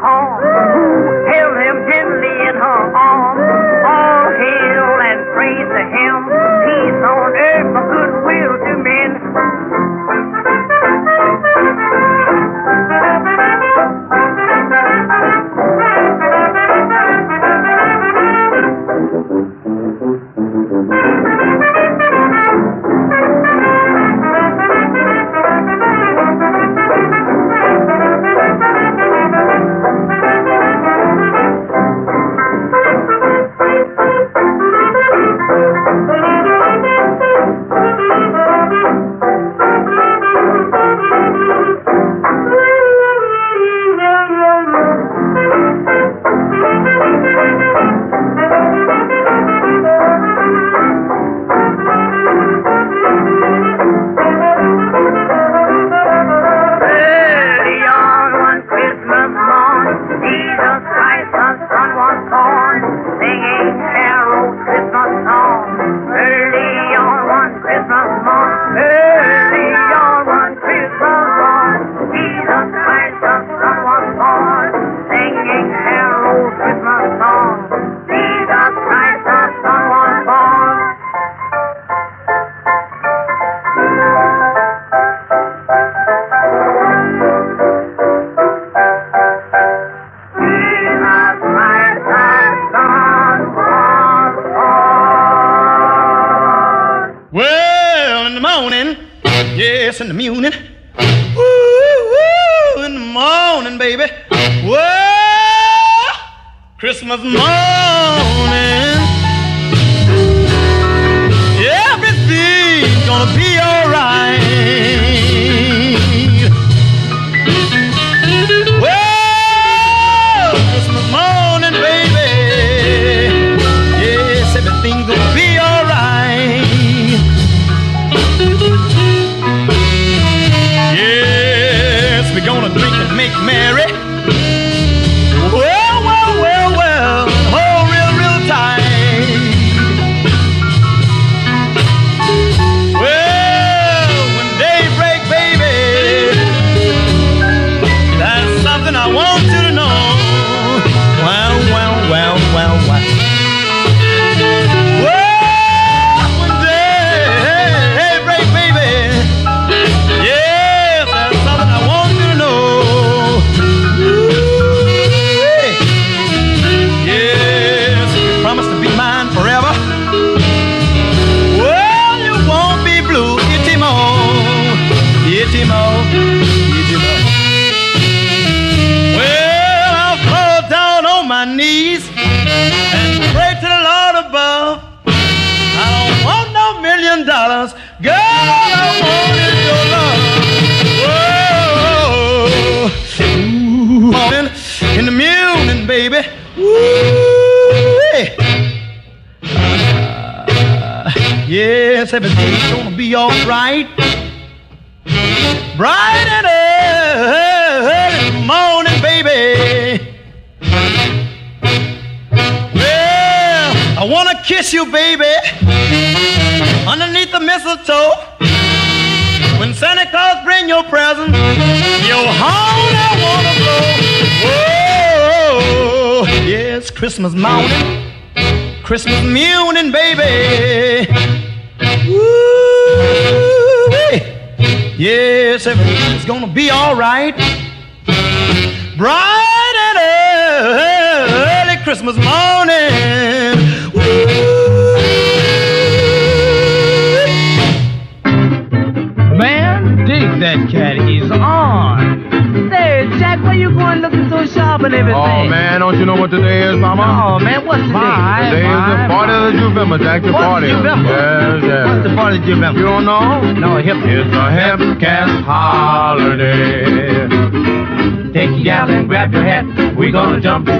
mother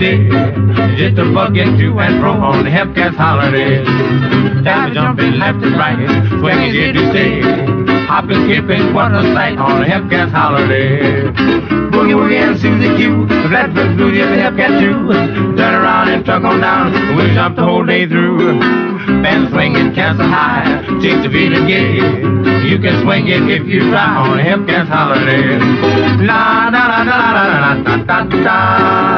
jump today. Just a bucket to and fro on the Hepcats holiday. Time to jumping left and right, swinging here to stay. Hopping, skipping, what a sight on the Hepcats holiday. Boogie woogie and Susie Q, Flatfoot Blues and the Hepcat too. Turn around and tuck on down, we'll jump the whole day through. Band swinging, cats are high, chicks are feeling gay. You can swing it if you try on the Hepcats holiday. La da da da da da da da da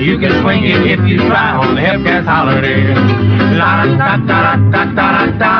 You can swing it if you try on the Hepcats holiday. La da da da da da da.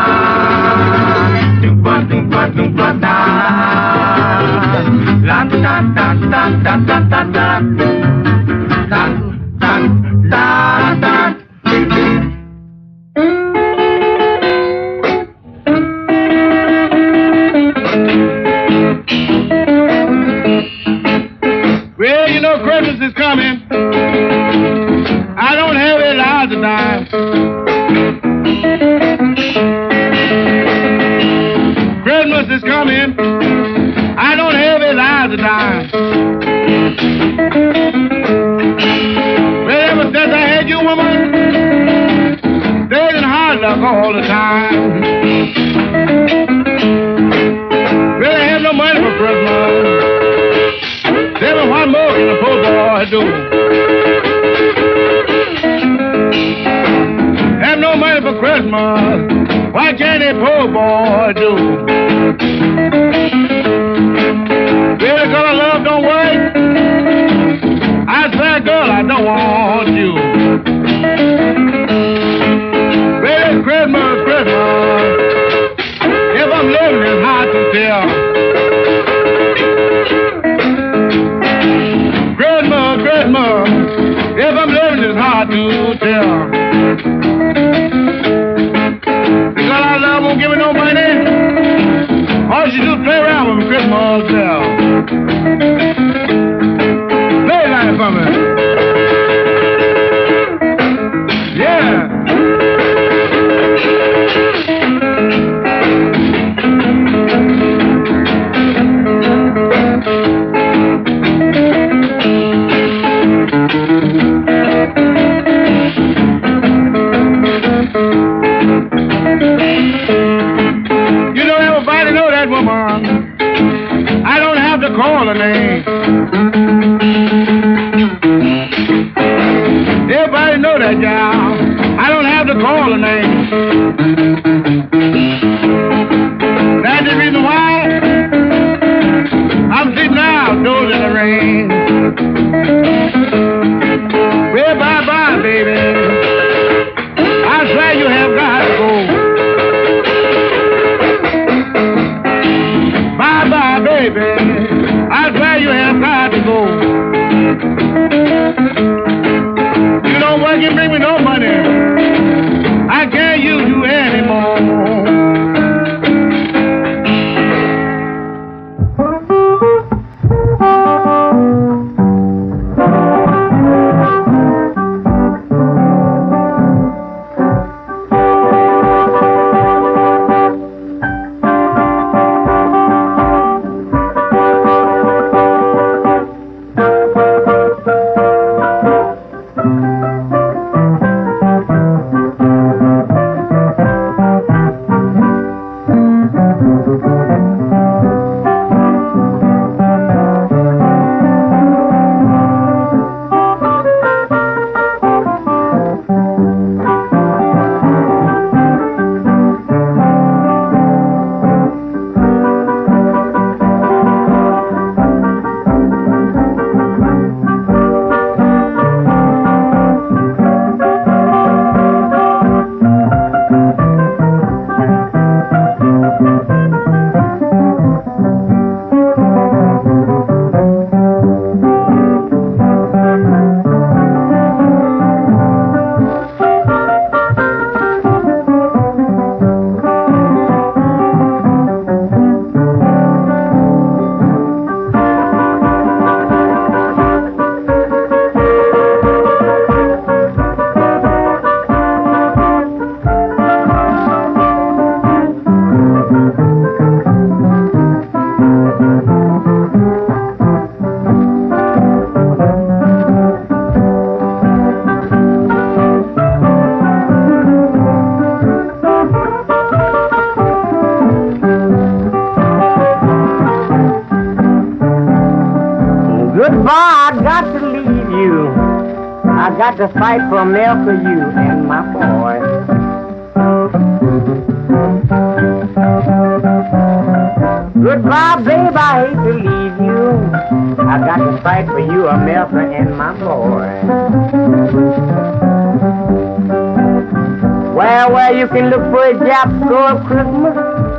Job for Christmas.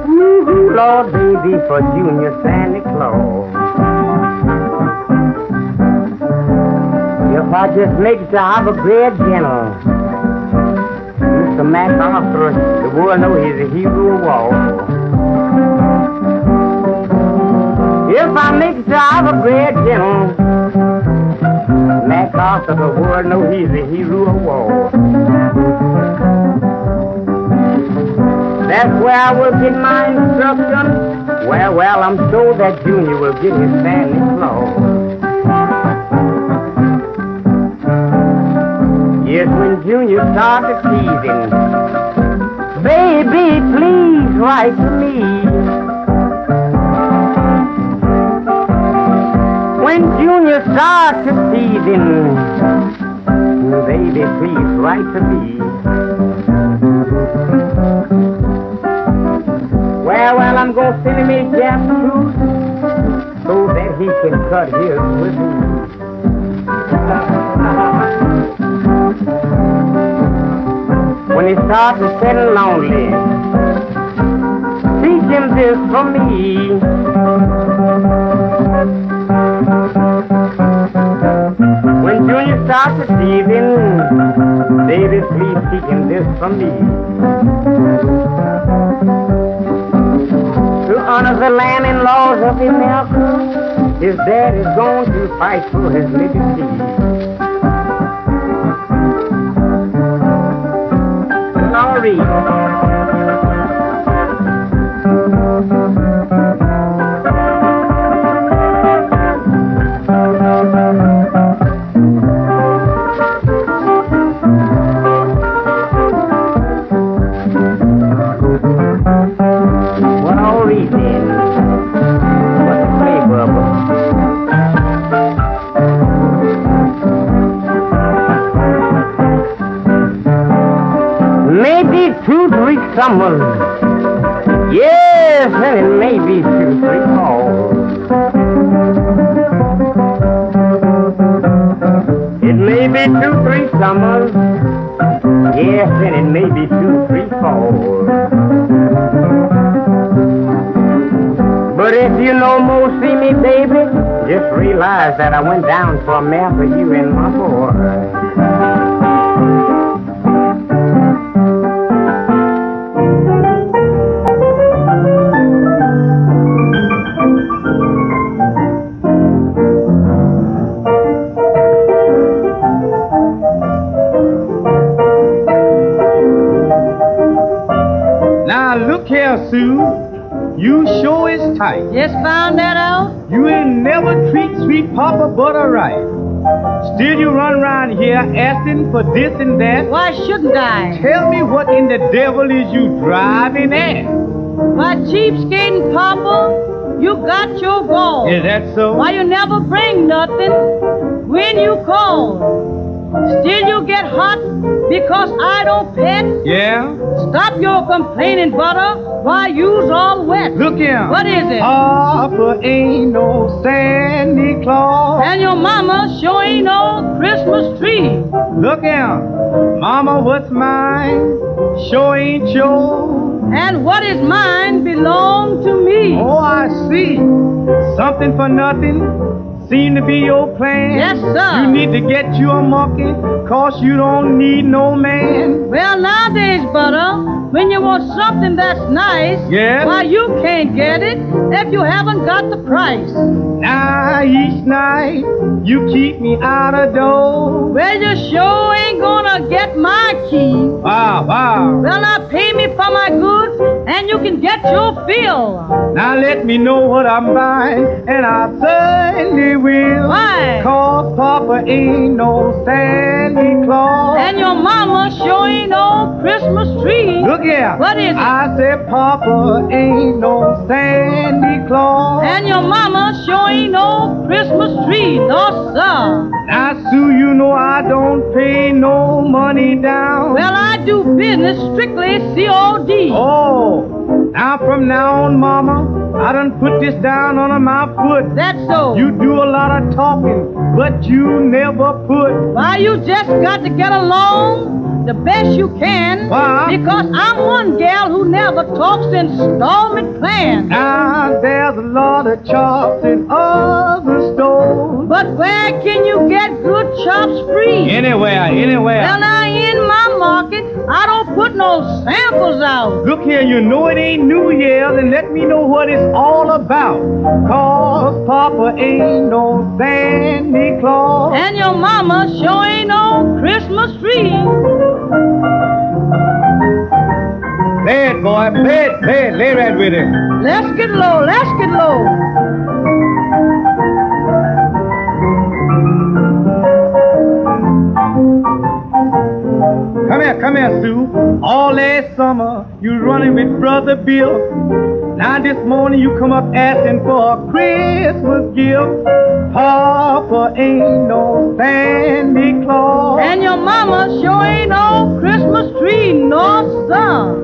Woo-hoo, Lord, baby, for Junior Santa Claus. If I just make a great general, Mr. MacArthur, the world know he's a hero of war. If I make a great general, MacArthur, the world know he's a hero of war. That's where I will get my instruction. Well, well, I'm sure that Junior will get his Santa Claus. Yes, when Junior started teasing, baby, please write to me. When Junior started teasing, baby, please write to me. I'm gonna send him a jam truth so that he can cut his with me. when he starts to getting lonely. Teach him this for me. When Junior starts deceiving, baby, please teach him this from me. To honor the land and laws of his dad is going to fight for his liberty. Just realized that I went down for a mare for you and my Papa butter right. Still you run around here asking for this and that. Why shouldn't I? Tell me what in the devil is you driving at? Why, cheapskating, Papa, you got your goal. Is that so? Why you never bring nothing when you call? Still you get hot because I don't pet? Yeah? Stop your complaining, butter. Why you's all wet? Look here. What is it? Papa ain't no Sandy Claus. And your mama sure ain't no Christmas tree. Look here. Mama, what's mine? Sure ain't yours. And what is mine belong to me. Oh, I see. Something for nothing. Seem to be your plan. Yes, sir. You need to get you a monkey, cause you don't need no man. Well, nowadays, butter, when you want something that's nice, Yes? why you can't get it if you haven't got the price. Now, each night, you keep me out of door. Well, you sure ain't gonna get my key. Wow, wow. Well, now pay me for my goods, and you can get your fill. Now let me know what I'm buying, and I certainly will. Why? Cause Papa ain't no Sandy Claus. And your mama sure ain't no Christmas tree. Look here. What is it? I said Papa ain't no Sandy Claus. And your mama sure ain't no Christmas. No, sir. Now, Sue, you know I don't pay no money down. Well, I do business strictly COD. Oh, now from now on, Mama, I done put this down on my foot. That's so. You do a lot of talking, but you never put. Why, you just got to get along the best you can. Why? Because I'm one gal who never talks installment plans. Now there's a lot of chops Anywhere. Well, now, in my market, I don't put no samples out. Look here, you know it ain't New Year's, and let me know what it's all about. Cause Papa ain't no Sandy Claus. And your mama sure ain't no Christmas tree. Play it, boy, play it, play it, lay right with it. Let's get low, let's get summer, you running with Brother Bill. Now this morning you come up asking for a Christmas gift. Papa ain't no Sandy Claus. And your mama sure ain't no Christmas tree, no, sir.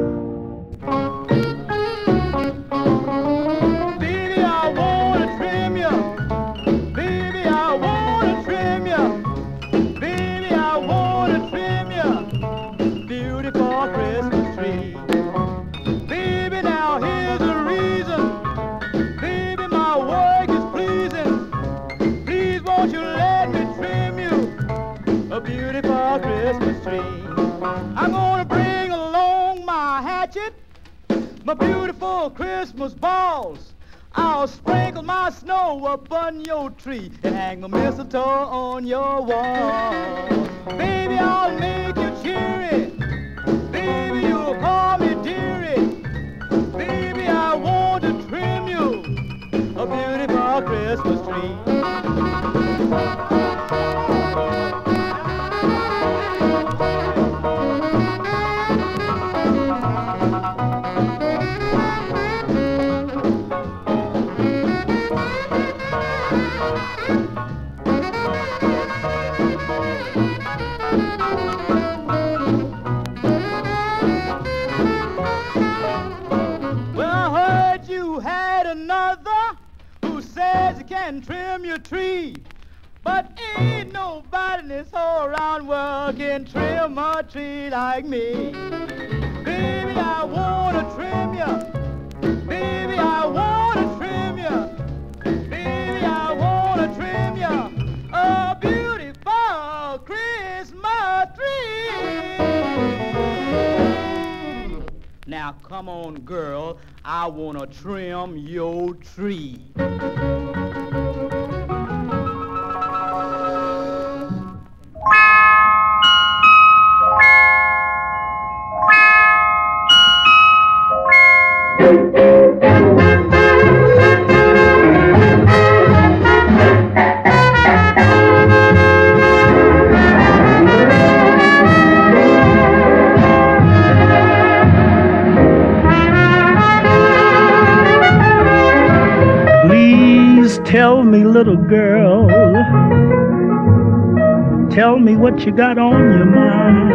What you got on your mind.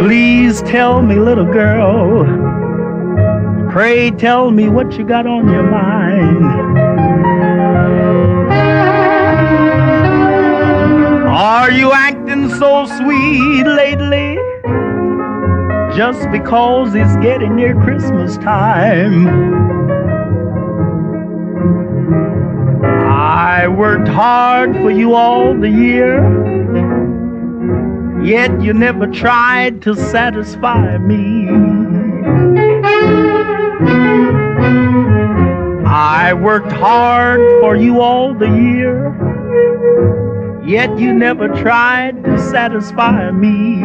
Please tell me, little girl, pray tell me what you got on your mind. Are you acting so sweet lately? just because it's getting near Christmas time. Worked hard for you all the year, yet you never tried to satisfy me. I worked hard for you all the year, yet you never tried to satisfy me.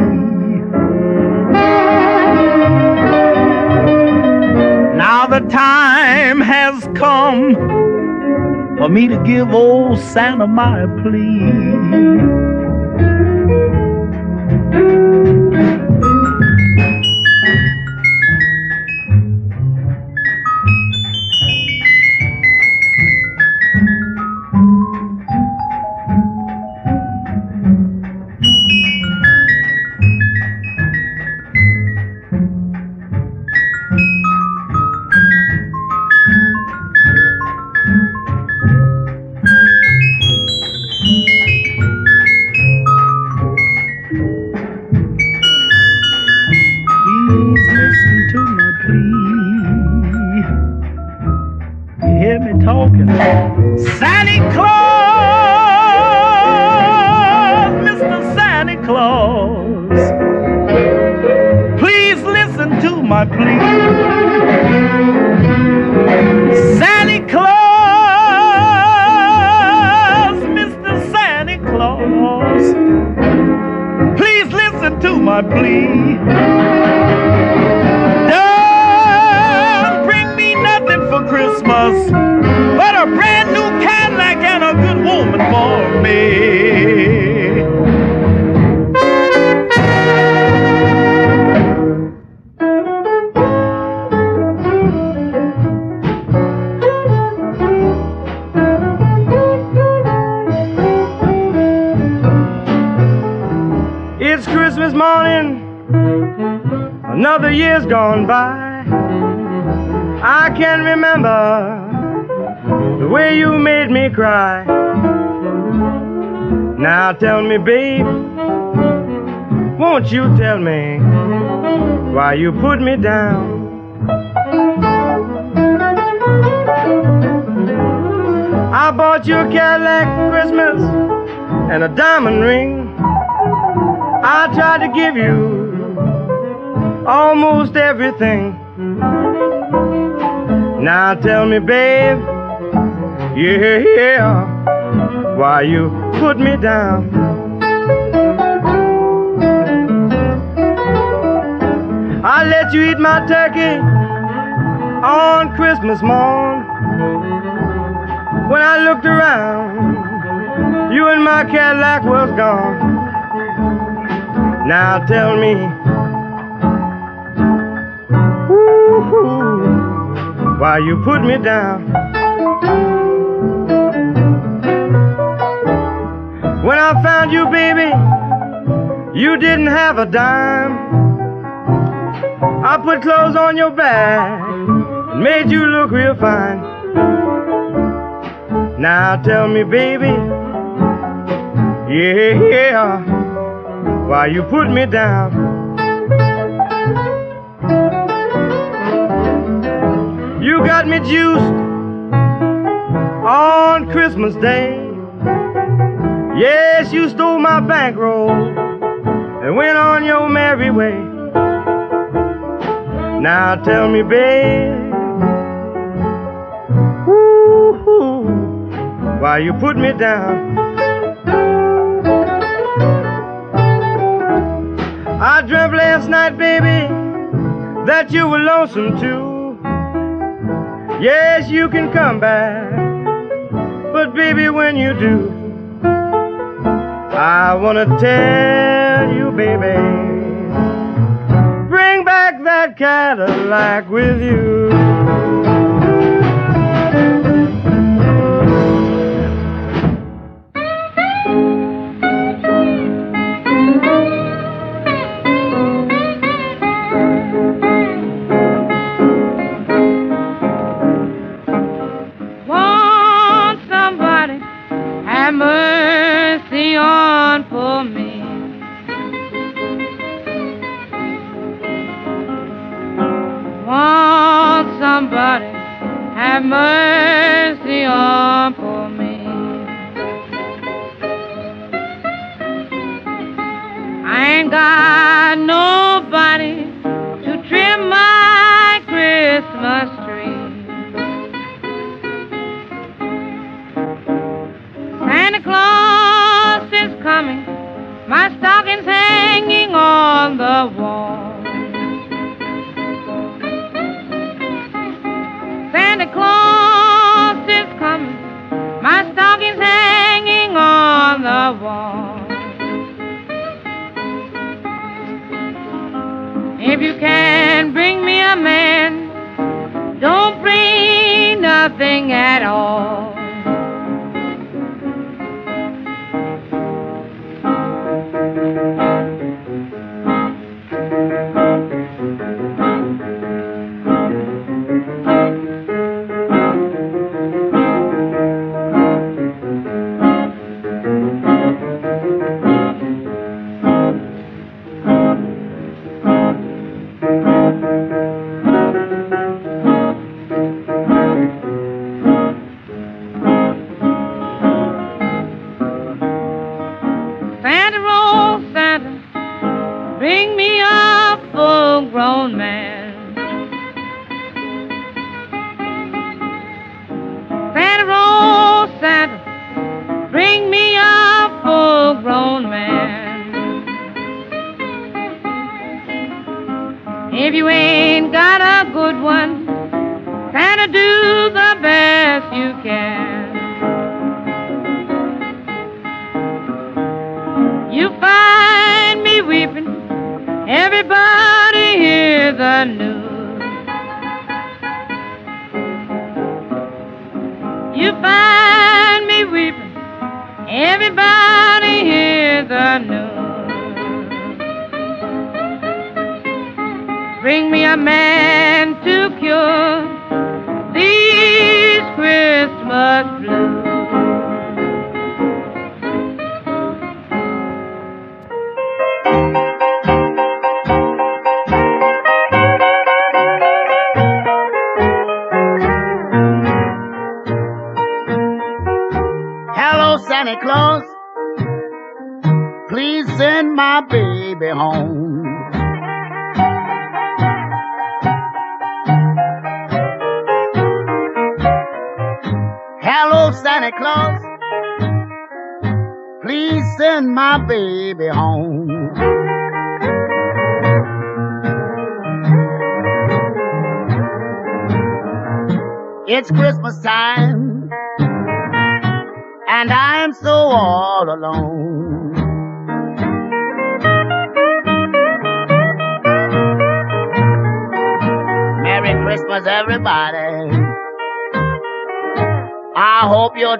Me to give old Santa my plea. tell me. Ooh, why you put me down? When I found you, baby, you didn't have a dime. I put clothes on your back and made you look real fine. Now tell me, baby. you put me down. You got me juiced on Christmas Day. Yes, you stole my bankroll and went on your merry way. Now tell me, babe, why you put me down? I dreamt last night, baby, that you were lonesome too. Yes, you can come back, but baby, when you do, I wanna tell you, baby, bring back that Cadillac with you.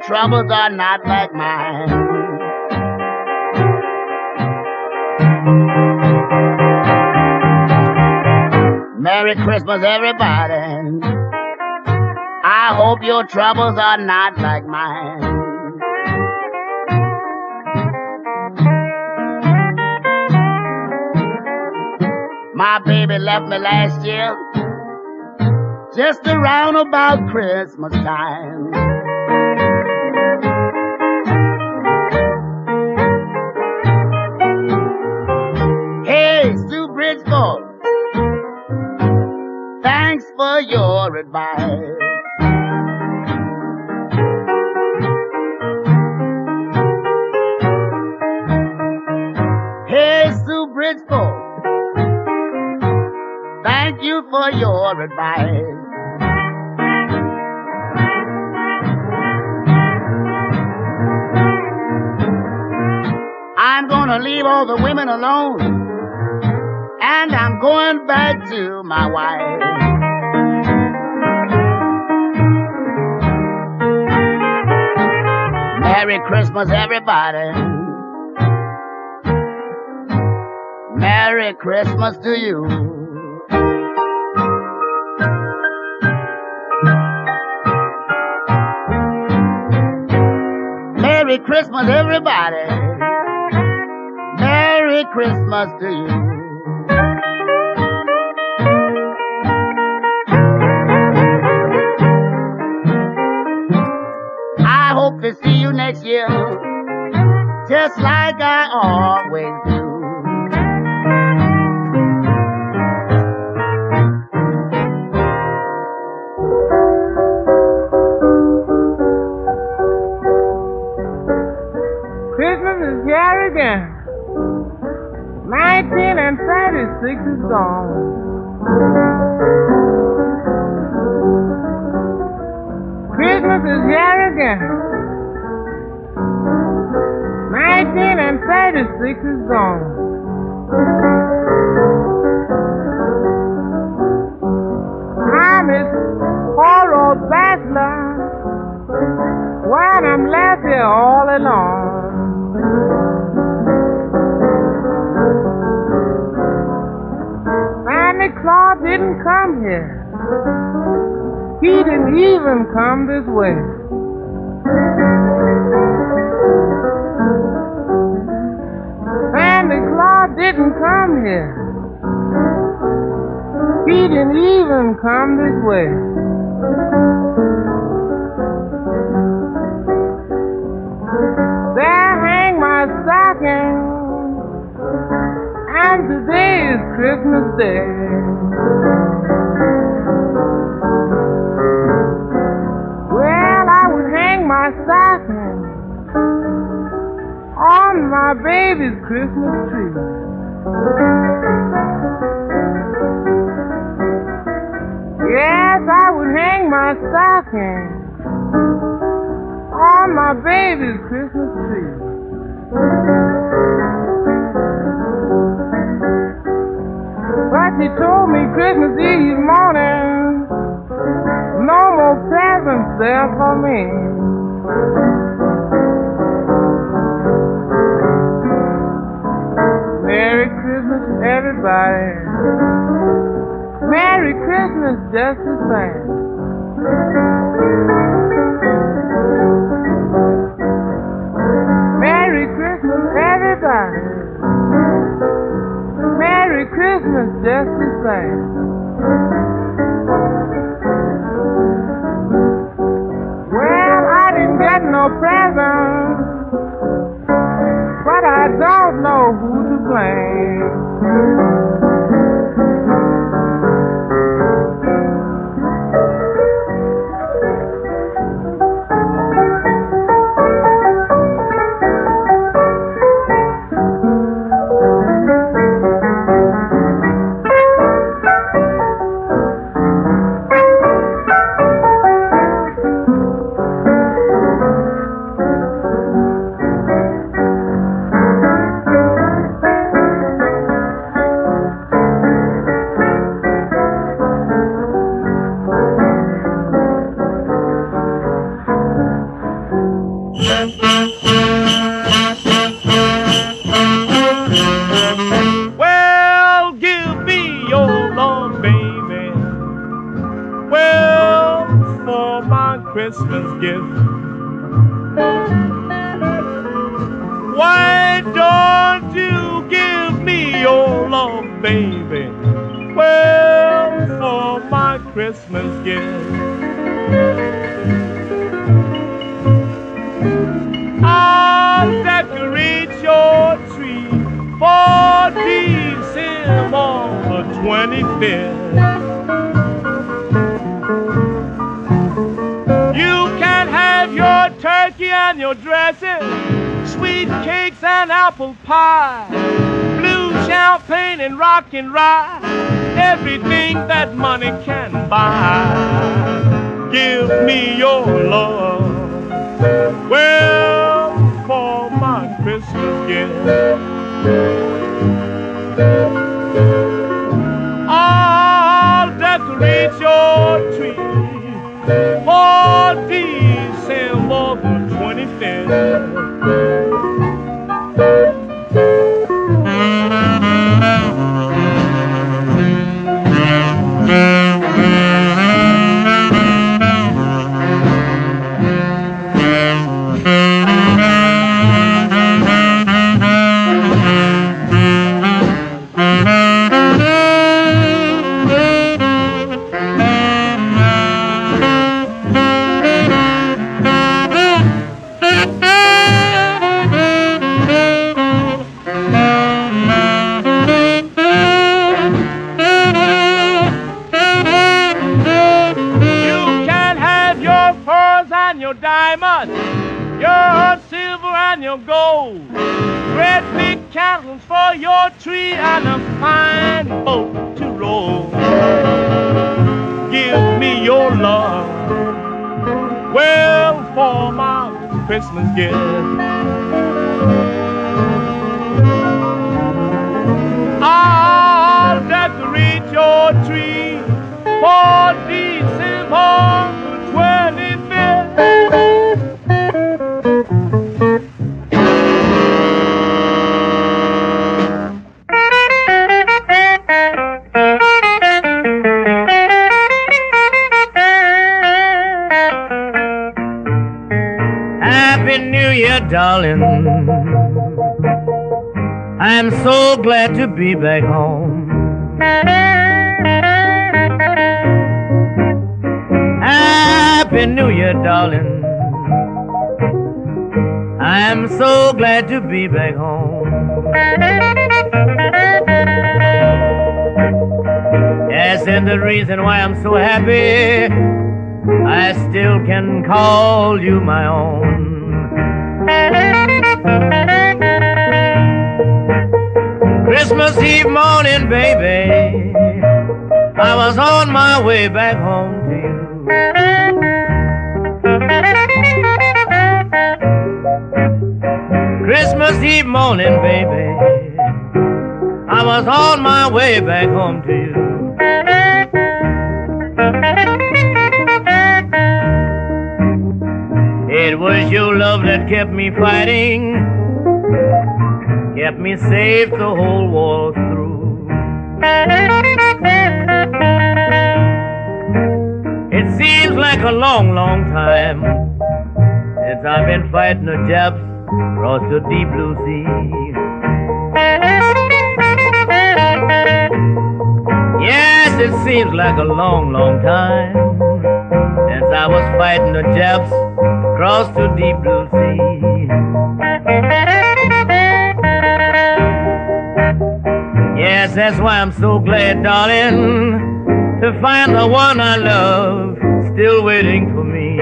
troubles are not like mine. Merry Christmas, everybody. I hope your troubles are not like mine. My baby left me last year, just around about Christmas time. Yes, that's why I'm so glad, darling, to find the one I love still waiting for me.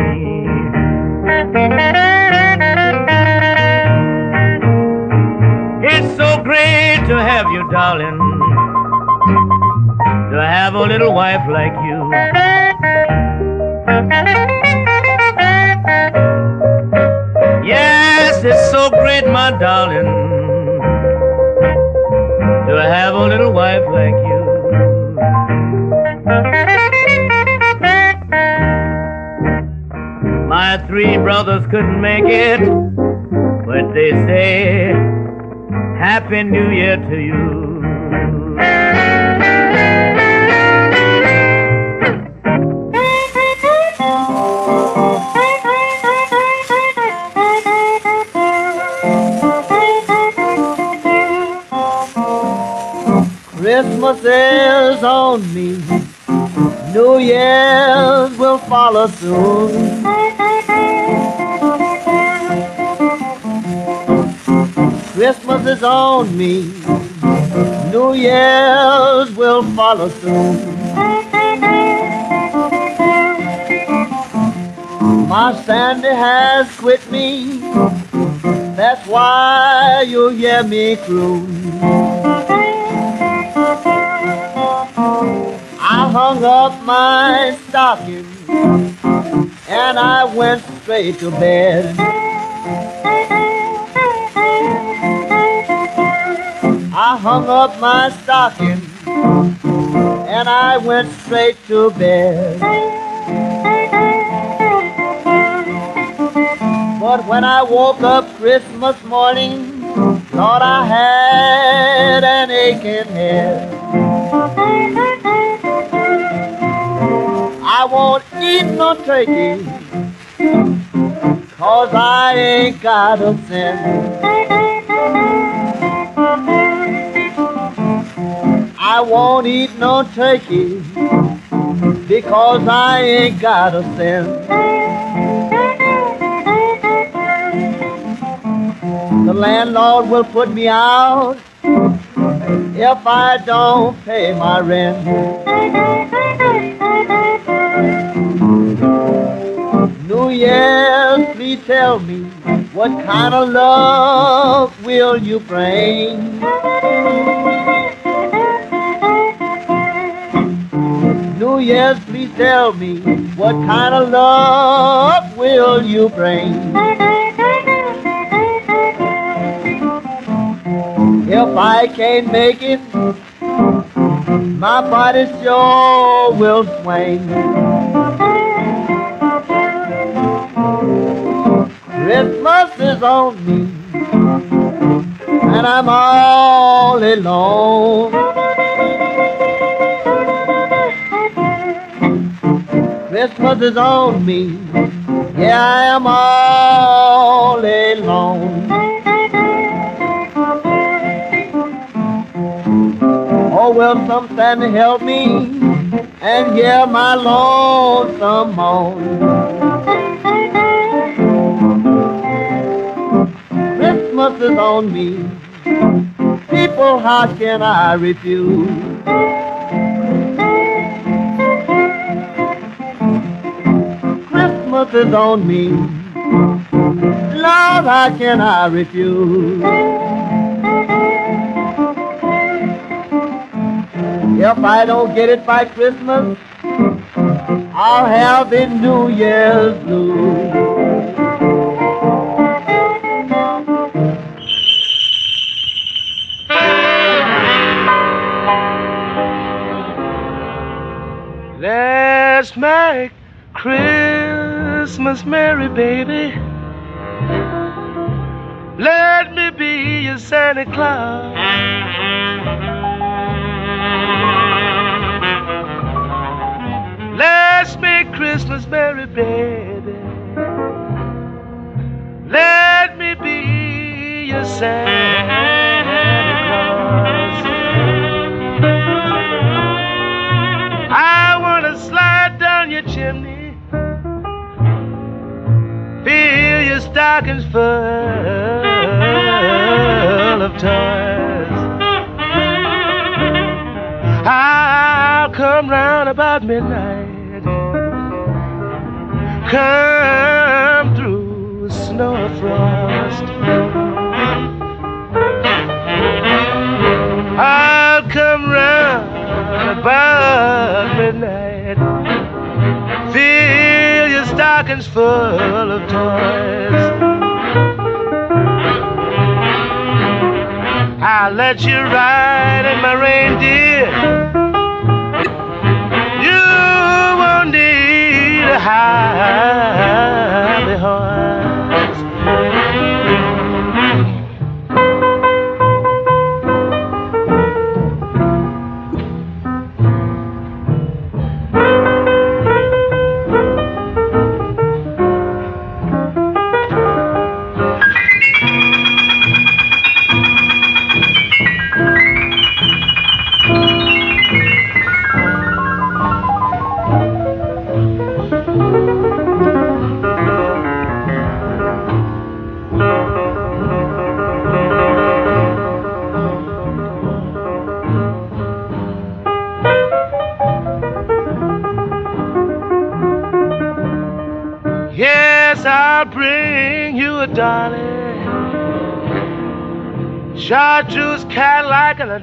It's so great to have you, darling, to have a little wife like my darling, to have a little wife like you. My three brothers couldn't make it, but they say, Happy New Year to you. Christmas is on me. New Year's will follow soon. Christmas is on me. New Year's will follow soon. My Sandy has quit me. That's why you hear me croon. Hung up my stocking and I went straight to bed. I hung up my stocking and I went straight to bed. But when I woke up Christmas morning, thought I had an aching head. I won't eat no turkey, cause I ain't got a cent. I won't eat no turkey, because I ain't got a cent. The landlord will put me out if I don't pay my rent. New Year's, please tell me what kind of love will you bring? New Year's, please tell me what kind of love will you bring? If I can't make it, my body sure will swing. Christmas is on me, and I'm all alone. Christmas is on me, yeah, I am all alone. Oh, will some stand help me and hear my lonesome moan? Christmas is on me. People, how can I refuse? Christmas is on me. Lord, how can I refuse? If I don't get it by Christmas, I'll have the New Year's blues. Christmas merry, baby. Let me be your Santa Claus. Let's make Christmas merry, baby. Let me be your Santa stockings full of toys. I'll come round about midnight, come through snow frost. I'll come round about midnight, stockings full of toys. I'll let you ride in my reindeer. You won't need a high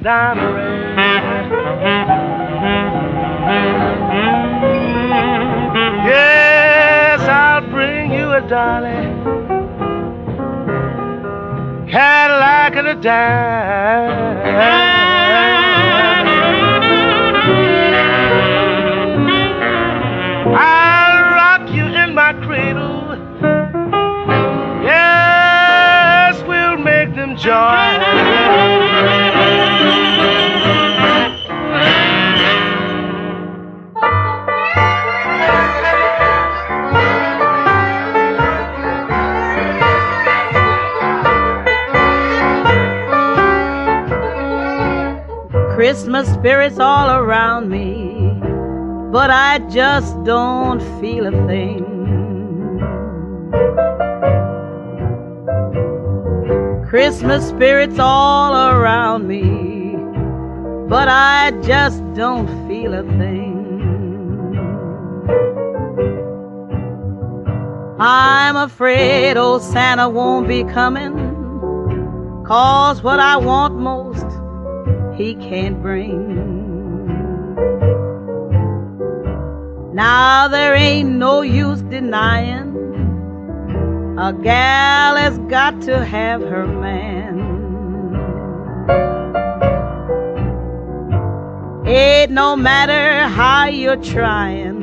diamond. Yes, I'll bring you a darling. Cadillac and a dime. Spirits all around me, but I just don't feel a thing. Christmas spirits all around me, but I just don't feel a thing. I'm afraid old Santa won't be coming, cause what I want most he can't bring. Now there ain't no use denying a gal has got to have her man. It no matter how you're trying,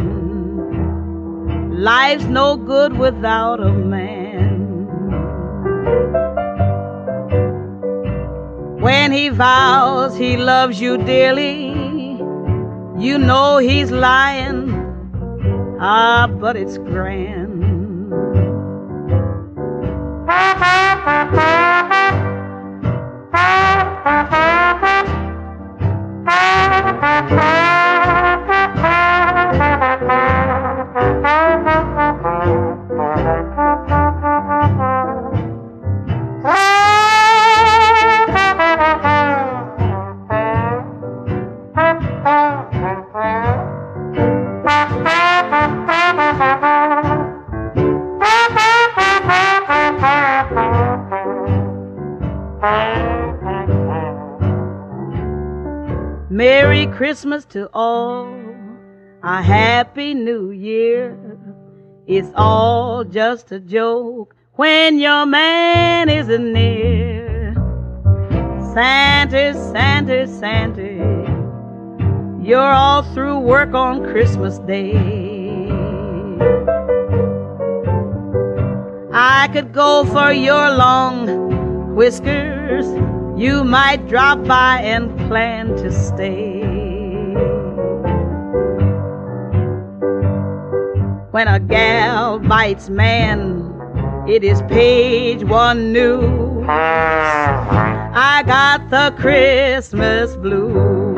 life's no good without a man. When he vows he loves you dearly, you know he's lying. Ah, but it's grand. Just a joke when your man isn't near. Santa, Santa, Santa, you're all through work on Christmas Day. I could go for your long whiskers. You might drop by and plan to stay. When a gal bites man, it is page one news. I got the Christmas blues.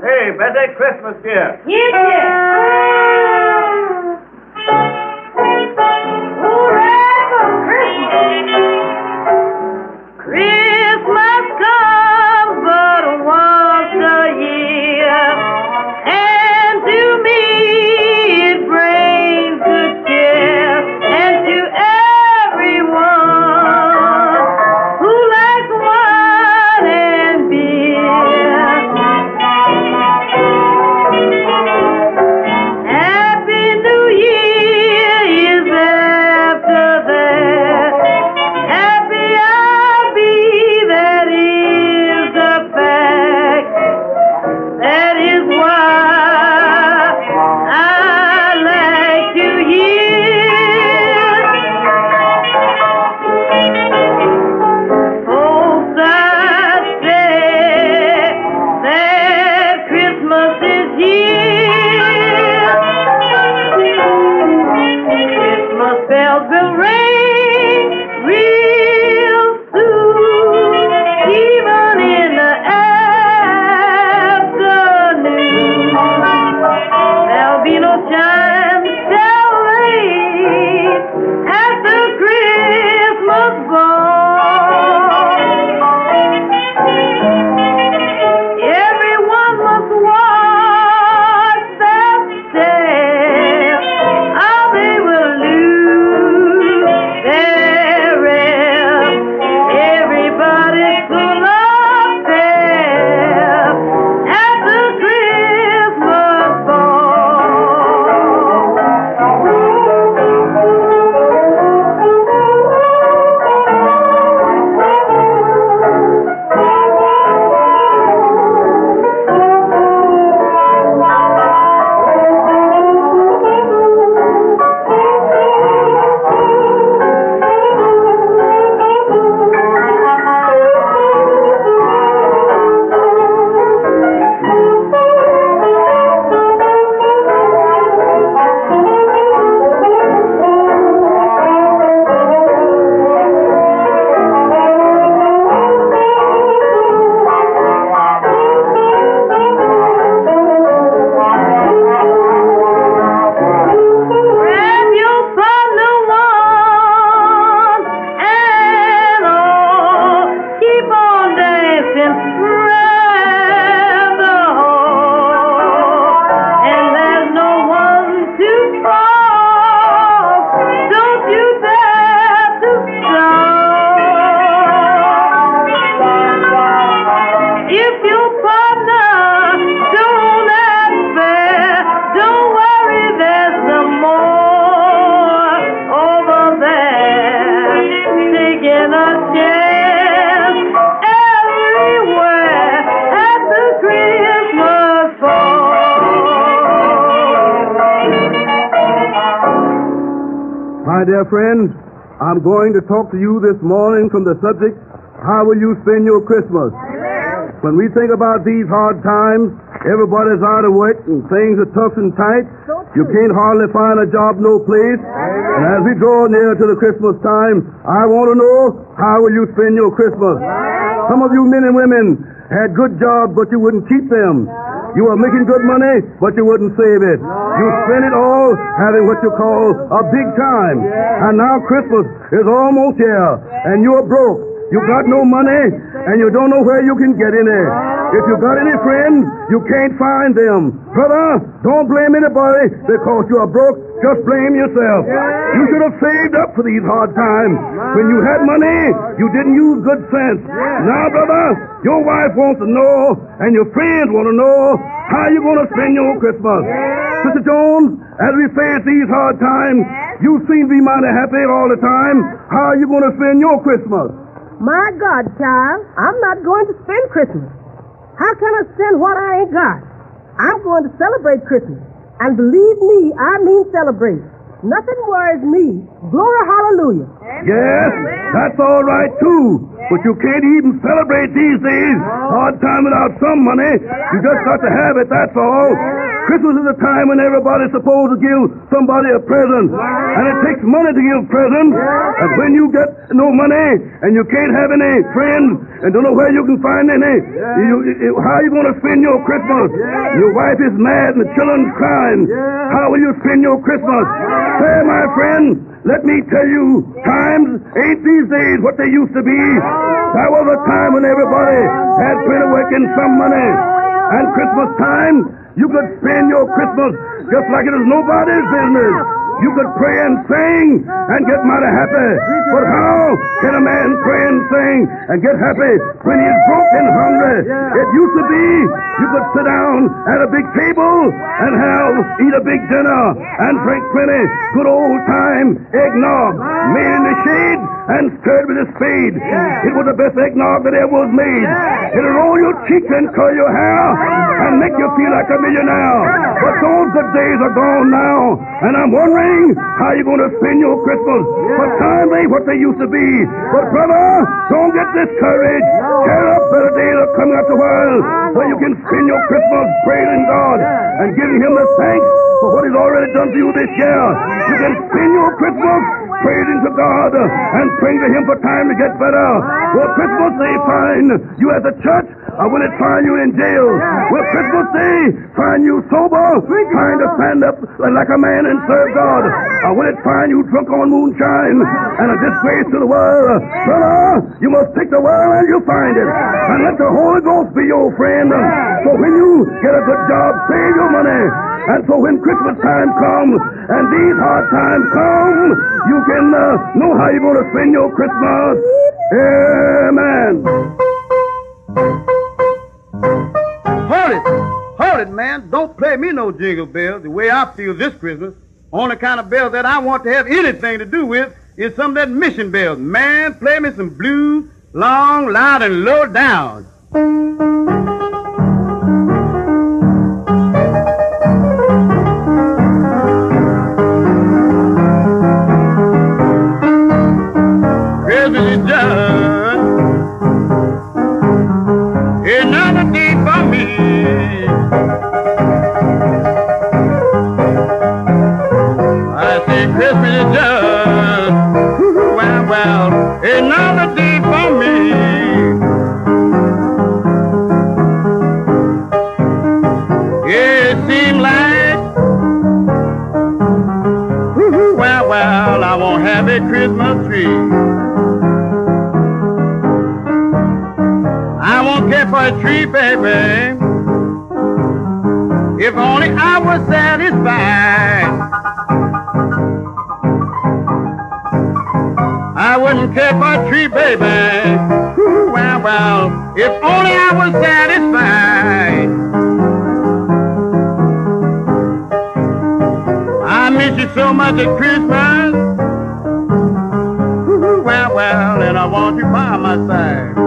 Hey, birthday Christmas here. Yes, Christmas I'm going to talk to you this morning from the subject, how will you spend your Christmas? When we think about these hard times, everybody's out of work and things are tough and tight. You can't hardly find a job no place. And as we draw near to the Christmas time, I want to know, how will you spend your Christmas? Some of you men and women had good jobs, but you wouldn't keep them. You were making good money, but you wouldn't save it. You spent it all having what you call a big time. And now Christmas is almost here, and you're broke. You got no money, and you don't know where you can get any. If you got any friends, you can't find them. Brother, don't blame anybody because you are broke. Just blame yourself. You should have saved up for these hard times. When you had money, you didn't use good sense. Now, brother, your wife wants to know, and your friends want to know how you're going to spend your Christmas. Sister Jones, as we face these hard times, you seem to be mighty happy all the time. How are you going to spend your Christmas? My God, child, I'm not going to spend Christmas. How can I spend what I ain't got? I'm going to celebrate Christmas. And believe me, I mean celebrate. Nothing worries me. Glory, hallelujah. Yes, that's all right too. But you can't even celebrate these days. Oh. Hard time without some money. You just got to have it, that's all. Christmas is a time when everybody's supposed to give somebody a present. And it takes money to give presents. And when you get no money and you can't have any friends and don't know where you can find any, you, you, how are you going to spend your Christmas? Your wife is mad and the children's crying. How will you spend your Christmas? Say, my friend, let me tell you, times ain't these days what they used to be. There was a time when everybody had plenty work and some money. And Christmas time, you could spend your Christmas just like it is nobody's business. You could pray and sing and get mighty happy. But how can a man pray and sing and get happy when he's broke and hungry? It used to be you could sit down at a big table and have eat a big dinner and drink plenty good old time eggnog made in the shade and stirred with a spade. It was the best eggnog that ever was made. It'll roll your cheeks and curl your hair and make you feel like a millionaire. But those good days are gone now, and I'm wondering how you're going to spend your Christmas. But times ain't what they used to be. But brother, don't get discouraged. Cheer up, for better days are coming after a while where you can spend your Christmas praising God and giving Him the thanks for what He's already done for you this year. You can spend your Christmas praising to God and praying to Him for time to get better. Will Christmas Day find you at the church or will it find you in jail? Will Christmas Day find you sober, trying to stand up like a man and serve God? Or will it find you drunk on moonshine and a disgrace to the world? Brother, you must take the world and you'll find it. And let the Holy Ghost be your friend. So when you get a good job, save your money. And so when Christmas time comes and these hard times come, you can uh, know how you're going to spend your Christmas. Amen. Hold it. Hold it, man. Don't play me no jingle bells the way I feel this Christmas. Only kind of bells that I want to have anything to do with is some of that mission bells. Man, play me some blues, long, loud, and low down. I say Christmas is done. Well, well, another day for me. It seems like, I won't have a Christmas tree. I won't care for a tree, baby. If only I was satisfied. I wouldn't care for a tree, baby. Ooh, if only I was satisfied. I miss you so much at Christmas. Ooh, and I want you by my side.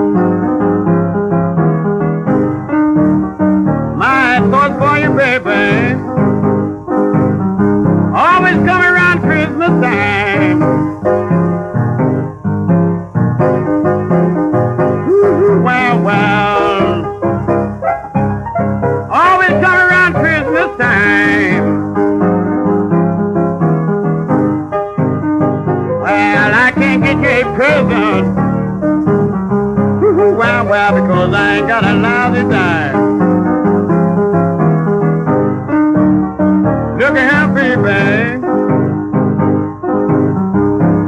cause I ain't got a lousy dime. Look at how baby.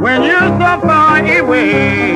When you're so far away.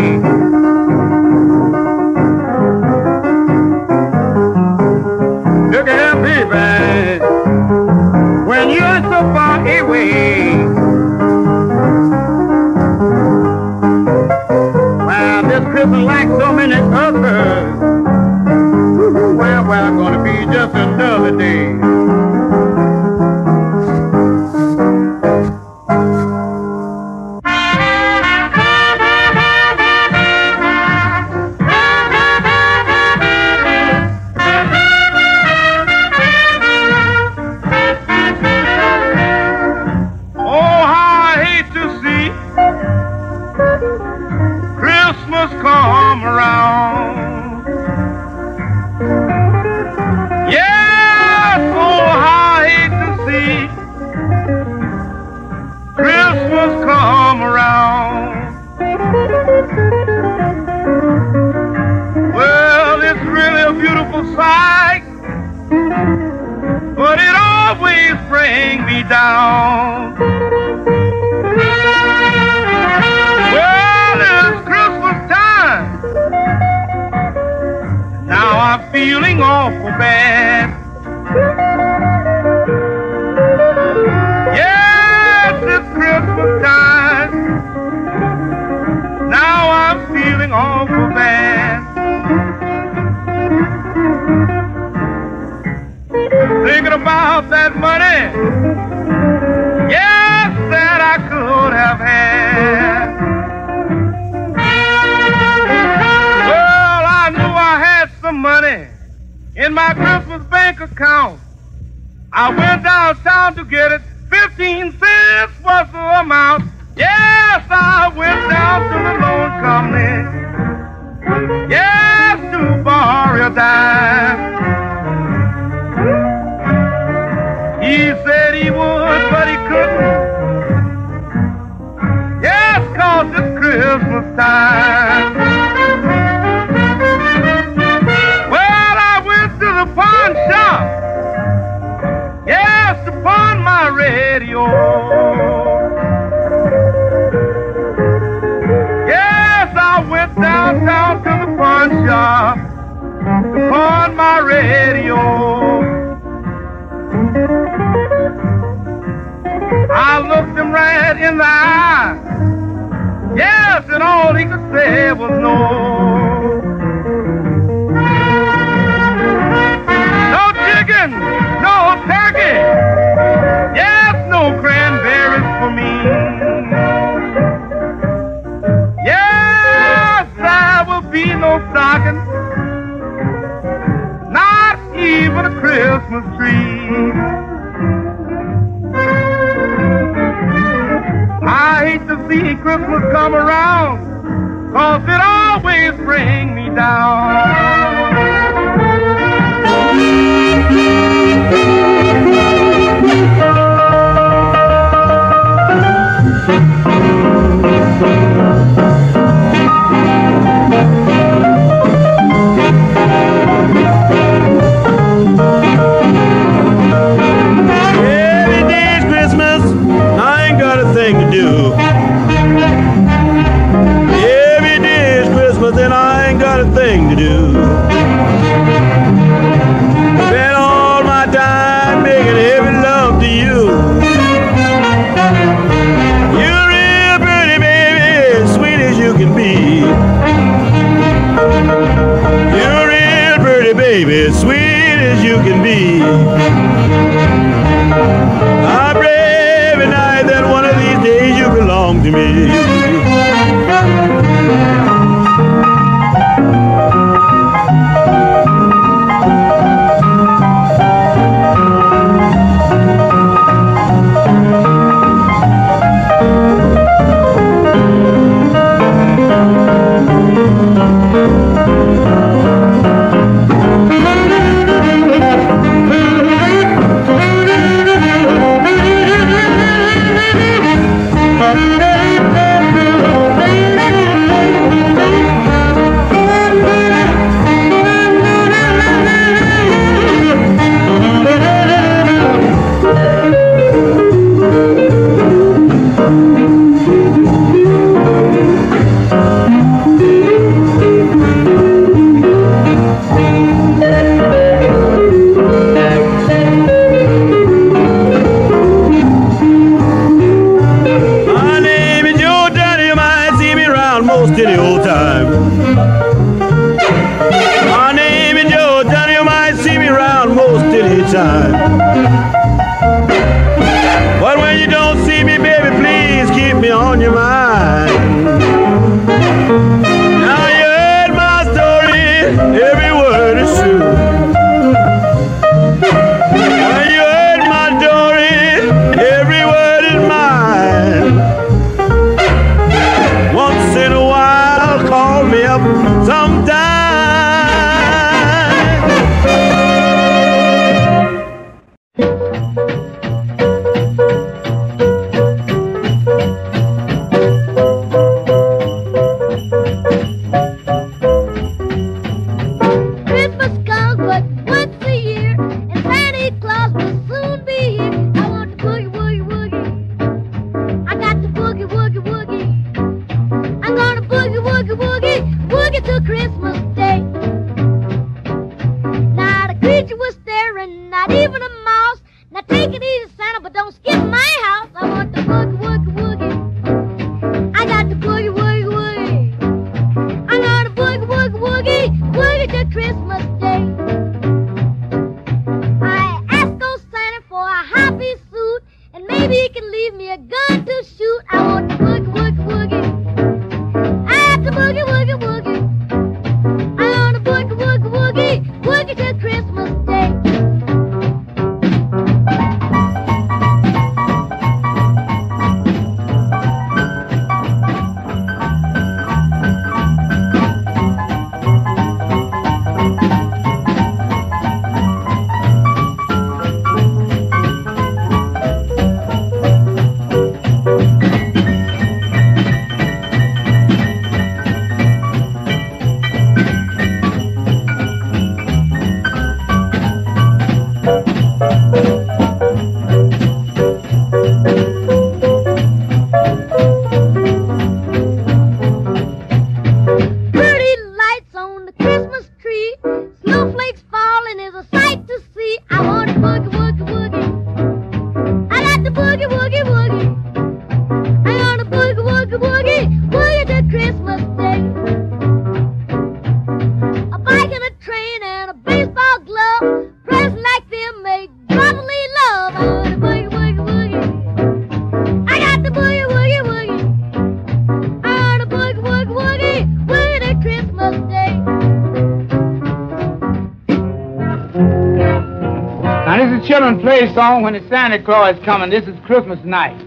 Santa Claus is coming. This is Christmas night.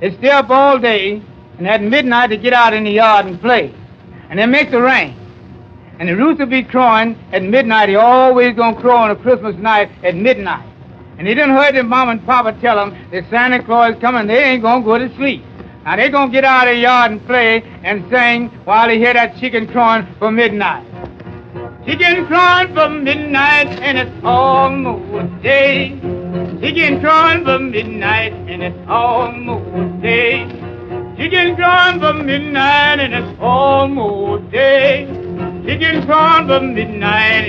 They stay up all day, and at midnight they get out in the yard and play. And they make the rain. And the rooster be crowing at midnight. He always gonna crow on a Christmas night at midnight. And they didn't heard their mom and papa tell him that Santa Claus is coming. They ain't gonna go to sleep. Now they gonna get out of the yard and play and sing while they hear that chicken crowing for midnight. Chicken crowing for midnight and it's almost day. She can join for midnight and it's almost day. She can join for midnight and it's almost day. She can join for midnight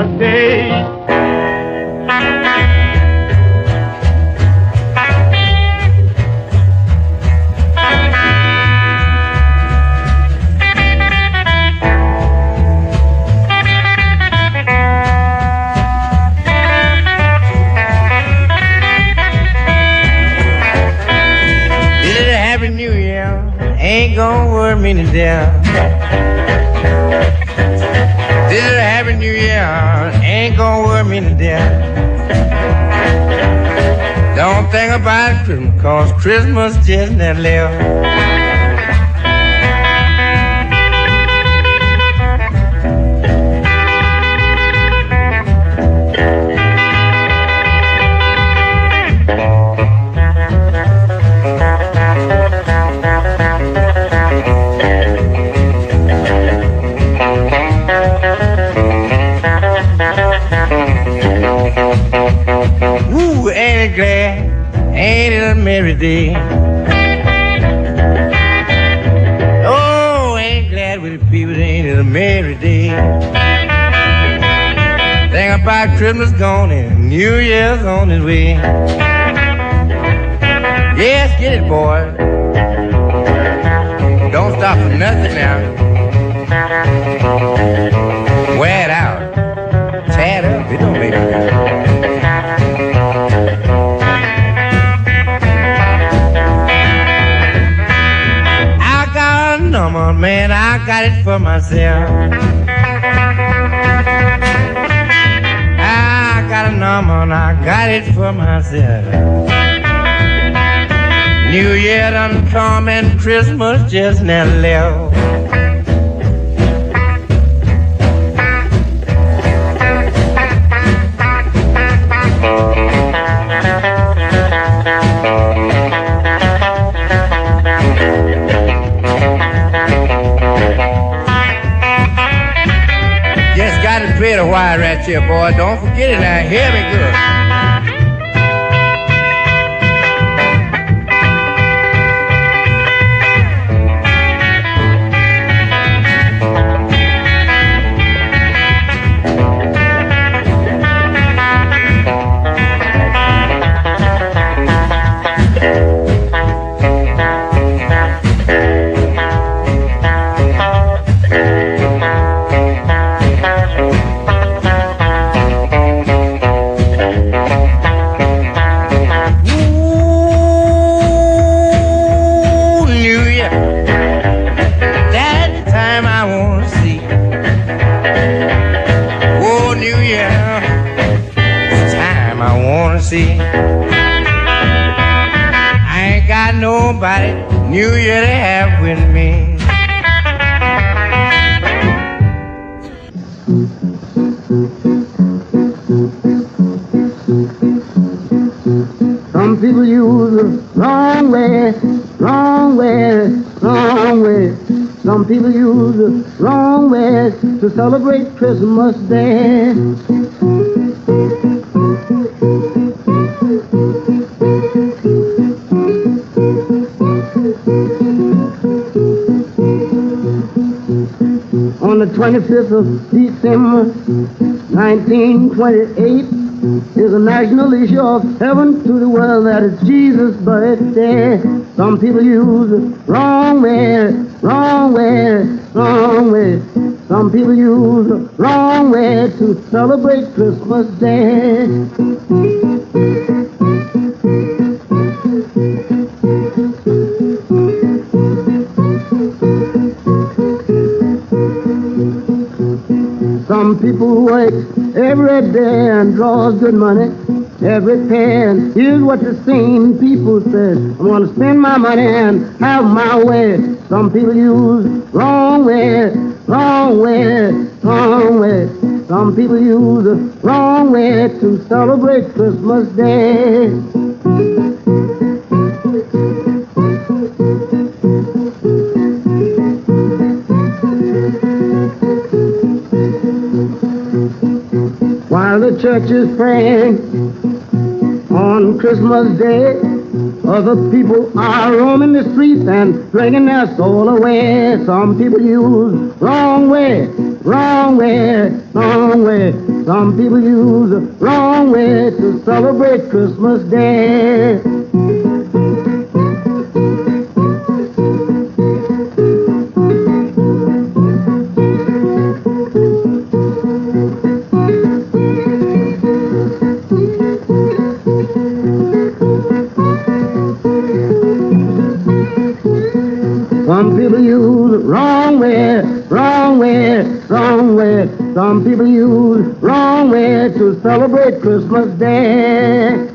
birthday just New on its way. Yes, get it, boy. Don't stop for nothing now. Wear it out. Tear it up. It don't make no difference. I got a number, man, I got it for myself. I got it for myself. New Year done come and Christmas just now left. Here, boy. Don't forget it now. Hear me good. Nobody New Year to have with me. Some people use the wrong way, wrong way, wrong way. Some people use the wrong way to celebrate Christmas Day. 25th of December, 1928, is a national issue of heaven to the world that is Jesus' birthday. Some people use wrong way, wrong way, wrong way. Some people use wrong way to celebrate Christmas Day. Some people work every day and draws good money every pen. Here's what the same people say. I'm gonna spend my money and have my way. Some people use wrong way, wrong way, wrong way. Some people use the wrong way to celebrate Christmas Day. Church is praying on Christmas Day, other people are roaming the streets and drinking their soul away. Some people use wrong way, wrong way, wrong way. Some people use wrong way to celebrate Christmas Day. Some people use wrong way to celebrate Christmas Day.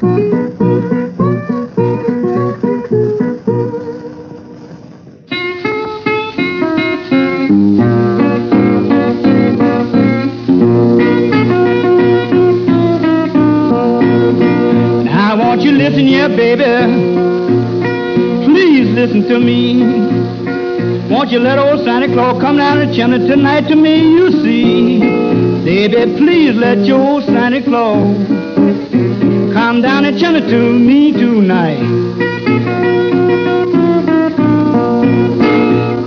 Now, won't you listen, yeah, baby? Please listen to me. Won't you let old Santa Claus come down the chimney tonight to me, you see? Baby, please let your Santa Claus come down and the it to me tonight.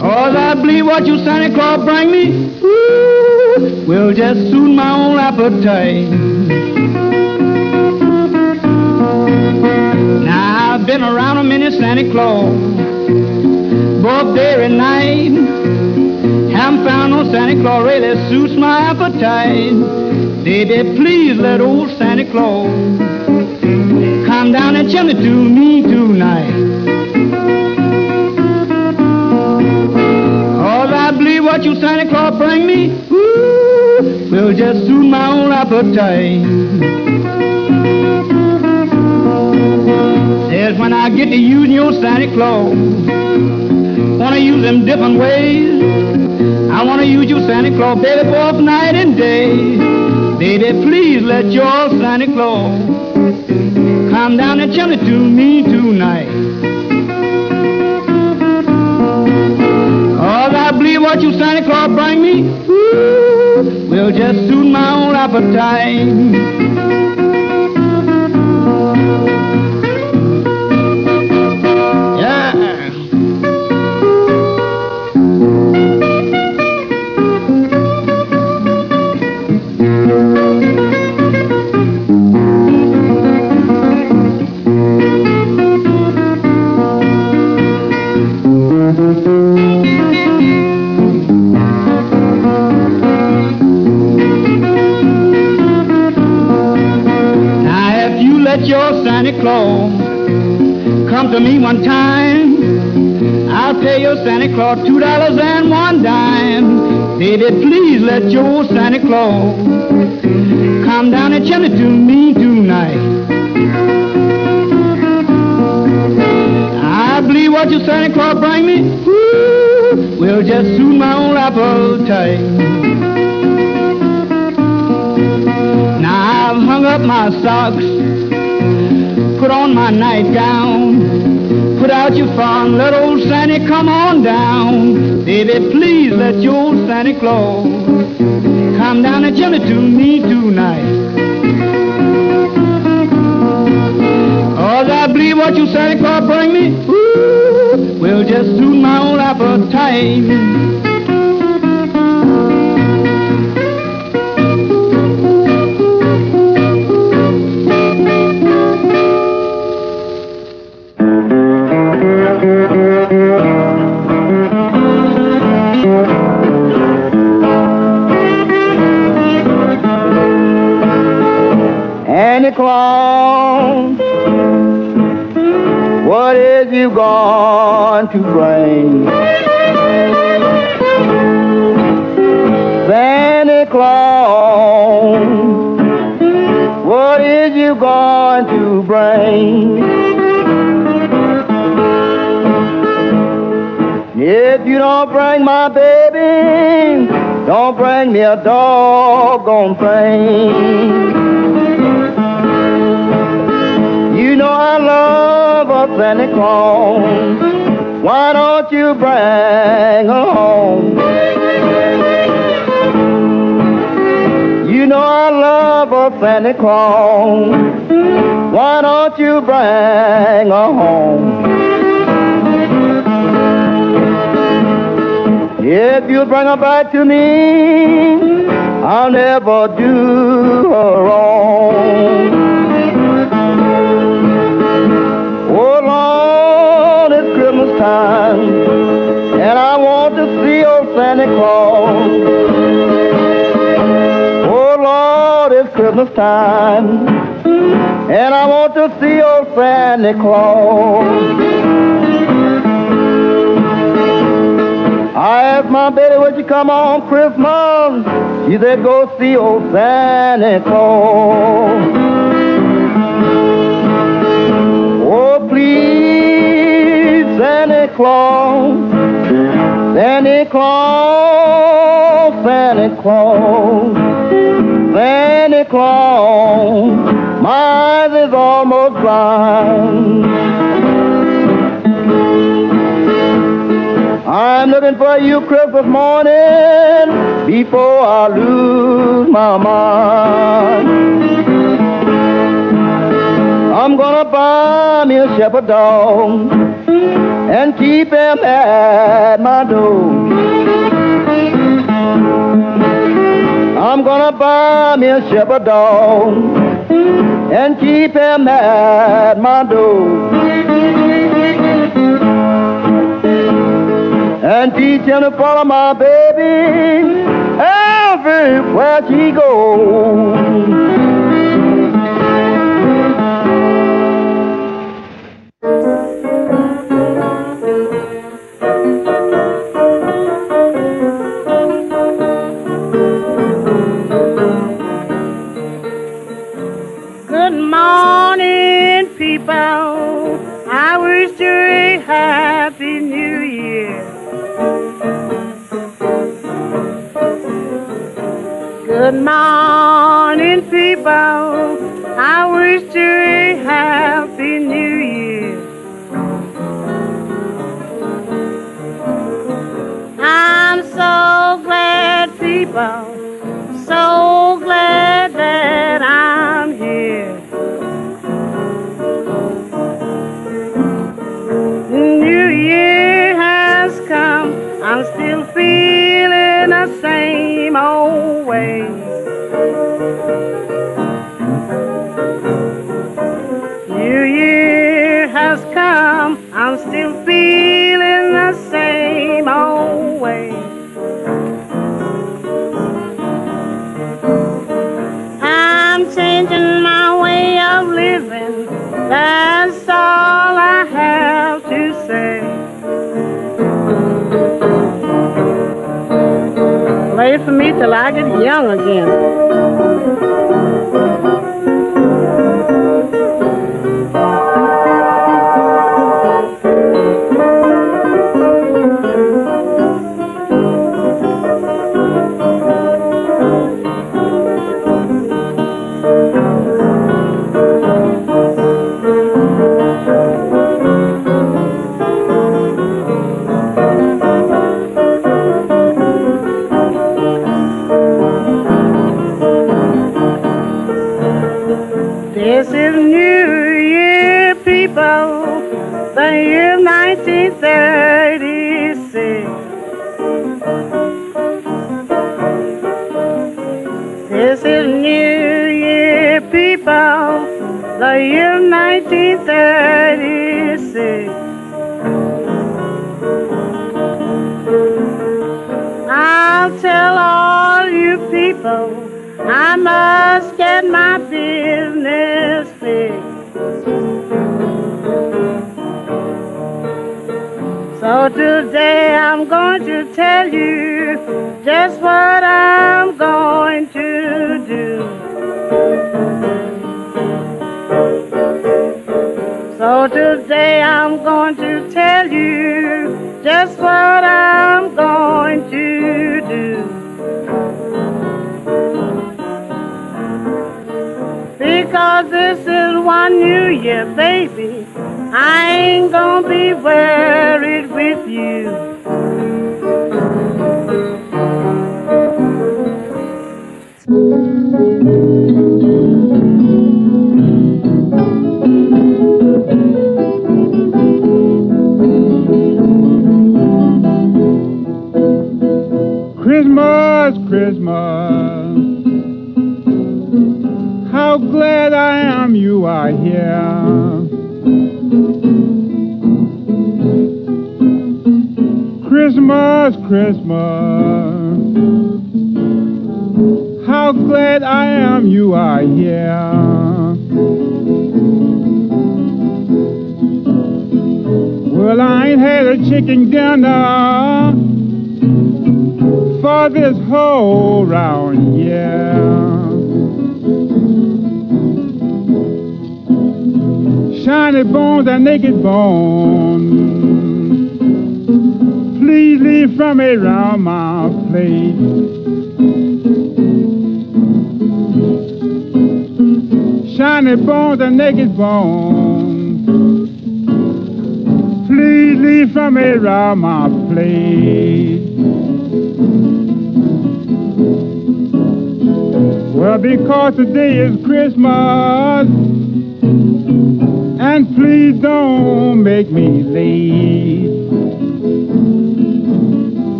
Cause I believe what you Santa Claus bring me ooh, will just suit my own appetite. Now I've been around a many Santa Claus, both day and night. Haven't found no Santa Claus really suits my appetite. Baby, please let old Santa Claus come down and chimney to me tonight. Cause I believe what you Santa Claus bring me ooh, will just suit my own appetite. Says when I get to using your Santa Claus, wanna use them different ways. I wanna use you, Santa Claus, baby, both night and day. Baby, please let your Santa Claus come down and chimney to me tonight. Cause I believe what you Santa Claus bring me will just suit my own appetite. Claus two dollars and one dime. Baby, please let your Santa Claus come down and chimney to me tonight. I believe what your Santa Claus bring me ooh, will just suit my own appetite. Now I've hung up my socks, put on my nightgown, put out your phone, let old Santa come on down. Baby, please let your old Santa Claus come down and chimney to me tonight. Cause I believe what you Santa Claus bring me ooh, will just suit my own appetite. Me a doggone thing. You know I love a Santa Claus. Why don't you bring her home? You know I love a Santa Claus. Why don't you bring her home? If you bring her back to me, I'll never do her wrong. Oh Lord, it's Christmas time, and I want to see old Santa Claus. Oh Lord, it's Christmas time, and I want to see old Santa Claus. asked my baby, would you come on Christmas? She said, go see old Santa Claus. Oh, please, Santa Claus, Santa Claus, Santa Claus, Santa Claus, mine is almost blind. coming for you Christmas morning before I lose my mind. I'm gonna buy me a shepherd dog and keep him at my door. I'm gonna buy me a shepherd dog and keep him at my door. and teaching to follow my baby everywhere she goes.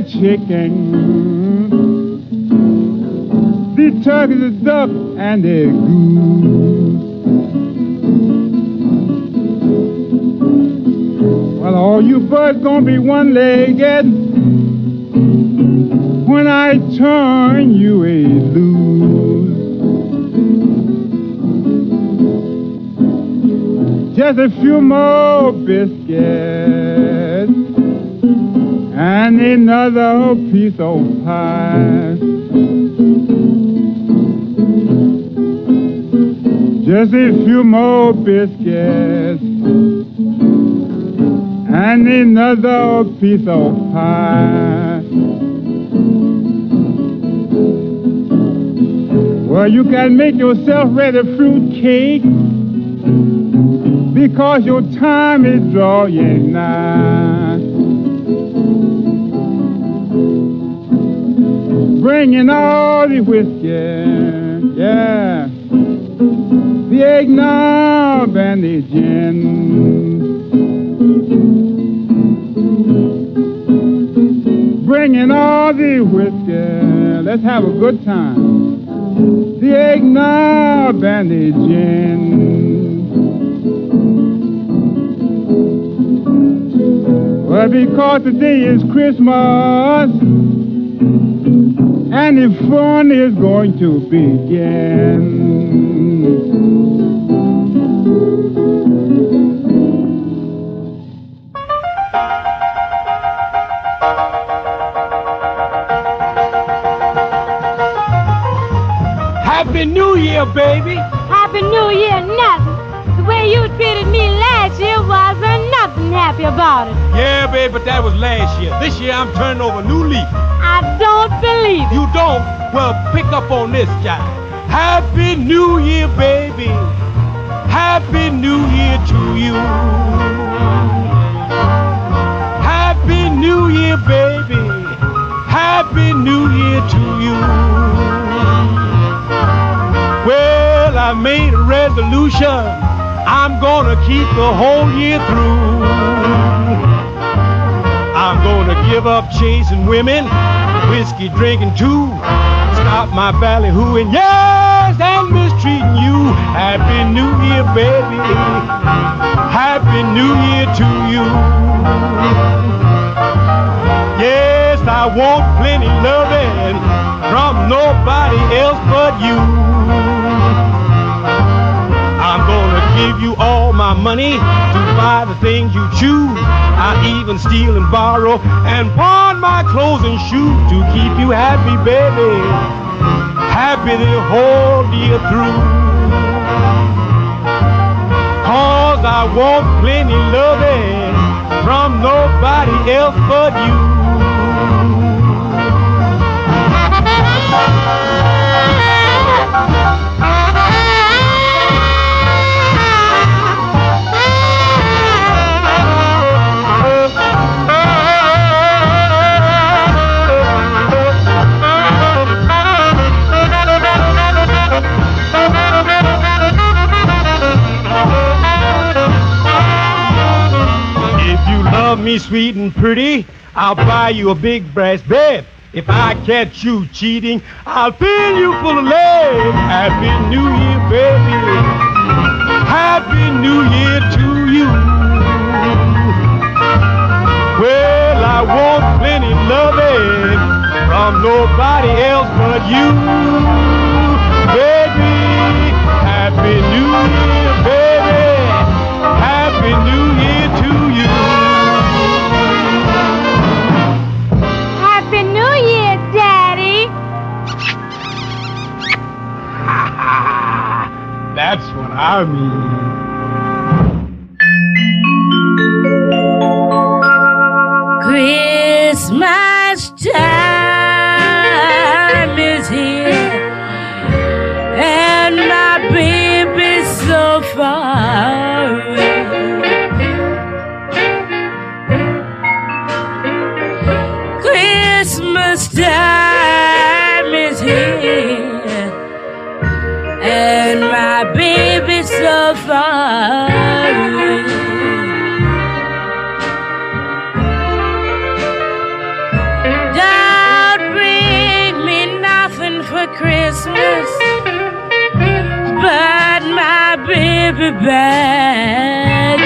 That chicken, the turkey, the duck, and the goose. Well, all you birds gonna be one-legged when I turn you a loose. Just a few piece of pie. Well, you can make yourself ready fruit cake because your time is drawing nigh. Bringing all the whiskey, yeah, the eggnog let's have a good time. The eggnog and the. Well, because today is Christmas and the fun is going to begin. Baby. Happy New Year, nothing. The way you treated me last year wasn't nothing happy about it. Yeah, baby, but that was last year. This year I'm turning over a new leaf. I don't believe it. You don't? Well, pick up on this, child. Happy New Year, baby. Happy New Year to you. Resolution. I'm gonna keep the whole year through. I'm gonna give up chasing women, whiskey drinking too. Stop my ballyhooing, yes, and mistreating you. Happy New Year, baby. Happy New Year to you. Yes, I want plenty loving from nobody else but you. Give you all my money to buy the things you choose. I even steal and borrow and pawn my clothes and shoes to keep you happy, baby. Happy the whole year through. Cause I want plenty loving from nobody else but you. Me sweet and pretty, I'll buy you a big brass bed. If I catch you cheating, I'll fill you full of lead. Happy New Year, baby. Happy New Year to you. Well, I want plenty loving from nobody else but you. Baby, Happy New Year, baby. Happy New Year Daddy. I mean. Christmas today.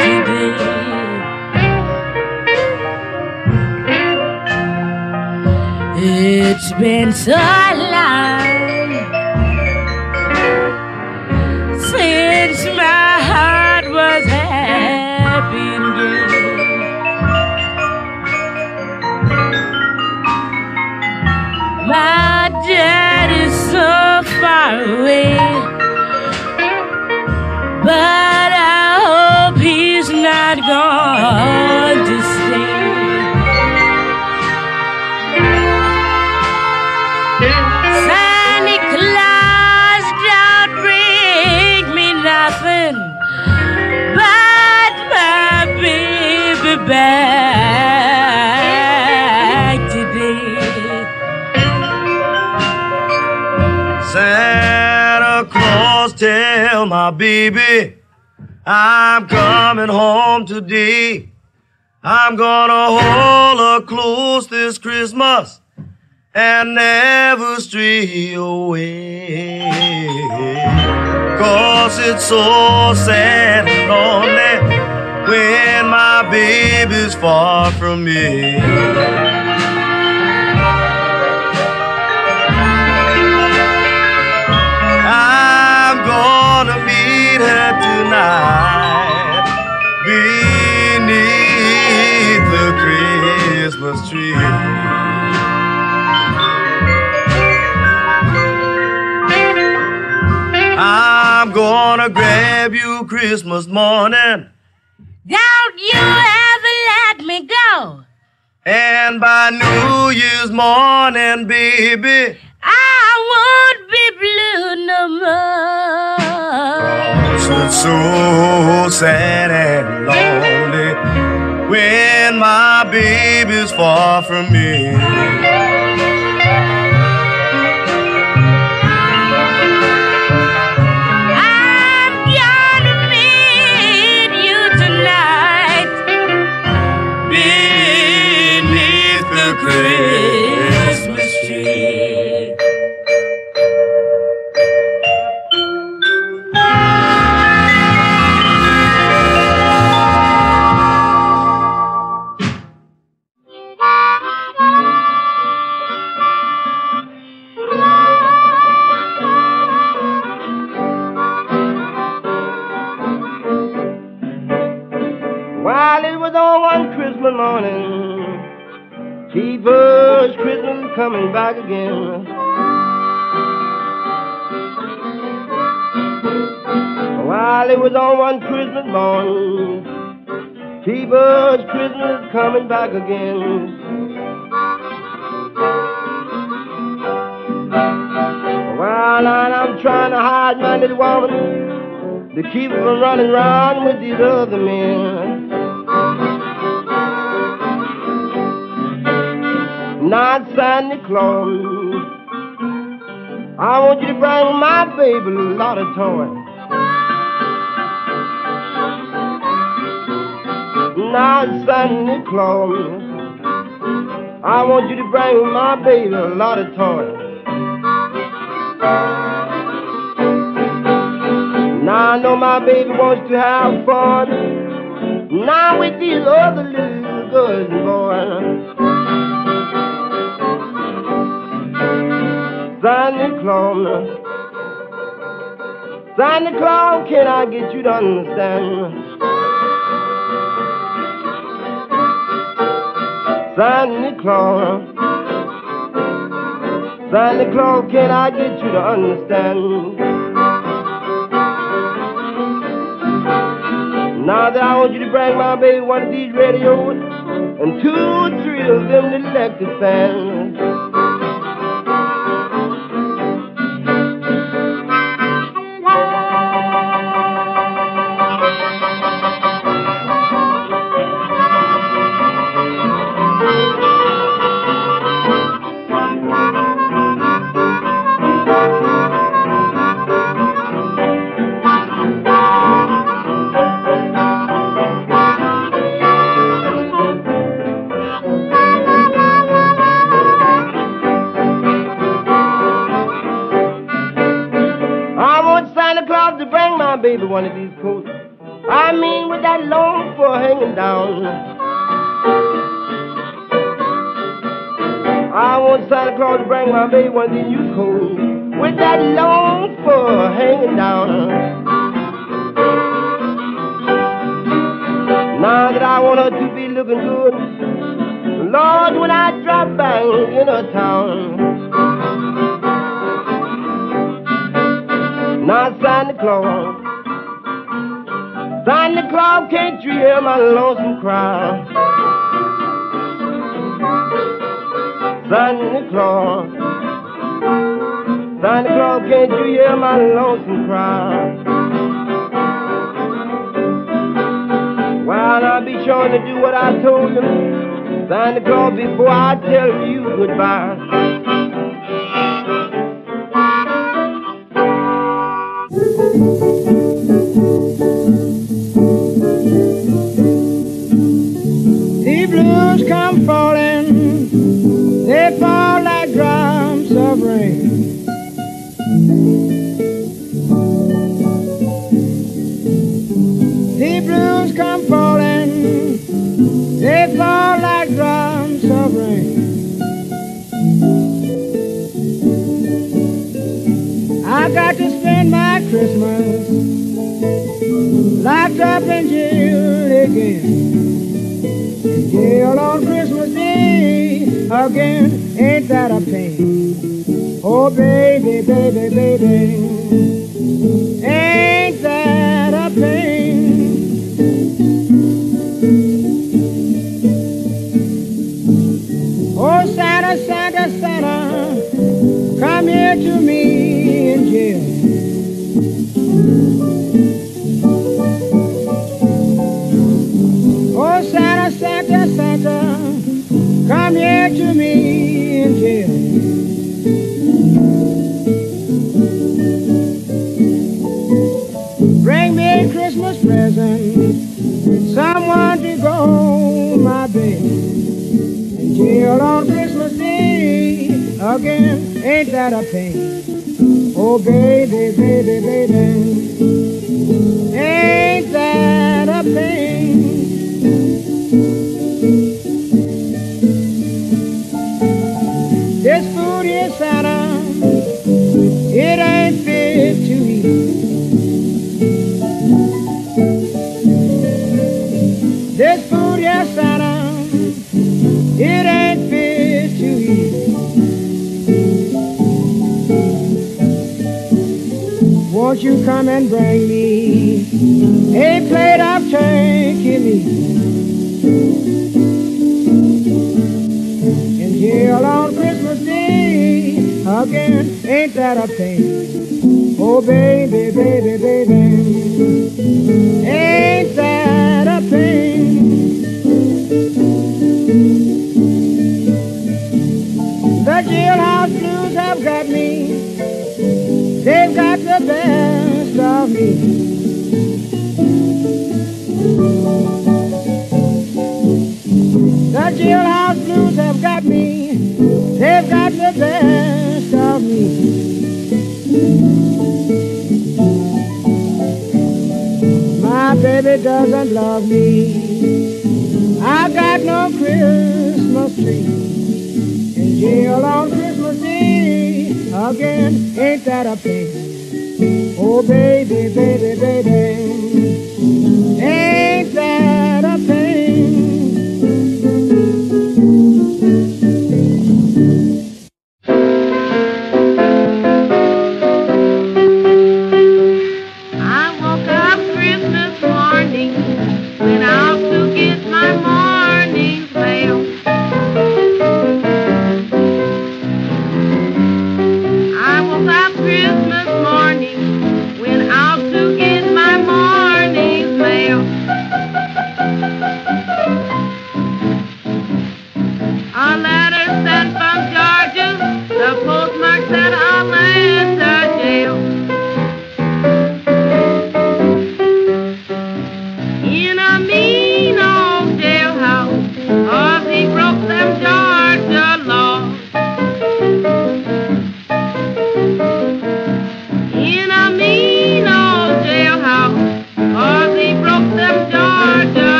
It's been so long since my heart was happy gay. My dad is so far away, but baby I'm coming home today. I'm gonna hold her close this Christmas and never stray away. Cause it's so sad and lonely when my baby's far from me. Beneath the Christmas tree. I'm gonna grab you Christmas morning, Don't you ever let me go. and by New Year's morning, baby, I won't be blue no more. So sad and lonely when my baby's far from me. Christmas morning, Jeepers Christmas coming back again. While it was on one Christmas morning, Jeepers Christmas is coming back again. While I'm trying to hide my little woman to keep from running around with these other men. Not Santa Claus. I want you to bring my baby a lot of toys. Not Santa Claus. I want you to bring my baby a lot of toys. Now I know my baby wants to have fun. Now with these other little and boys. Santa Claus. Santa Claus, can I get you to understand? Santa Claus. Santa Claus, can I get you to understand? Now that I want you to bring my baby one of these radios and two or three of them electric fans. Santa Claus bring my baby one thing you cold with that long fur hanging down. Now that I want her to be looking good, Lord, when I drop back in her town. Now Santa Claus, Santa Claus, can't you hear my lonesome cry? Santa Claus. Santa Claus, can't you hear my lonesome cry? Well, I'll be sure to do what I told him. Santa Claus, before I tell you goodbye. Thank you.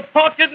Your pocket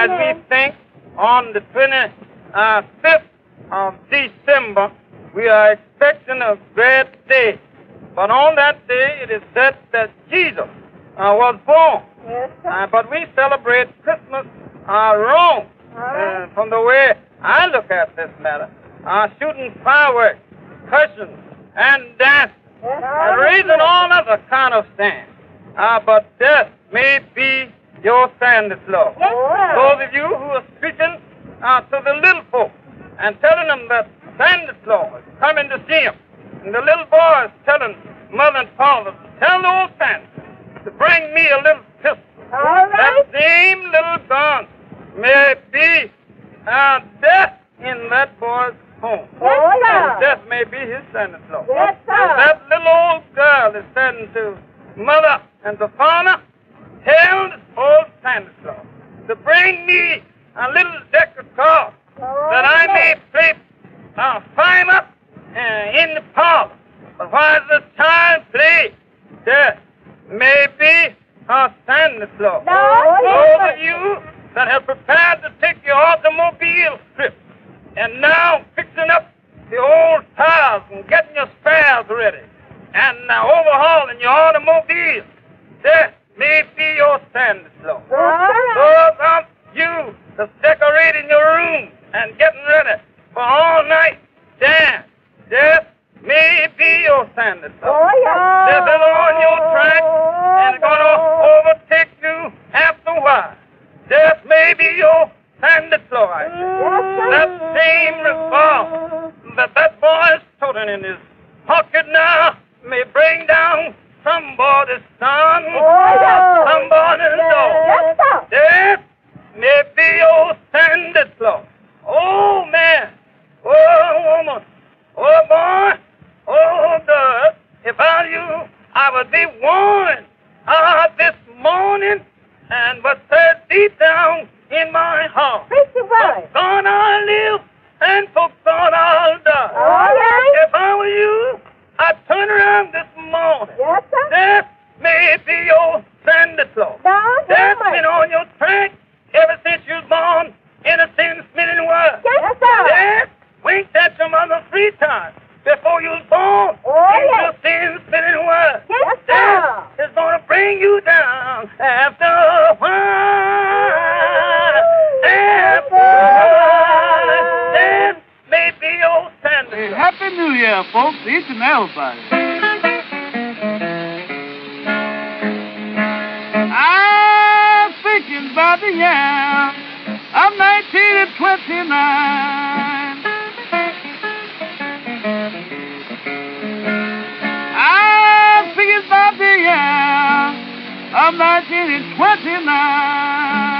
as we think on the 25th of December, we are expecting a great day. But on that day, it is said that Jesus uh, was born. Uh, but we celebrate Christmas uh, wrong uh, from the way I look at this matter. Uh, shooting fireworks, cussing, and dancing, and raising all other kind of things. Uh, but death may be your Santa Claus. Those of you who are speaking uh, to the little folk and telling them that Santa Claus is coming to see them. And the little boy is telling mother and father, tell the old Santa to bring me a little pistol. That same little gun may be uh, death in that boy's home. And death may be his Santa Claus. Yes, sir. And that little old girl is saying to mother and to father, tell old Santa Claus to bring me a little deck of cards that I may play uh, five up uh, in the parlor. But while the child plays, death may be a Santa Claus. Those of you that have prepared to take your automobile trip and now fixing up the old tires and getting your spares ready and uh, overhauling your automobile, death may be your Santa Claus. Those of you that's decorating your room and getting ready for all night dance, death may be your Santa Claus. Death is oh, on your track and going to overtake you after a while. Death may be your Santa Claus. That same revolver that that boy is toting in his pocket now may bring down somebody's son, oh, yes. somebody's yes. daughter. Yes, sir. Death may be your Santa Claus. Oh, man. Oh, woman. Oh, boy. Oh, girl. If I were you, I would be warned out ah, this morning and would said deep down in my heart. Preacher, for God I live and for God I'll die. All right. If I were you, I'd turn around this morning. Yes, sir. That may be your Santa Claus. Don't That's it. been on your track ever since you was born in a sin spinning world. Yes, sir. Yes, winked at your mother three times before you was born Oh, in yes. your sin spinning world. Yes, sir. That is going to bring you down after a while. After a while. Hey, Happy New Year, folks, each and everybody. I'm thinking about the year of 1929. I'm thinking about the year of 1929.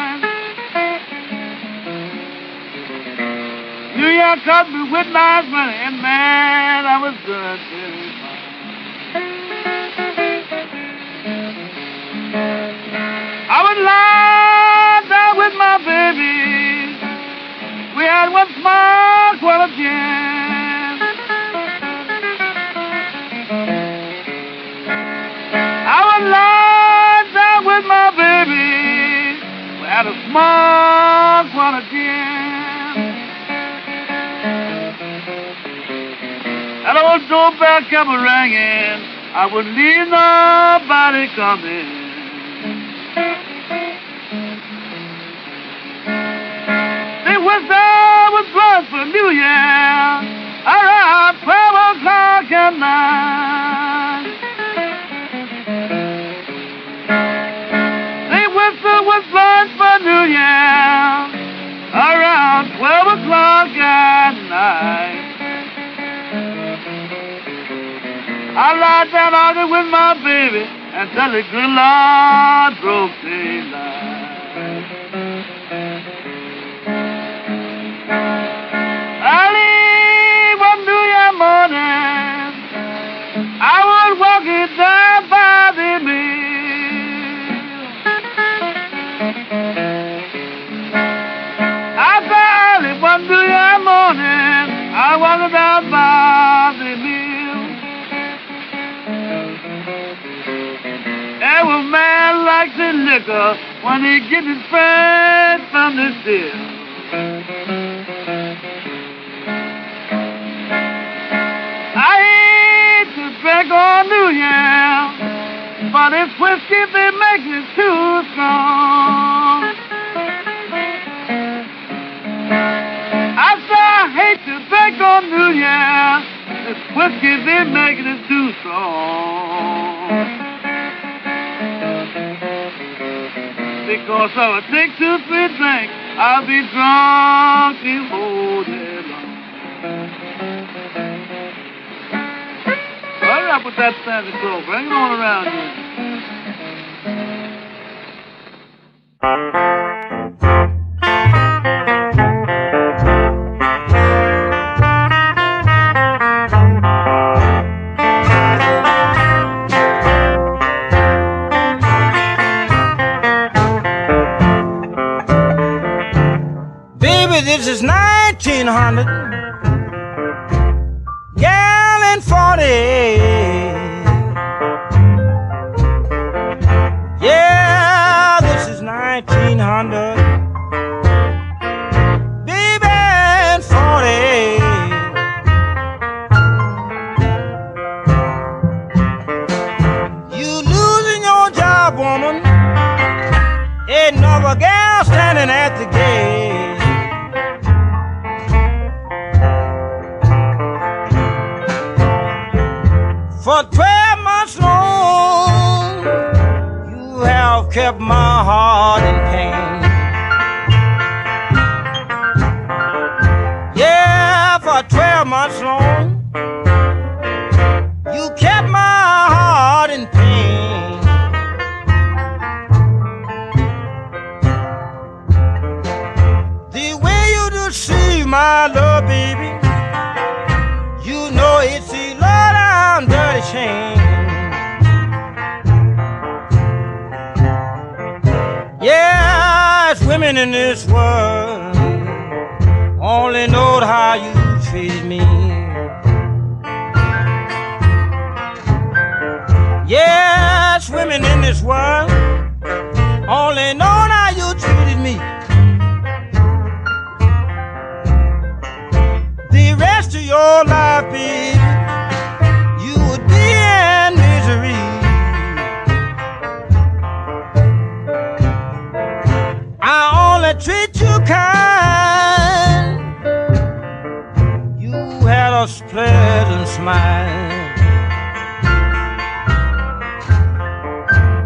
York caught me with my money, and man, I was good. very. I was lying down with my baby. We had one small quarter gin. I was lying down with my baby. We had a small quarter old doorbell kept ringing. I wouldn't leave nobody coming. The whistle was blowing for New Year around 12 o'clock at night. I lied down arguing with my baby until the good Lord broke daylight. Early one New Year morning, I was walking down by the mill. After early one New Year morning, I was down by the Every man likes the liquor when he gets his friend from the still. I hate to drink on New Year, but it's whiskey that makes it too strong. I say I hate to drink on New Year, this whiskey that makes it too strong. Because if I take two, three drinks, I'll be drunk whole day long. Hurry up with that Santa Claus. Bring it on around here. This is 1900. Gallon 40. My heart in this world only know how you treated me. Yes, women in this world only know how you treated me. The rest of your life, baby, smile.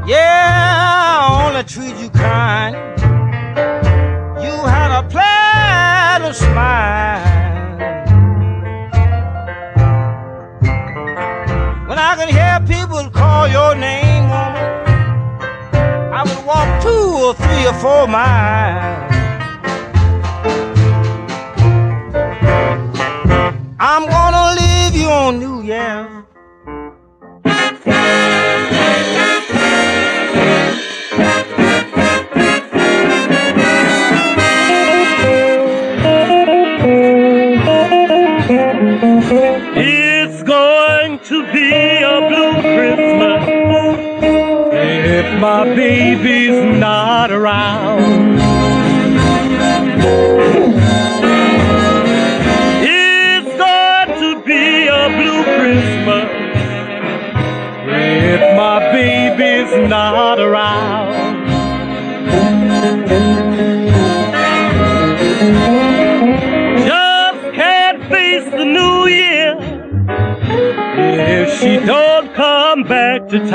Yeah, I only treat you kind. You had a pleasant smile. When I can hear people call your name, woman, I would walk two or three or four miles. You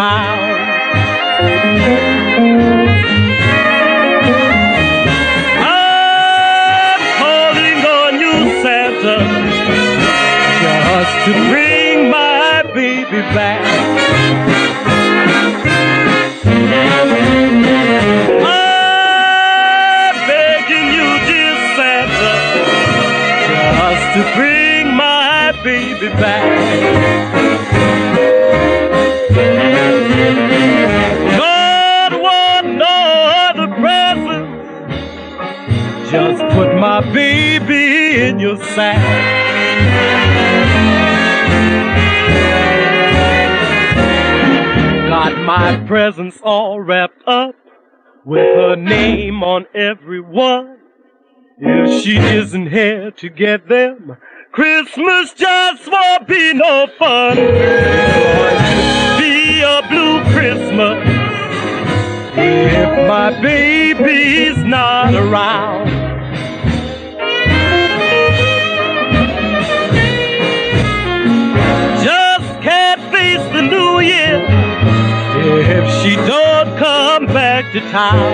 back my presents all wrapped up with her name on every one. If she isn't here to get them, Christmas just won't be no fun. Be a blue Christmas if my baby's not around. She don't come back to town.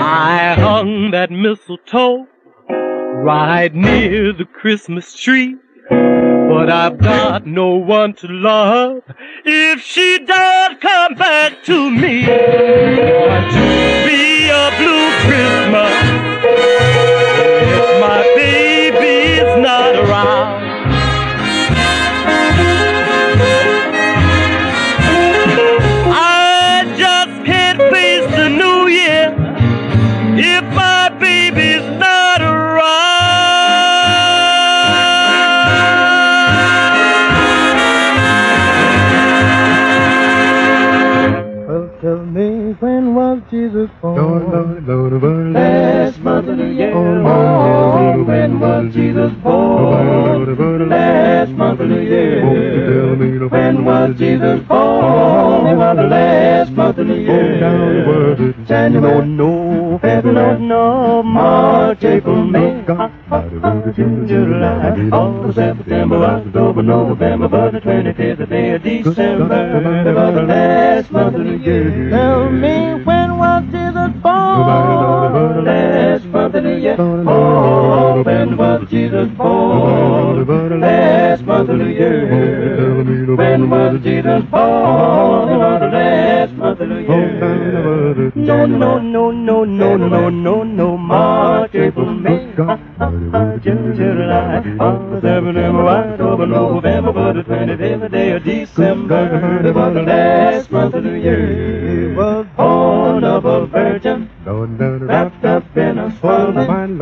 I hung that mistletoe right near the Christmas tree. But I've got no one to love if she don't come back to me. To be a blue Christmas Oh, when was Jesus born? Last month of the year. When was Jesus born? It was the last month of the year. No, February, no, March, April, May, June, July, August, September, October, November, but the 25th of day of December. Was the last month of the year. Tell me when was Jesus born? Of the year. Oh, when was Jesus born? Last month of the year. When was Jesus born? It was the last month of the year. No, no, no, no, no, no, no, no, March, April, May, June, July. August, September, October, November, but the 25th day of December, it was the last month of the year. Was born of a virgin, wrapped up in a swaddling,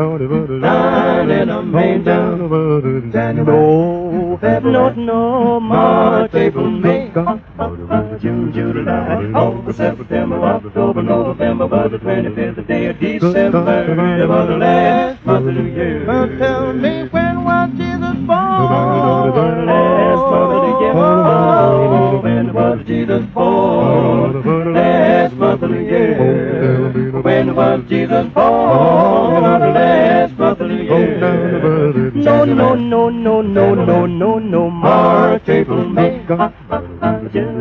lying in a manger. No, February, no, March, April, May, June, July, August, September, October, November, but the 25th day of December, it was the last month of the year. But tell me when was Jesus born? Last month of the year. Oh, when was Jesus born? Last month of the year. When was Jesus born? Last month of the year. No, no, no, no, no, no, no, no. March, April, May, June,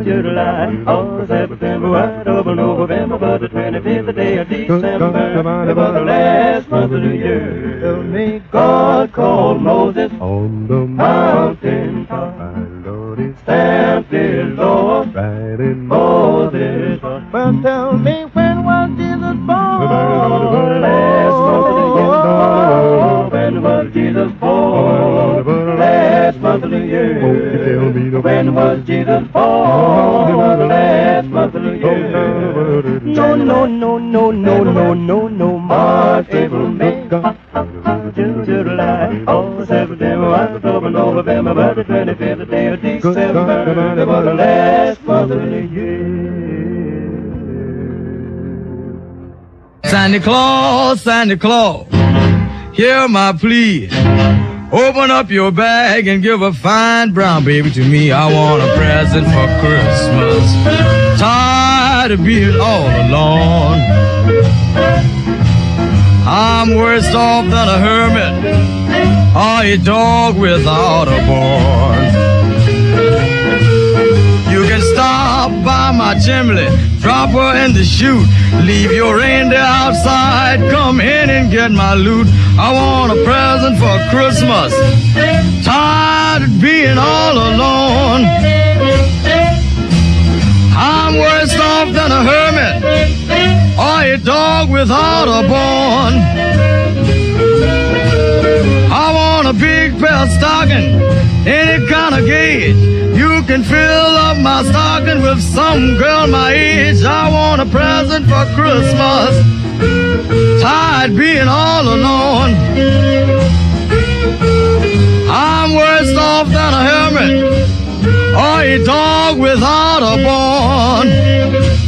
July, August, September, October, November, but the 25th day of December, was the last month of the year. God called Moses on the mountain top. His law right in Moses. Well, tell me, when was Jesus born? Last month of the year. Oh, when was Jesus born? The Last month of the year. When was Jesus born? Last month of the year. No, no, no, no, no, no, no, no. March, April, May, June, July, August, September, October, November, but the 25th day of December, it was the last month of the year. Santa Claus, Santa Claus, hear my plea. Open up your bag and give a fine brown baby to me. I want a present for Christmas. Tired of being all alone. I'm worse off than a hermit or a dog without a bone. By my chimney, drop her in the chute, leave your reindeer outside, come in and get my loot. I want a present for Christmas, tired of being all alone. I'm worse off than a hermit or a dog without a bone. I a big of stocking, any kind of gauge. You can fill up my stocking with some girl my age. I want a present for Christmas. Tired being all alone. I'm worse off than a hermit or a dog without a bone.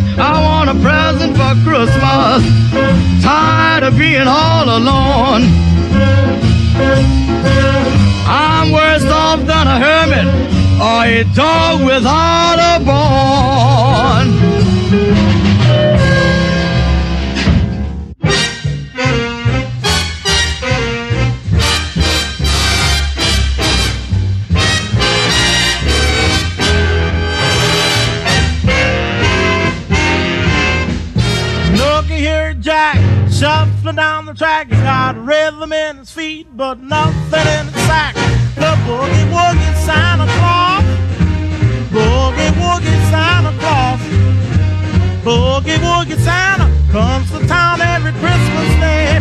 I want a present for Christmas. Tired of being all alone. I'm worse off than a hermit or a dog without a bone. Nothing in his sack. The boogie woogie Santa Claus, boogie woogie Santa Claus, boogie woogie Santa comes to town every Christmas day.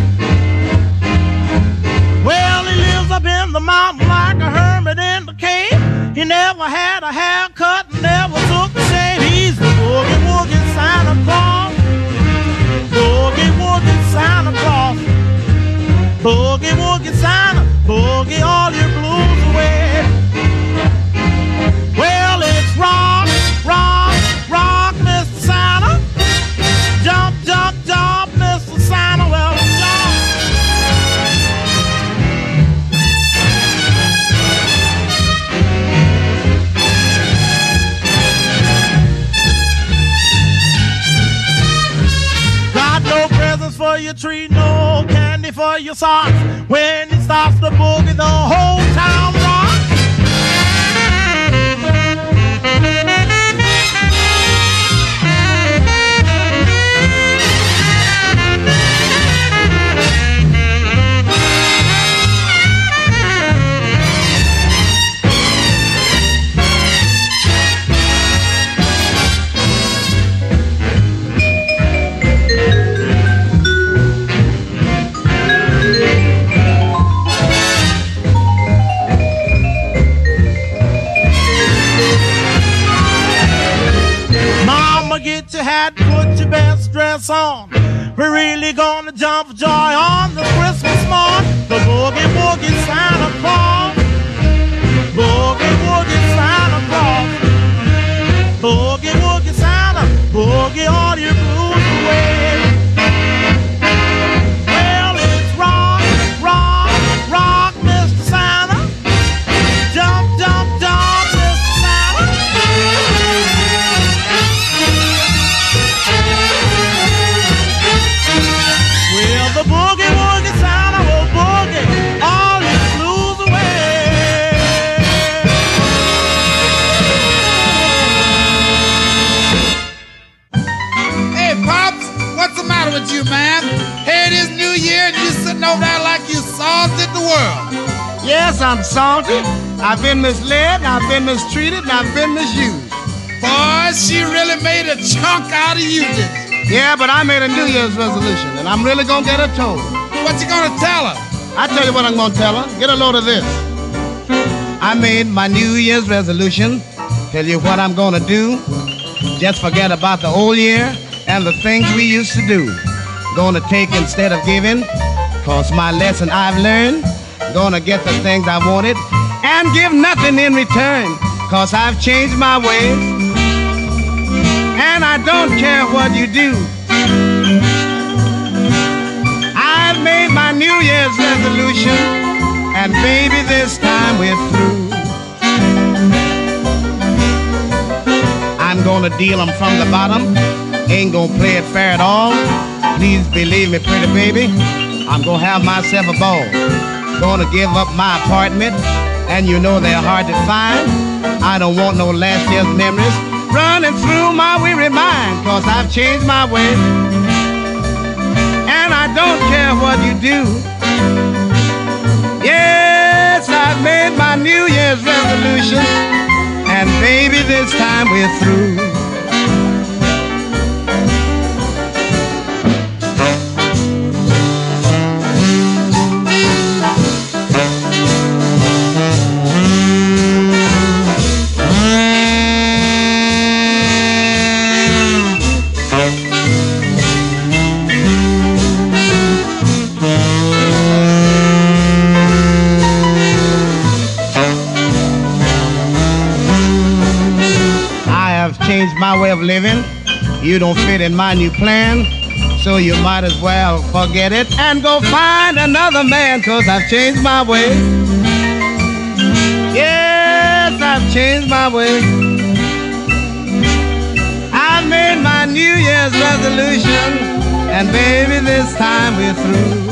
Well, he lives up in the mountain like a hermit in the cave. He never had a haircut, Boogie woogie Santa, boogie all your blues away. Your socks. When it starts to boogie, the whole town on. We're really gonna jump for joy on the Christmas morn. The boogie woogie Santa Claus. Salty. I've been misled, I've been mistreated, and I've been misused. Boy, she really made a chunk out of you, Yeah, but I made a New Year's resolution, and I'm really gonna get her told. What you gonna tell her? I tell you what I'm gonna tell her. Get a load of this. I made my New Year's resolution. Tell you what I'm gonna do. Just forget about the old year and the things we used to do. Gonna take instead of giving, cause my lesson I've learned. Gonna get the things I wanted and give nothing in return, cause I've changed my ways. And I don't care what you do. I've made my New Year's resolution, and baby, this time we're through. I'm gonna deal 'em from the bottom, ain't gonna play it fair at all. Please believe me, pretty baby, I'm gonna have myself a ball. Gonna give up my apartment, and you know they're hard to find. I don't want no last year's memories running through my weary mind, cause I've changed my ways. And I don't care what you do. Yes, I've made my New Year's resolution, and baby, this time we're through. Of living. You don't fit in my new plan. So you might as well forget it and go find another man, cause I've changed my way. Yes, I've changed my way. I've made my New Year's resolution, and baby, this time we're through.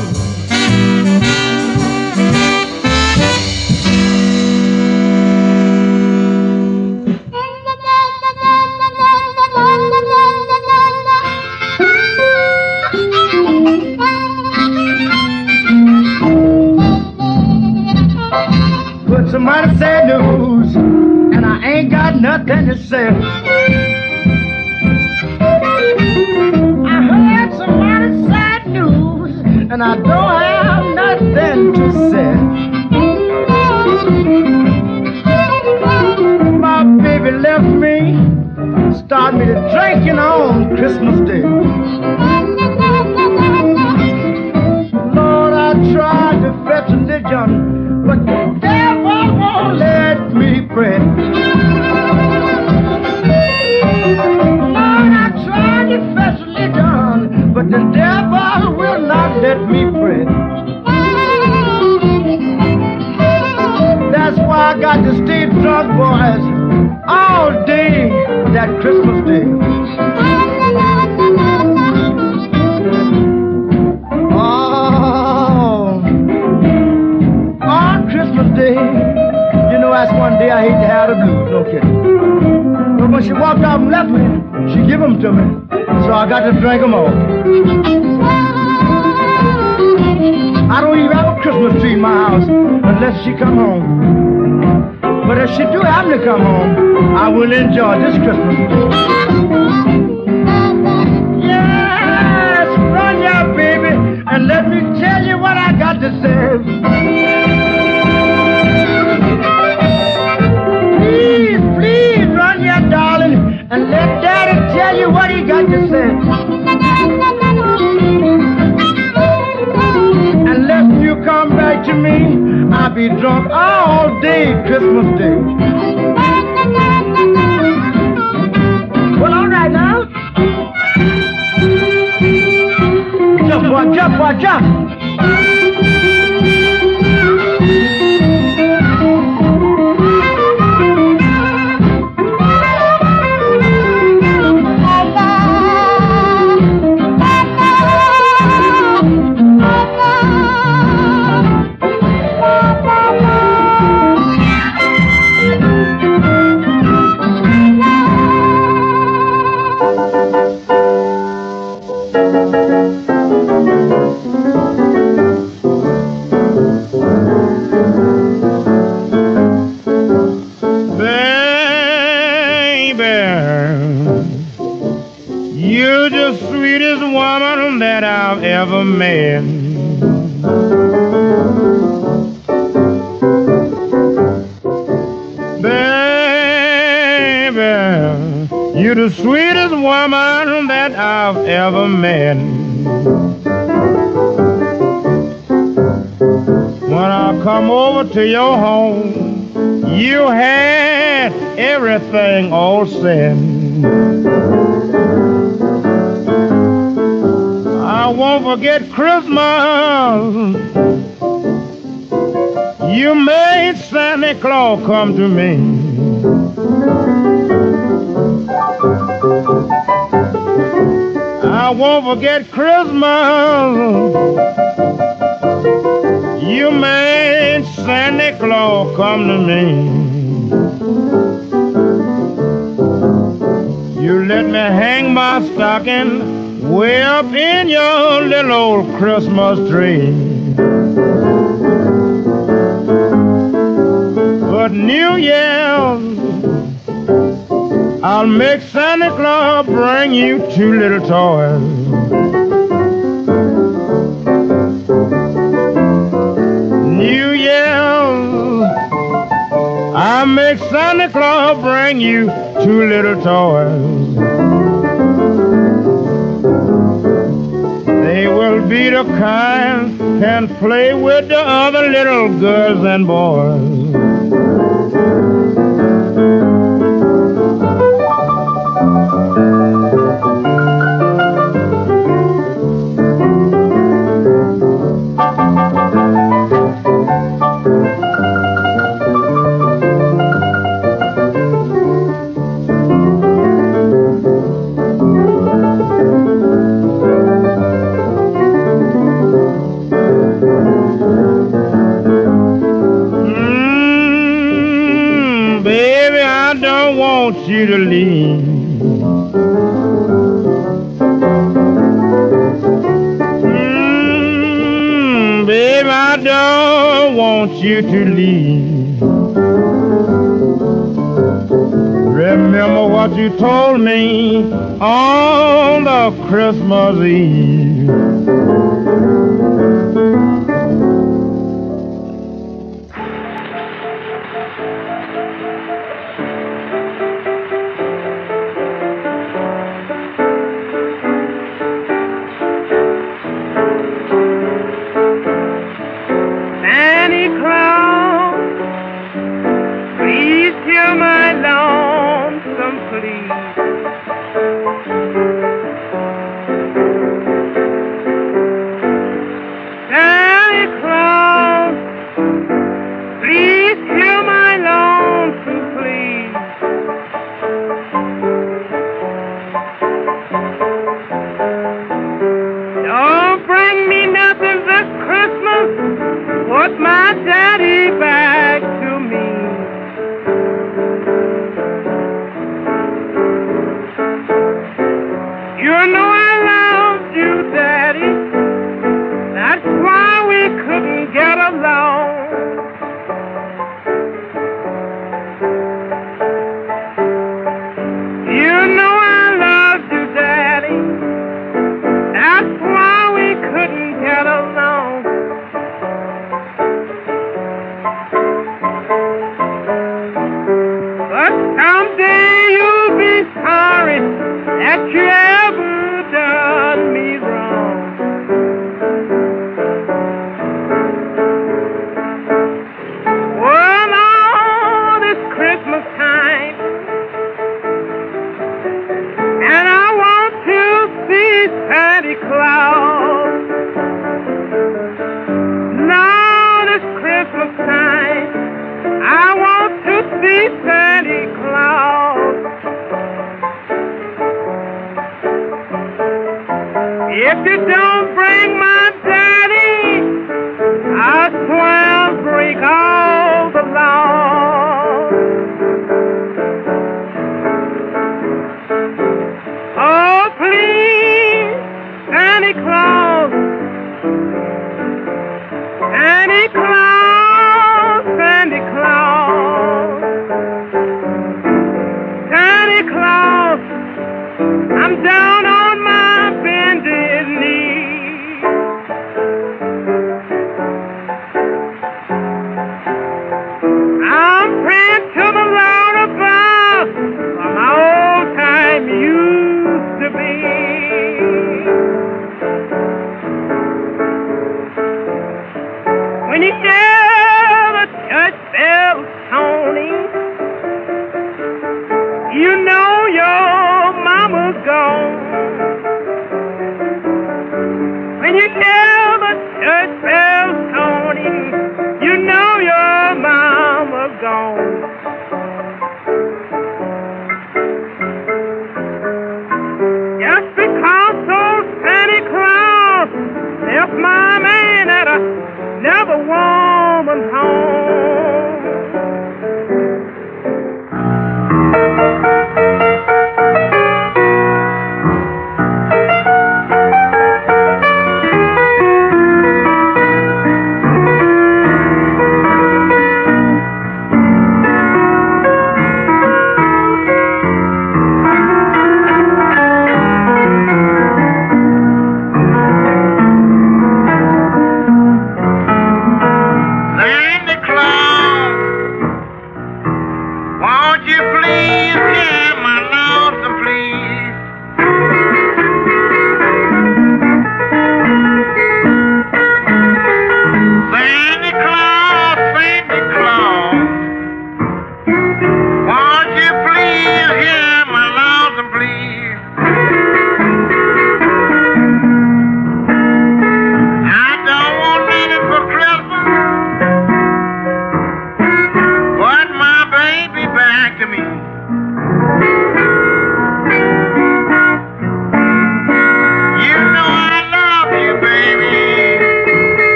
drink them all. I don't even have a Christmas tree in my house unless she come home. But if she do happen to come home, I will enjoy this Christmas. come to me. You let me hang my stocking way up in your little old Christmas tree. But New Year's, I'll make Santa Claus bring you two little toys. and boys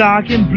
stocking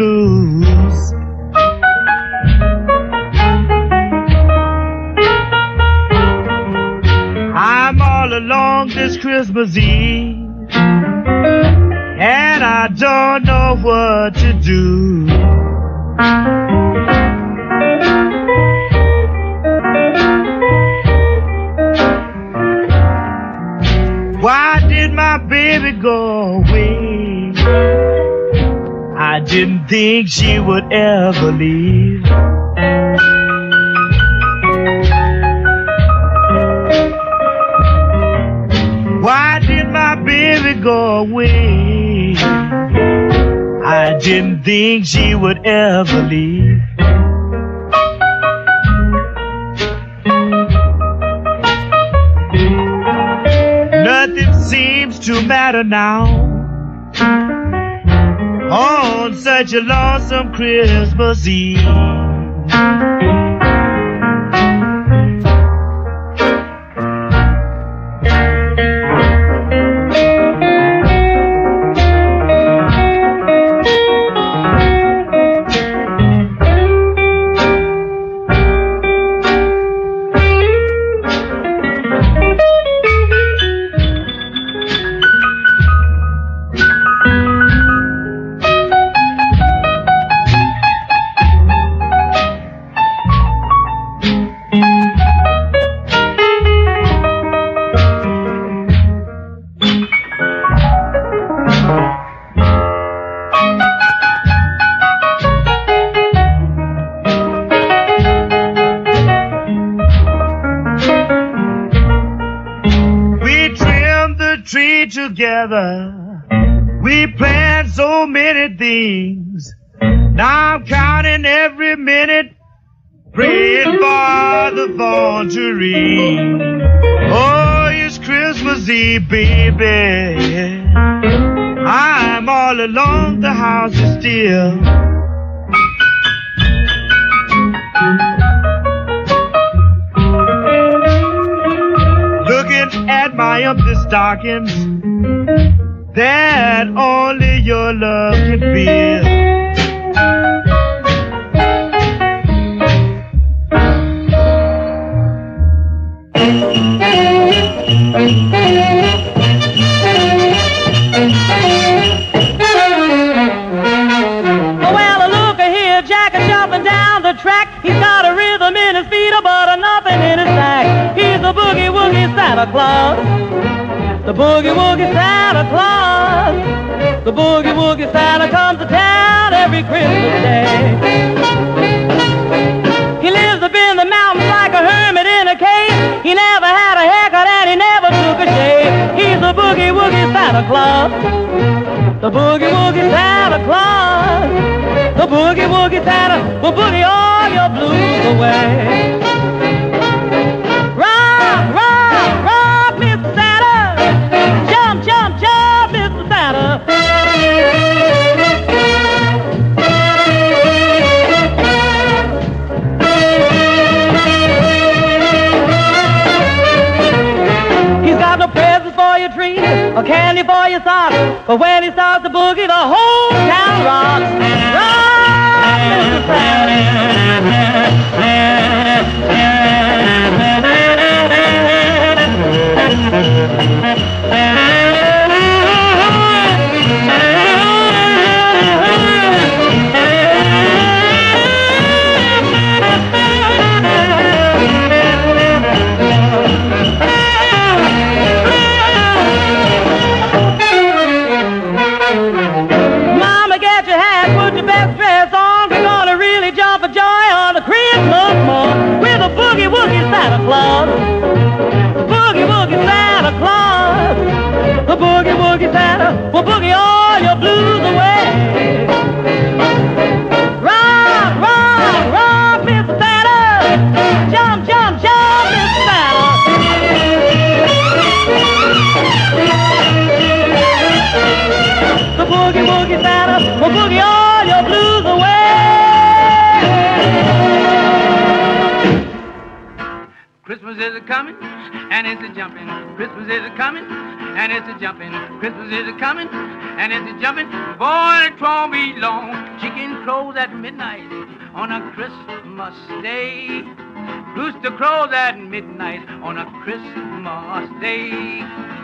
Christmas day.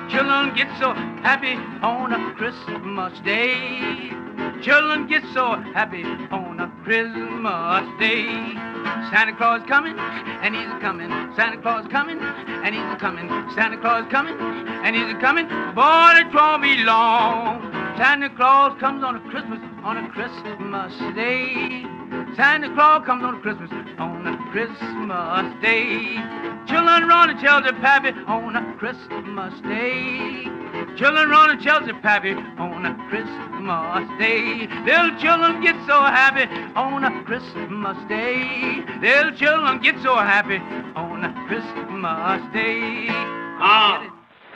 Children get so happy on a Christmas day. Children get so happy on a Christmas day. Santa Claus coming, and he's coming. Santa Claus coming, and he's coming. Santa Claus coming, and he's coming. Boy, it won't be long. Santa Claus comes on a Christmas, on a Christmas day. Santa Claus comes on a Christmas, on a Christmas day. Children run to Chelsea Pappy on a Christmas day. Children run to Chelsea Pappy on a Christmas day. Little children get so happy on a Christmas day. Little children get so happy on a Christmas day. Ah,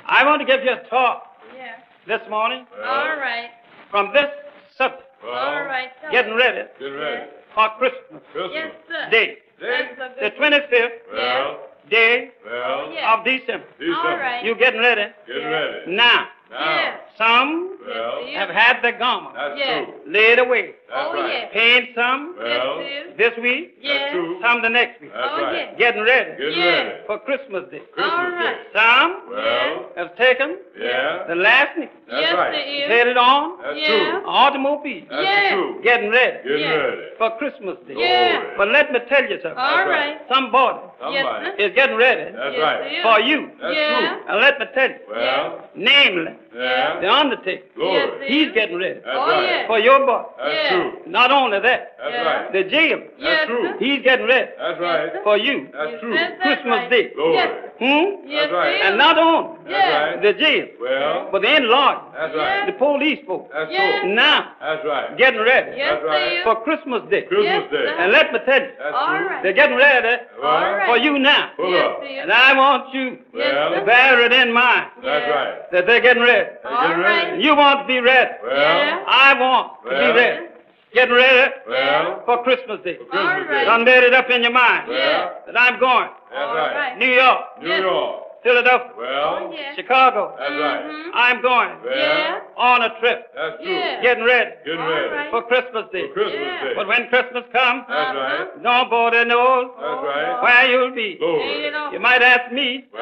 I want to give you a talk Yeah. this morning All right. from this subject. All right. Tell Getting ready Getting ready. for Christmas Christmas. Yes, sir. Day. That's a The 25th Well. Day Well. Yeah. of December. All right. You getting ready? Getting ready. Now. Yes. Some Well. have had their garments That's Yes. true. laid away. That's Oh, right. yes. Paid some Well. This week. Yes. Some the next week. That's Oh, right. yes. Getting ready. Getting Yes. ready. For Christmas Day. All right. Some Well. have taken Yeah. the last nickel. That's Yes, right. Paid it on. That's Yeah. true. Automobile. That's Yeah. true. Getting ready. Getting Yes. ready. For Christmas Day. Yeah. But let me tell you something. All right. Somebody Yes, Somebody. is getting ready. That's Yes, right. For you. That's true. And let me tell you. Well. Namely. Yeah. The Undertaker. Glory. Yes, He's getting ready. That's Oh, right. yes. For your boy. That's Yeah. true. Not only that. That's Yeah. right. The jail. That's true. He's getting ready. That's right. For you. That's true. Yes, that's Christmas right. Day. Glory. Yes. Hmm? Yes, That's right. And not on That's right. The jail. Well. But the in-law. That's right. The police folks. That's Yes. true. Now. That's right. Getting ready. Yes, That's right. For Christmas Day. Christmas Yes, Day. And let me tell you. That's All true. right. They're getting ready All right. for you now. Pull Yes, up. And I want you Well. to bear it in mind That's right. that they're getting ready. They're getting All ready. right. You want to be ready. Well. Yeah. I want to be ready. Getting ready Well. for Christmas Day. Christmas Day. Done made it up in your mind Yeah. that I'm going. That's right. New York. New York. Philadelphia. Well. Chicago. That's right. I'm going Well. on a trip. That's true. Getting ready. Getting ready. For Christmas Day. For Christmas Day. But when Christmas comes, That's right. nobody knows That's right. where you'll be. Glory. You might ask me. Well.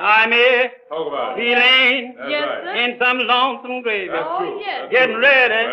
I may Talk about be it. laying That's Yes, right. in some lonesome grave. That's true. That's Getting true. ready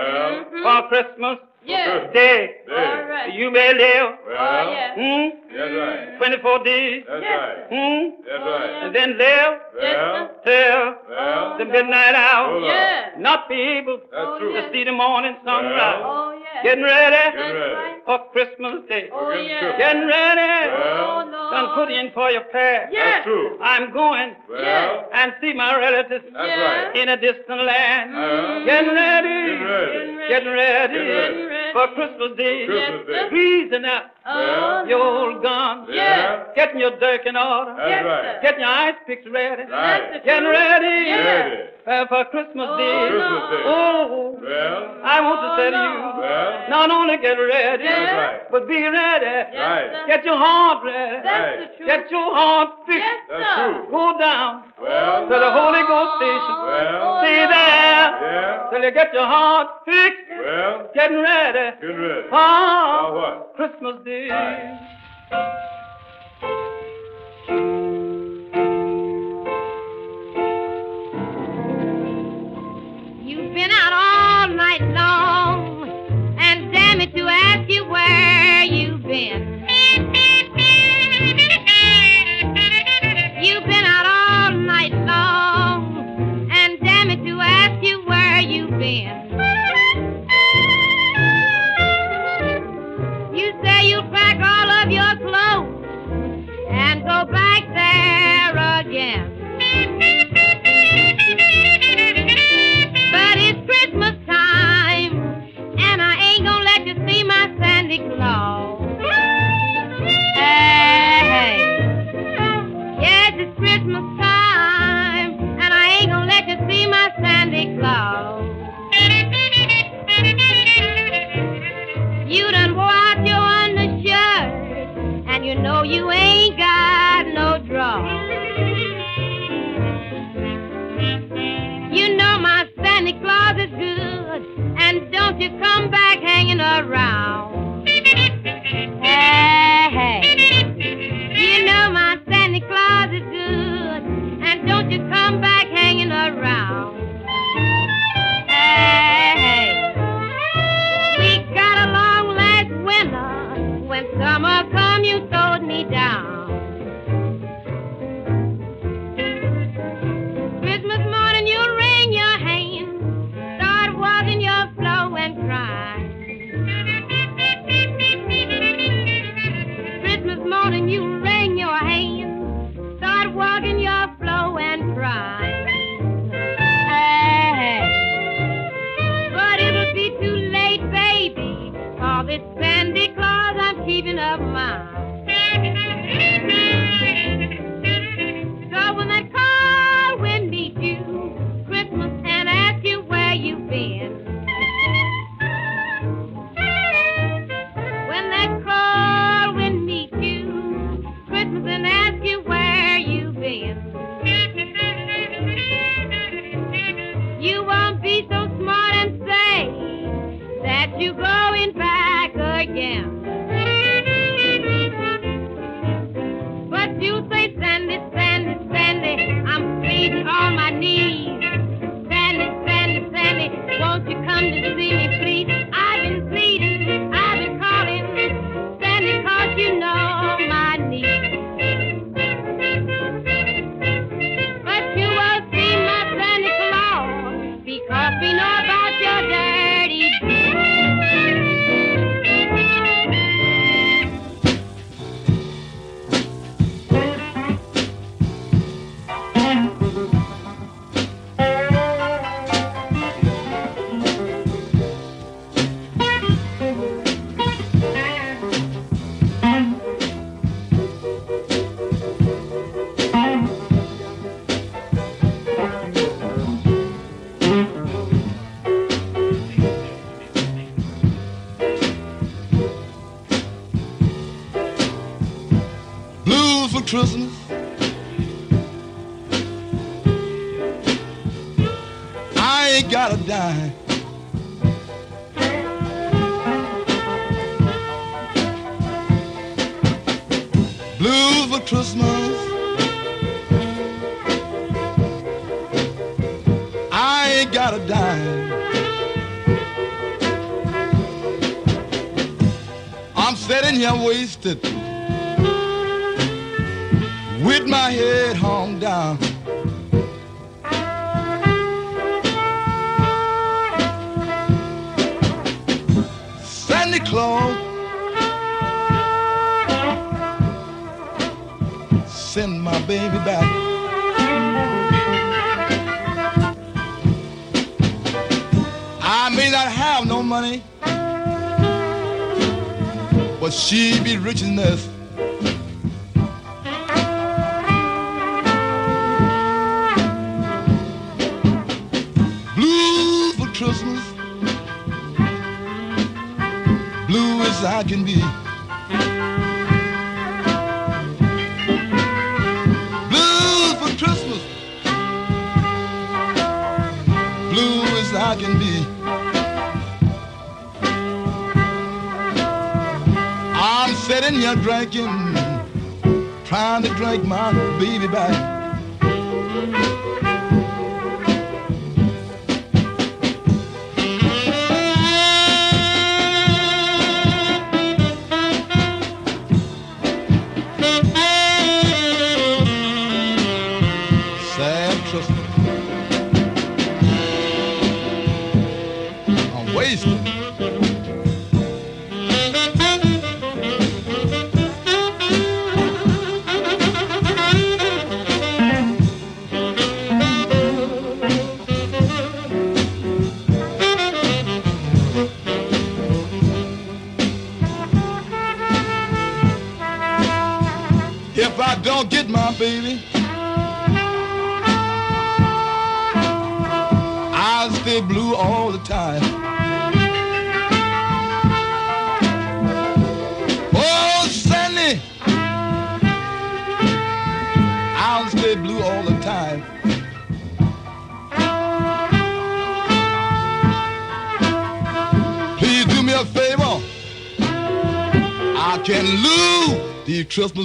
Well. for Christmas Yes. Day. Day. You may live. Well. Hmm? That's right. 24 days. That's right. Hmm? That's right. And then live Well. till Well. the midnight hour. Hold on. Yeah. Not be able That's true. to see the morning sunrise. Well. Getting ready Getting ready. for Christmas Day. Oh, yeah. Getting ready. Well. Done put in for your prayer. That's true. I'm going Well. and see my relatives That's right. in a distant land. Uh-huh. Getting ready. Getting ready. Getting ready. Getting ready. For Christmas Day. Christmas Day. Greasing up Well. your old gun. Yeah. Getting your dirk in order. That's Yes, right. Getting your ice picks ready. Right. Getting ready. Ready. Uh, for Christmas Day. Christmas Day. Oh, Well. I want to say to you, Well. not only get ready, That's right. but be ready. Right. Get your heart ready. That's the truth. Get your heart fixed. That's true. Go down Well. to the Holy Ghost station. Well. Stay there Yeah. till you get your heart fixed. Well. Getting ready Getting ready. for For what? Christmas Day. You've been out all night long, and damn it to ask you where you've been. Been. You say you'll pack all of your clothes and go back there again. But it's Christmas time, and I ain't gonna let you see my Santa Claus. Hey, yes, it's Christmas time, and I ain't gonna let you see my Sandy Claus. No, you ain't got no draw. You know my Santa Claus is good, and don't you come back hanging around. Hey, hey. You know my Santa Claus is good, and don't you come back hanging around. Hey, hey. We got a long last winter when summer comes. keeping up mine. Wasted lose these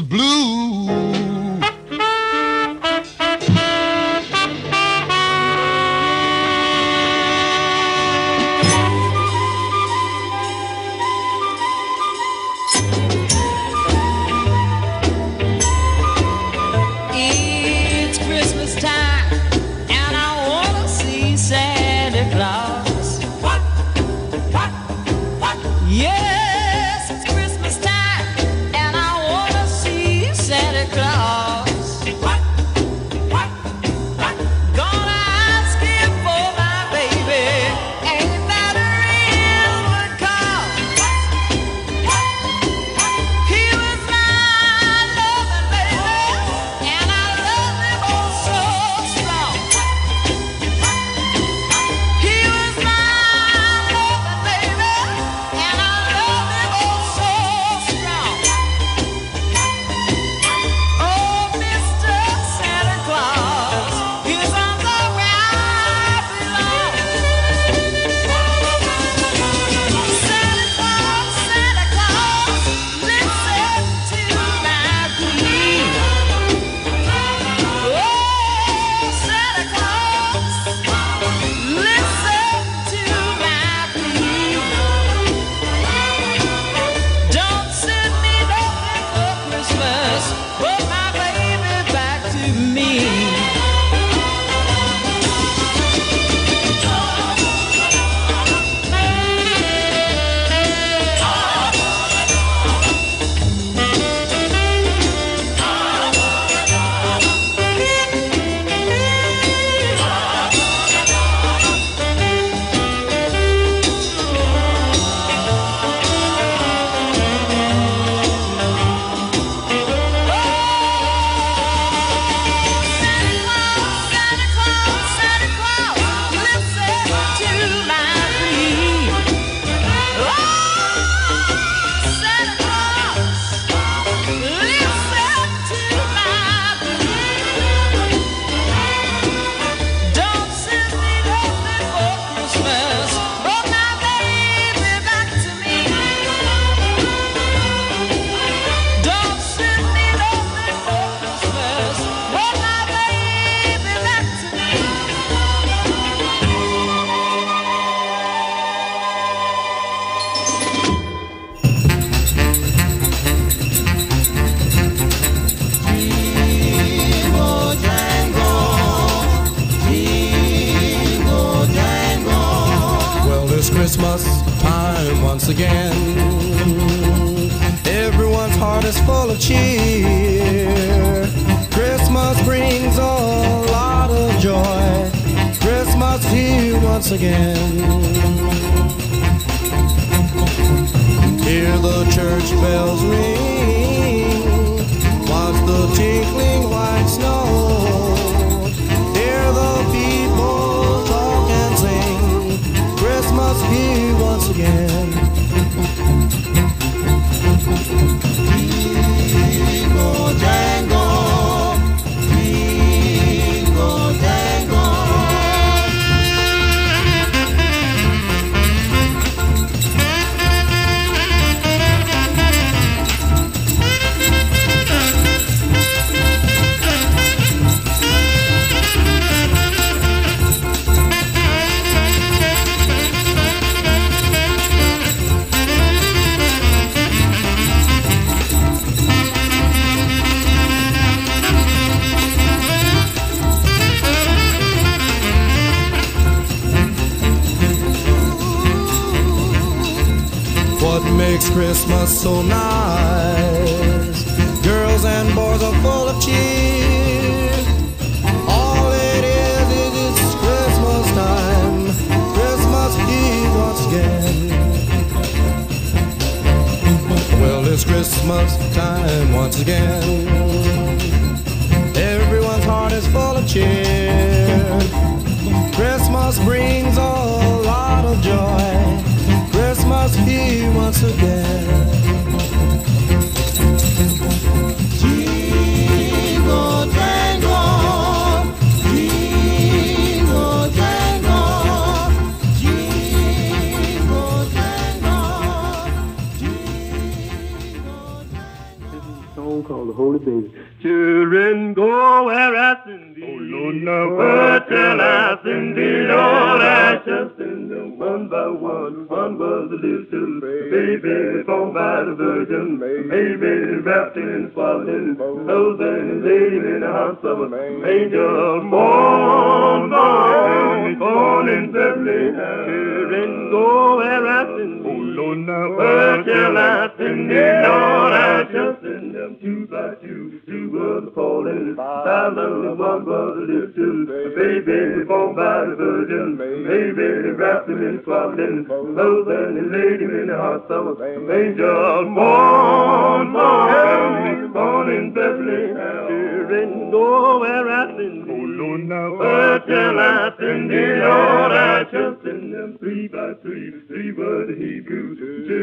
Baby wrapped him in swaddling clothes and he laid him in the heart of an angel. Born, born, born in Bethlehem. Children, go where I. Oh, Lord, now where shall I thee? Lord, I shall send them three by three. Three were the Hebrews.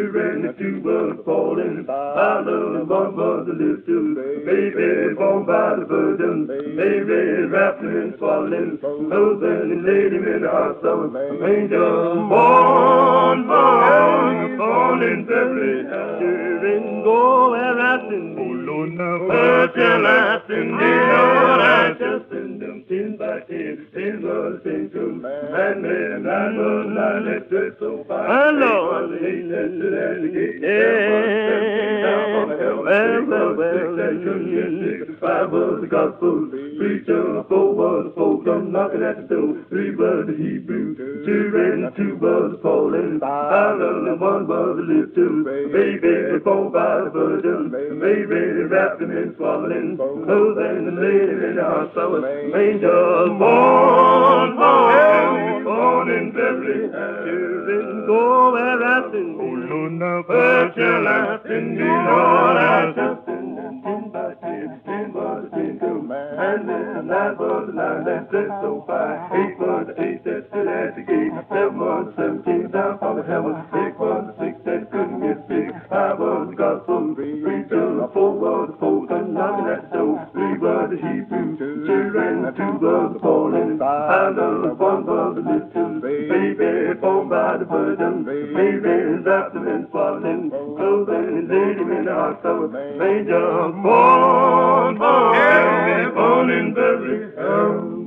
Children, the two was falling. I love one was a little baby born by the Virgin. Baby wrapped in swaddling clothes and laid him in of an angel. Born, born, born in Bethlehem. Children, go where send thee. Oh, Lord, now shall I send thee? Lord, I shall send them ten by ten. Was ten to man, man, nine was nine. Let's so fine. Oh, Lord. Eight was eight, let's do that again. Down on the hell, well, well, well, that couldn't get sick. Five was the gospel preacher. Four was the folk come knocking at the door. Three was the Hebrew. Children, two was the falling. Five and one was the little baby born by the virgin. Baby wrapped him in swaddling clothes and laid him in the house of a manger. Born, in Bethlehem. Children, go where I send thee. Oh, now where shall I send thee? Lord, I shall send them ten by ten. Ten was the ten to man. And then nine was the nine that set so fine. Eight was the eight that stood at the gate. Seven was the seventeen down from the heaven. Six was the six that couldn't get sick. Five was the gospel preacher. Four was the folk come knocking at the door. Three was the Hebrew children. Two was the falling. Five one was the little baby born by the virgin. Baby wrapped him in swaddling clothes and laid him in the of a manger. Born, born, born in Bethlehem.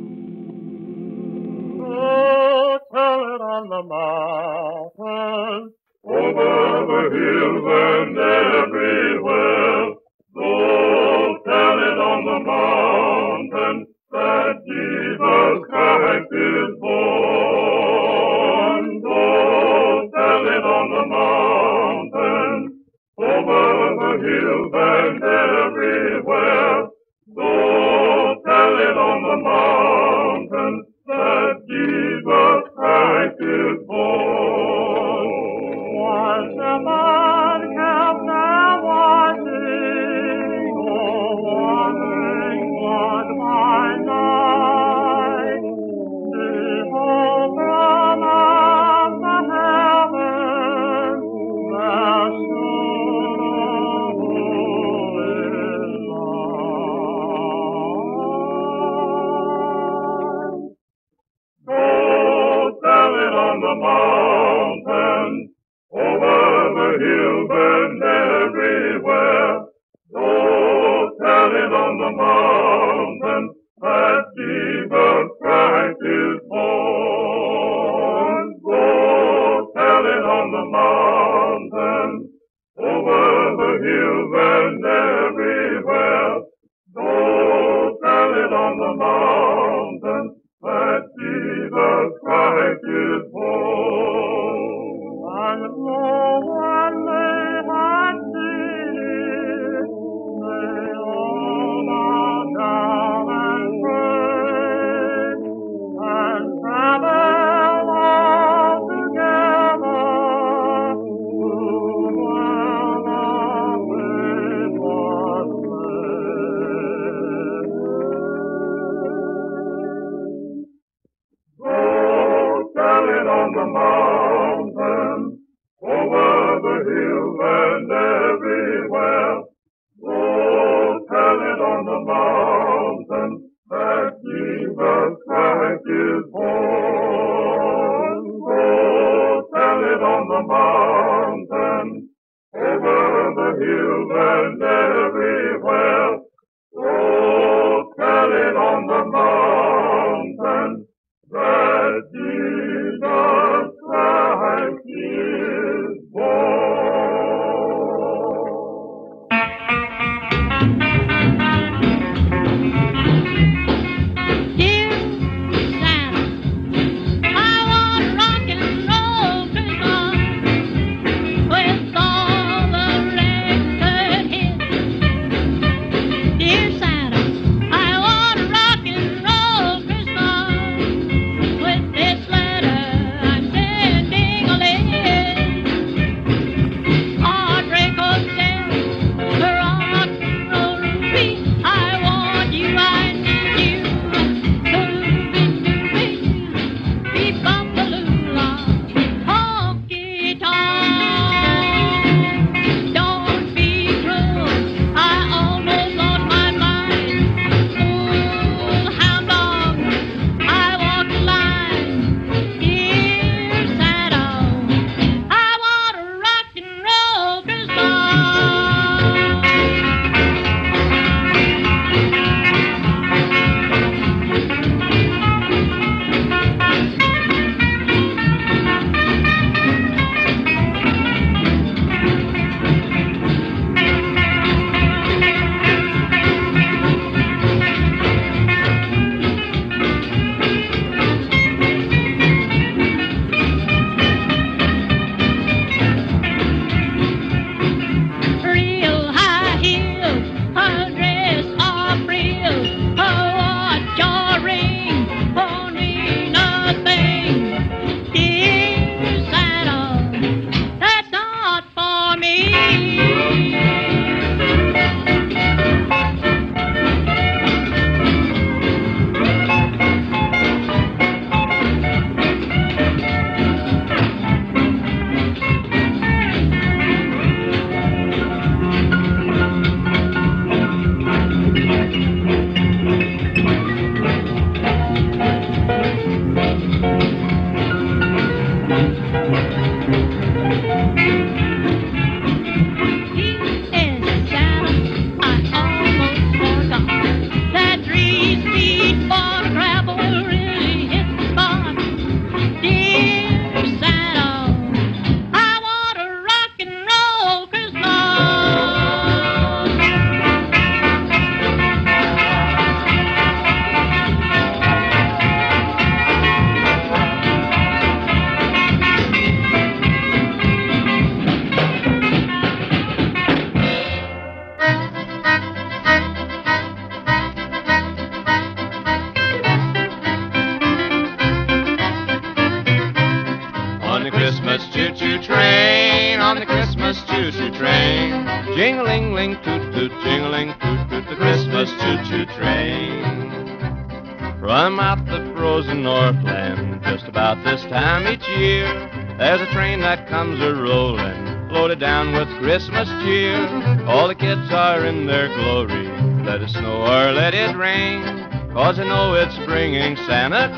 Oh, tell it on the mountain, over the hills and everywhere. Oh, tell it on the mountain that Jesus Christ is born. Tell it on the over the and everywhere. Tell it on the that Jesus Christ is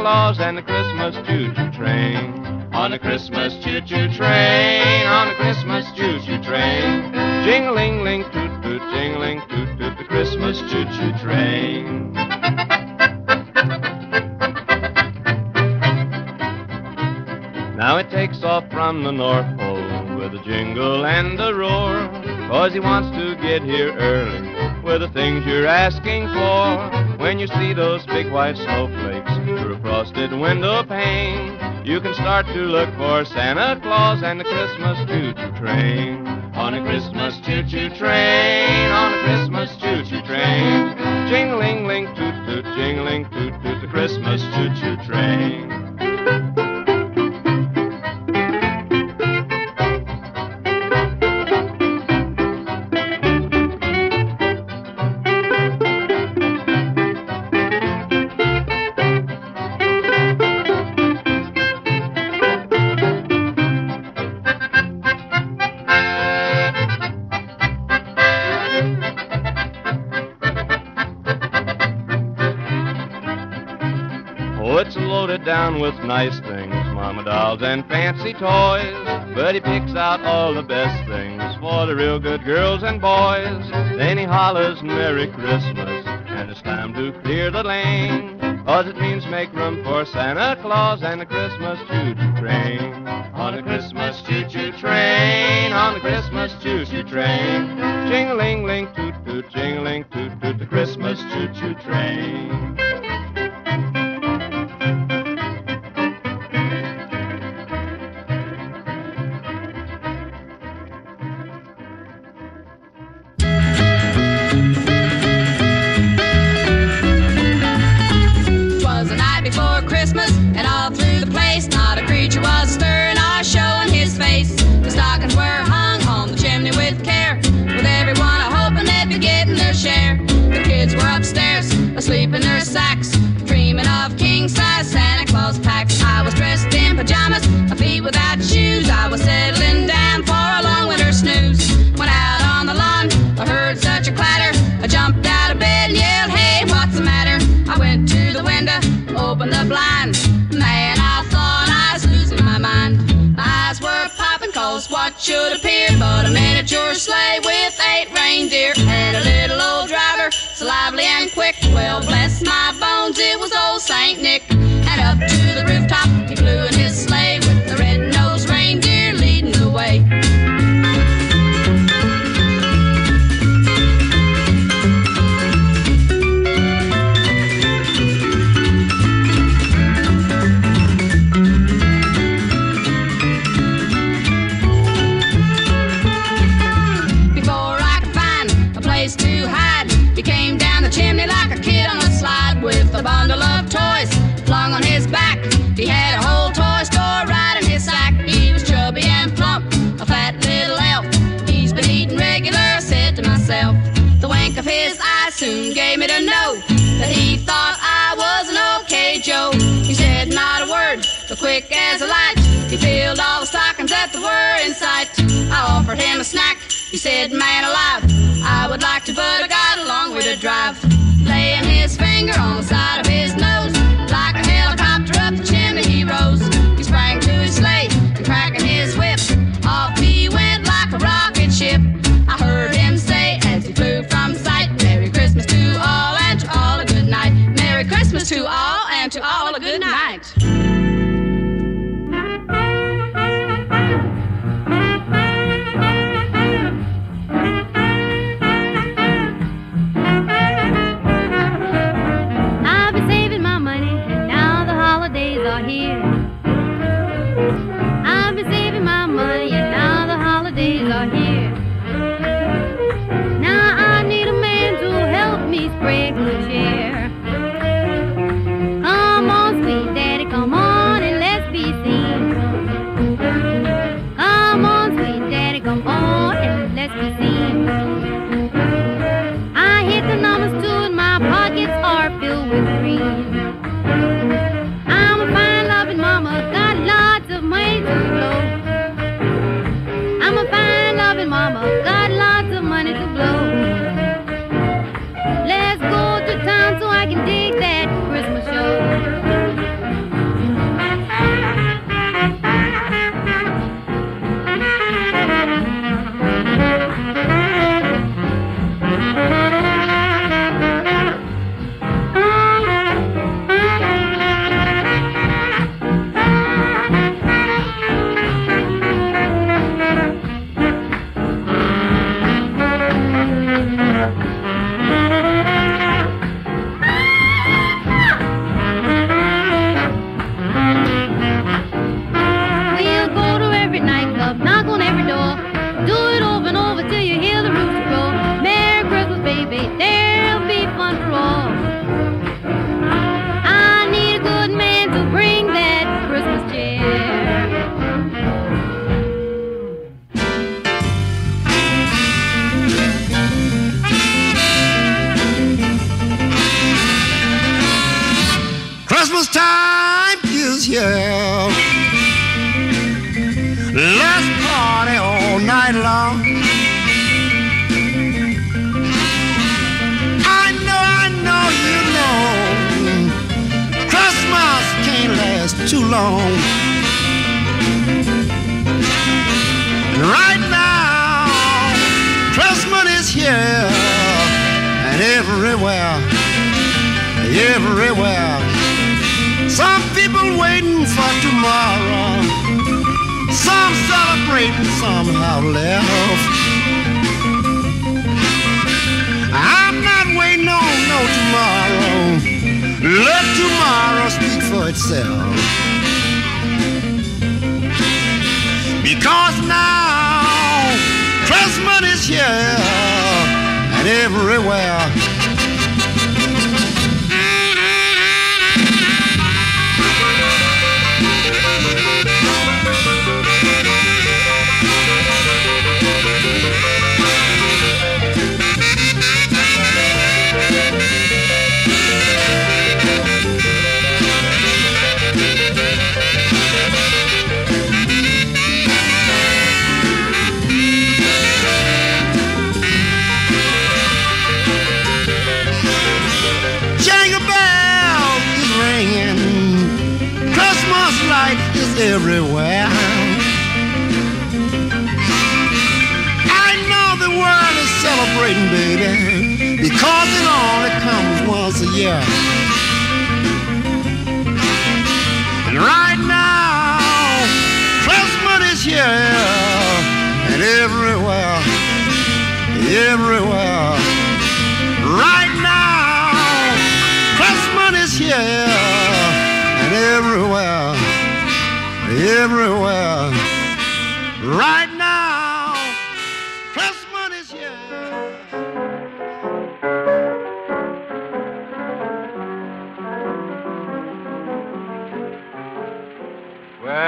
Claus and the Christmas choo-choo train. On the Christmas choo-choo train, on the Christmas choo-choo train. Jingling-ling, toot-toot, jingling, toot-toot, the Christmas choo-choo train. Now it takes off from the North Pole with a jingle and a roar, 'cause he wants to get here early with the things you're asking for. When you see those big white snowflakes, tinted window pane. You can start to look for Santa Claus and the Christmas choo-choo train. On a Christmas choo-choo train. girls and boys. Then he hollers, Merry Christmas, and it's time to clear the lane. Cause it means make room for Santa Claus and the Christmas tree.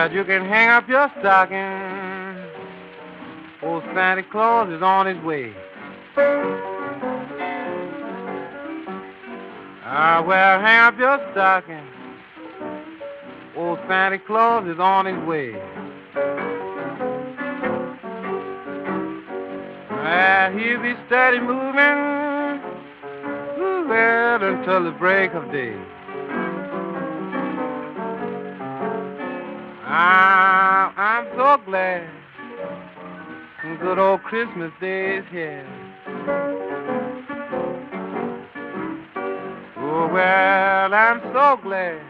said, you can hang up your stocking. Old Santa Claus is on his way. Ah, well, hang up your stocking. Old Santa Claus is on his way. Well, he'll be steady moving well, until the break of day. glad Good old Christmas Day is here. Oh, well, I'm so glad.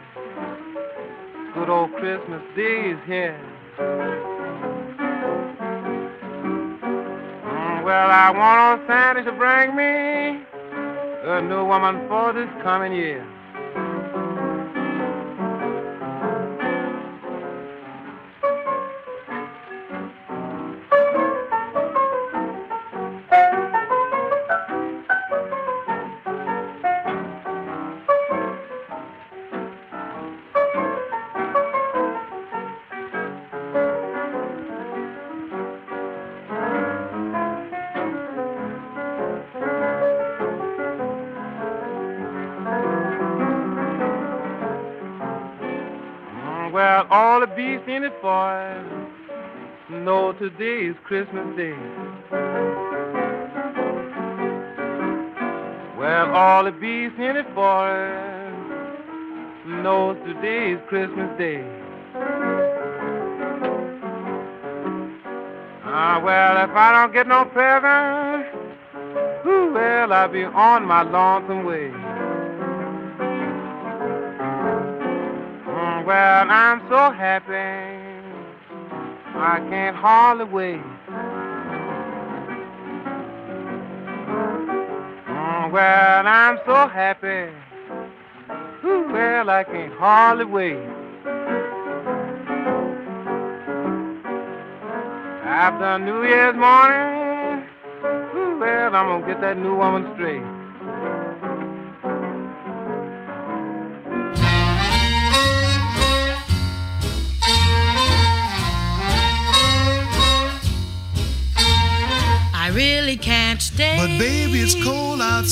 Good old Christmas Day is here. Mm, well, I want Santa to bring me a new woman for this coming year. Christmas Day. Well, all the beasts in it, boy, knows today is Christmas Day. Ah, well, if I don't get no present, whew, well, I'll be on my lonesome way. Mm, well, I'm so happy, I can't hardly wait. Well, I'm so happy, Whew, well, I can't hardly wait. After New Year's morning, whew, well, I'm gonna get that new woman straight.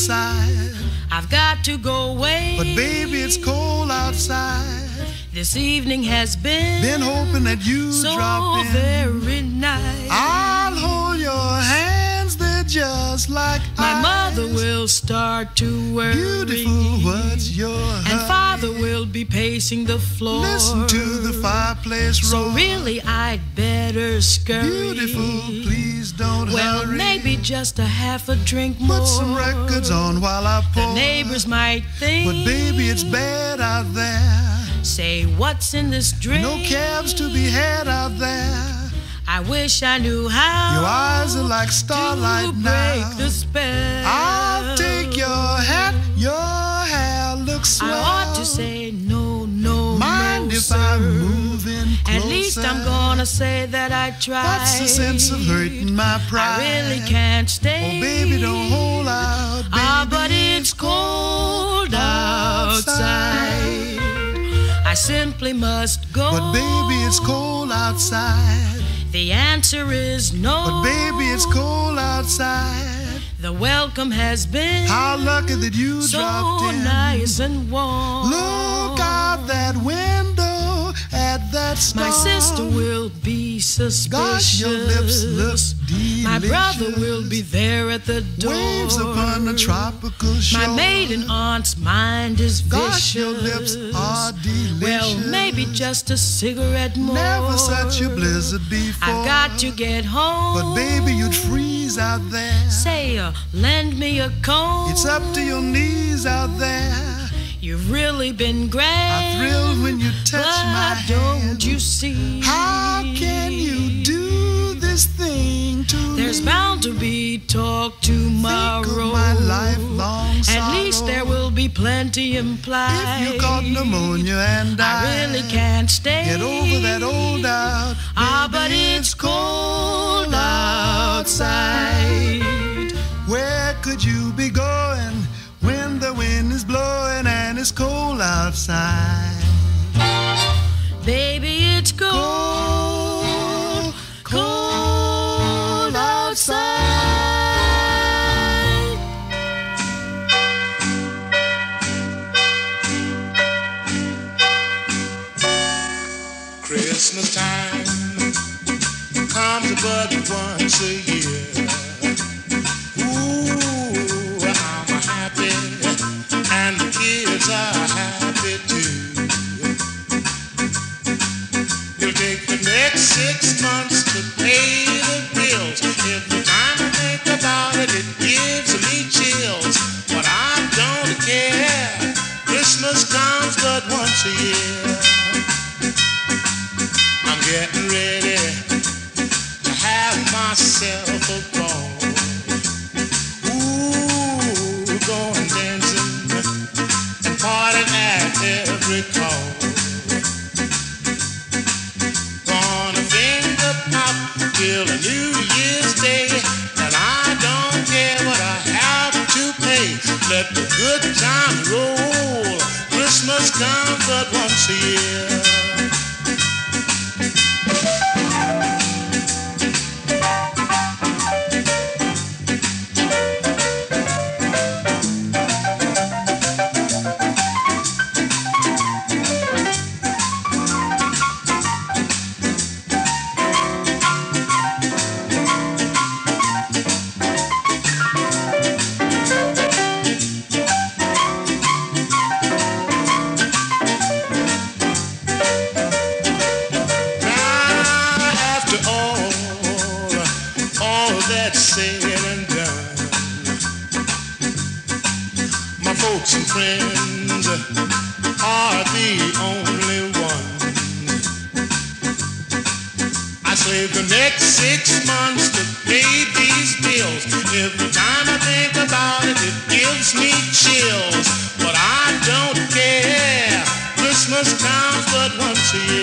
Outside. I've got to go away. But baby, it's cold outside. This evening has been Been hoping that you so drop in. very nice. I'll hold your hands, they're just like My mother will start to worry. Beautiful, what's your And hurry? father will be pacing the floor. Listen to the fireplace roar. So really, I'd better scurry. Beautiful, please don't Well, hurry. maybe just a half a drink more. Put some records on while I pour. The neighbors might think. But baby, it's bad out there. Say, what's in this drink? No cabs to be had out there. I wish I knew how. Your eyes are like starlight to break now. the spell. I'll take your hat, your hair looks swell. I ought to say no, no, Mind no, if sir. Closer? At least I'm gonna say that I tried. What's the sense of hurting my pride? I really can't stay. Oh, baby, don't hold out, baby. Ah, but it's cold outside. I simply must go. But baby, it's cold outside. The answer is no. But baby, it's cold outside. The welcome has been How lucky that you so dropped in. nice and warm. Look out that window at that star. My sister will be suspicious. Gosh, your lips look delicious. My brother will be there at the door. Waves upon a tropical shore. My maiden aunt's mind is vicious. Gosh, your lips are delicious. Well, maybe just a cigarette more. Never such a blizzard before. I've got to get home. But baby, you'd freeze out there. Say, uh, lend me a comb. It's up to your knees out there. You've really been great. I thrill when you touch but my don't you see? How can you do this thing to There's me? bound to be talk tomorrow. Think of my lifelong At least there will be plenty implied. If you caught pneumonia and I I really can't stay. Get over that old doubt. Ah, but it's cold outside. Where could you be going it's cold outside? Baby, it's cold, cold outside. Christmas time comes but once a year. Months to pay the bills. Every time I think about it, it gives me chills. But I don't care. Christmas comes but once a year. Let the good times roll. Christmas comes but once a year. monster paid these bills. Every time I think about it, it gives me chills. But I don't care. Christmas comes but once a year.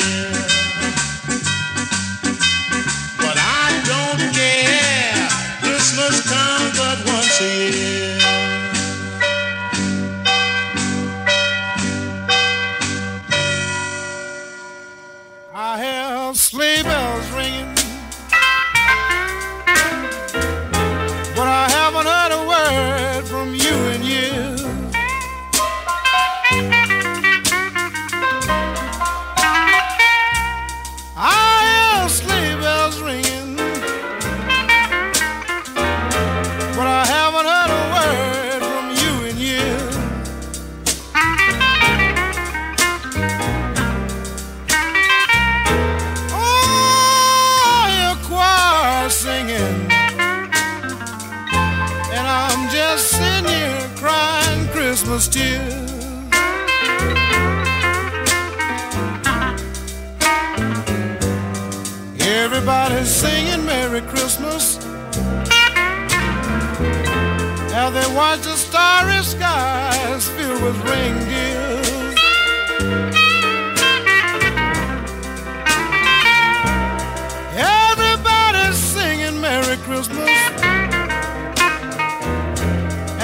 watch the starry skies filled with reindeers. Everybody's singing Merry Christmas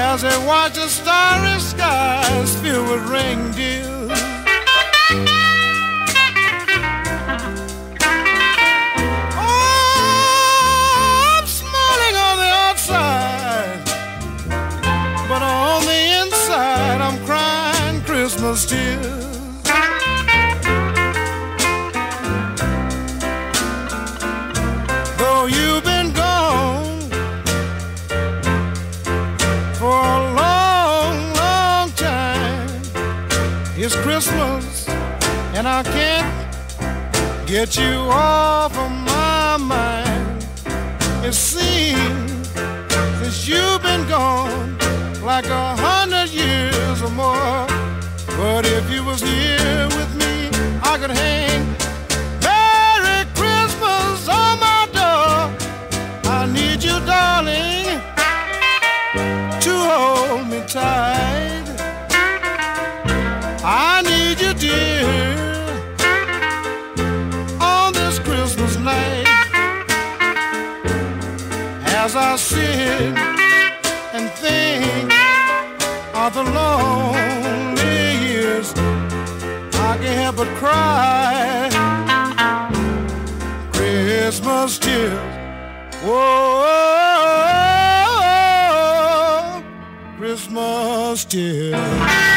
as they watch the starry skies filled with reindeers. and I can't get you off of my mind. It seems since you've been gone like a hundred years or more. But if you was here with me, I could hang. would cry Christmas tears. Whoa, Christmas tears.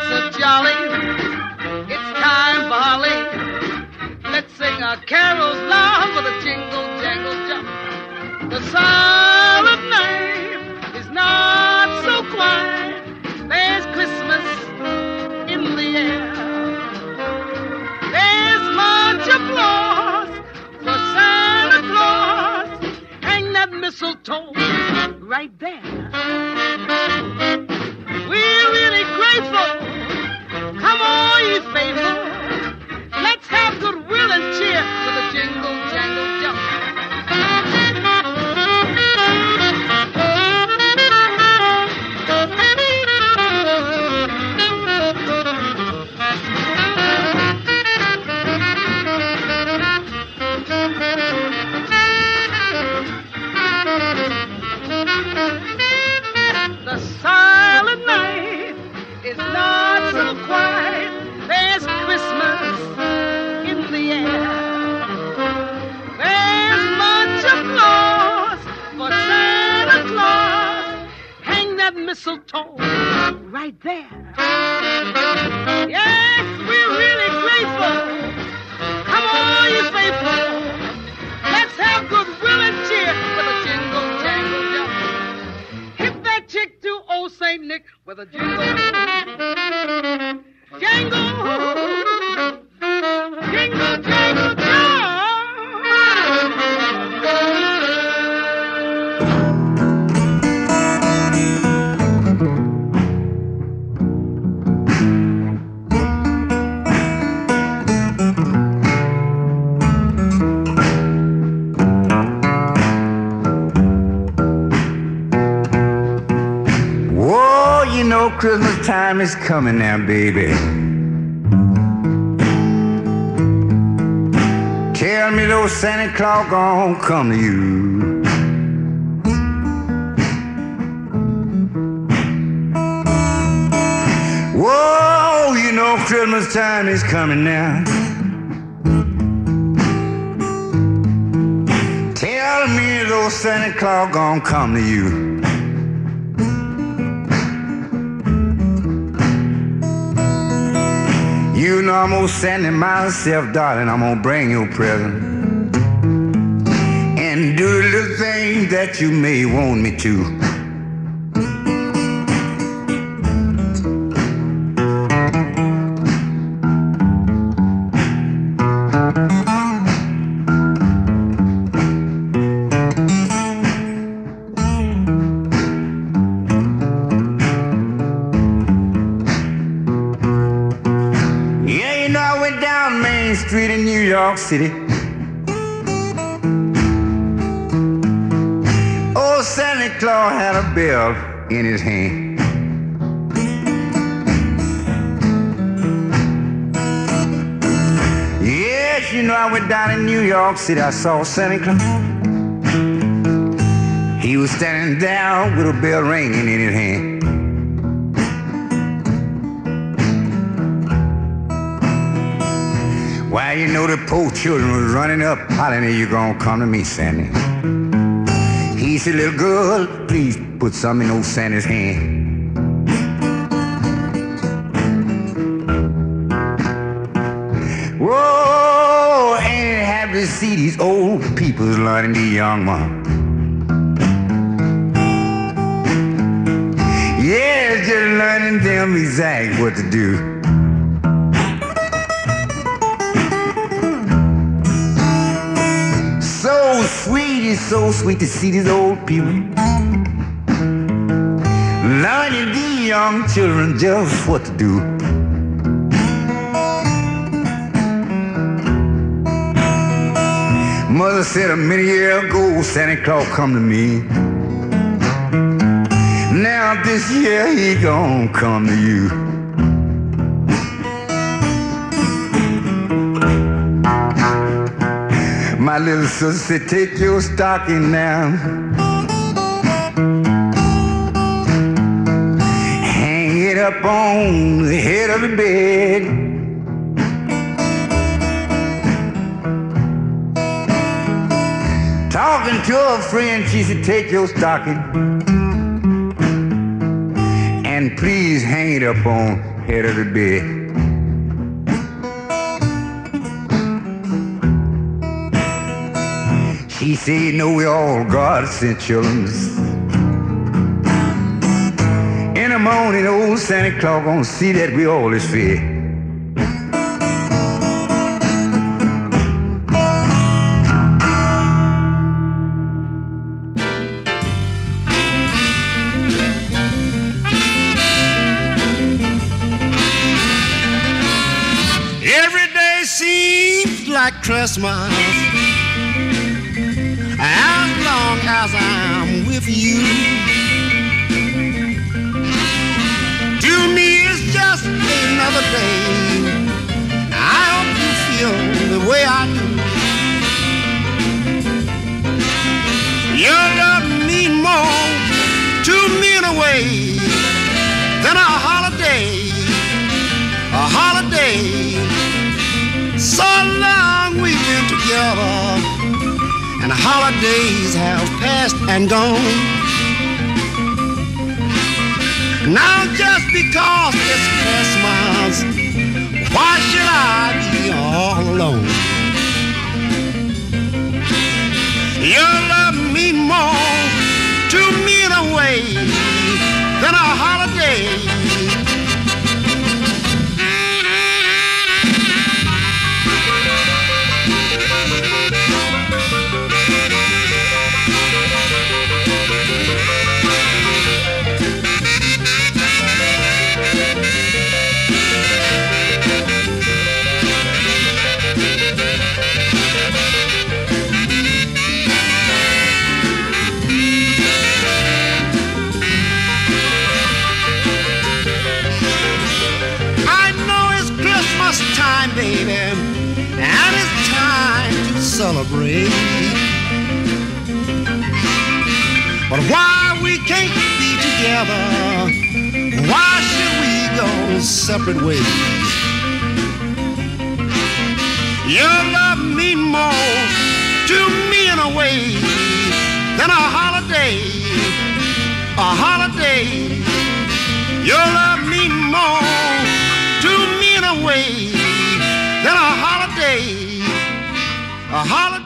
lots a jolly. It's time for holly. Let's sing our carols loud with a jingle, jangle, jump. The silent night is not so quiet. There's Christmas in the air. There's much applause for Santa Claus. Hang that mistletoe right there. We'll boys, baby. Let's have goodwill and cheer with the jingle jangle. mistletoe right there. Yes, we're really grateful. Come on, you faithful. Let's have goodwill and cheer with a jingle jangle jangle. Hit that chick to old St. Nick with a jingle. Jangle. Time is coming now, baby. Tell me those Santa Claus gonna come to you. Whoa, you know Christmas time is coming now. Tell me those Santa Claus gonna come to you. I'm gonna send it myself, darling. I'm gonna bring you a present. And do the things that you may want me to. City. Old Santa Claus had a bell in his hand. Yes, you know I went down in New York City. I saw Santa Claus. He was standing down with a bell ringing in his hand. You know the poor children was running up, hollering, "Are you gonna come to me, Sandy?" He said, "Little girl, please put some in old Sandy's hand." Whoa, ain't it happy to see these old people learning the young one? Yeah, just learning them exactly what to do. So sweet to see these old people learning these young children just what to do. Mother said a many year ago Santa Claus come to me. Now this year he gon' come to you. Little sister take your stocking now. Hang it up on the head of the bed. Talking to a friend, she said, take your stocking. And please hang it up on head of the bed. Said, you know we all God sent. In the morning, old Santa Claus gonna see that we all is fed. Every day seems like Christmas with you. To me, it's just another day. I hope you feel the way I do. Your love mean more to me in a way than a holiday. A holiday. So long we've been together, and holidays have passed and gone. Now just because it's Christmas, why should I be all alone? Your love mean more celebrate. But why we can't be together? Why should we go separate ways? You love me more to me in a way than a holiday. A holiday. You love me more. A holiday.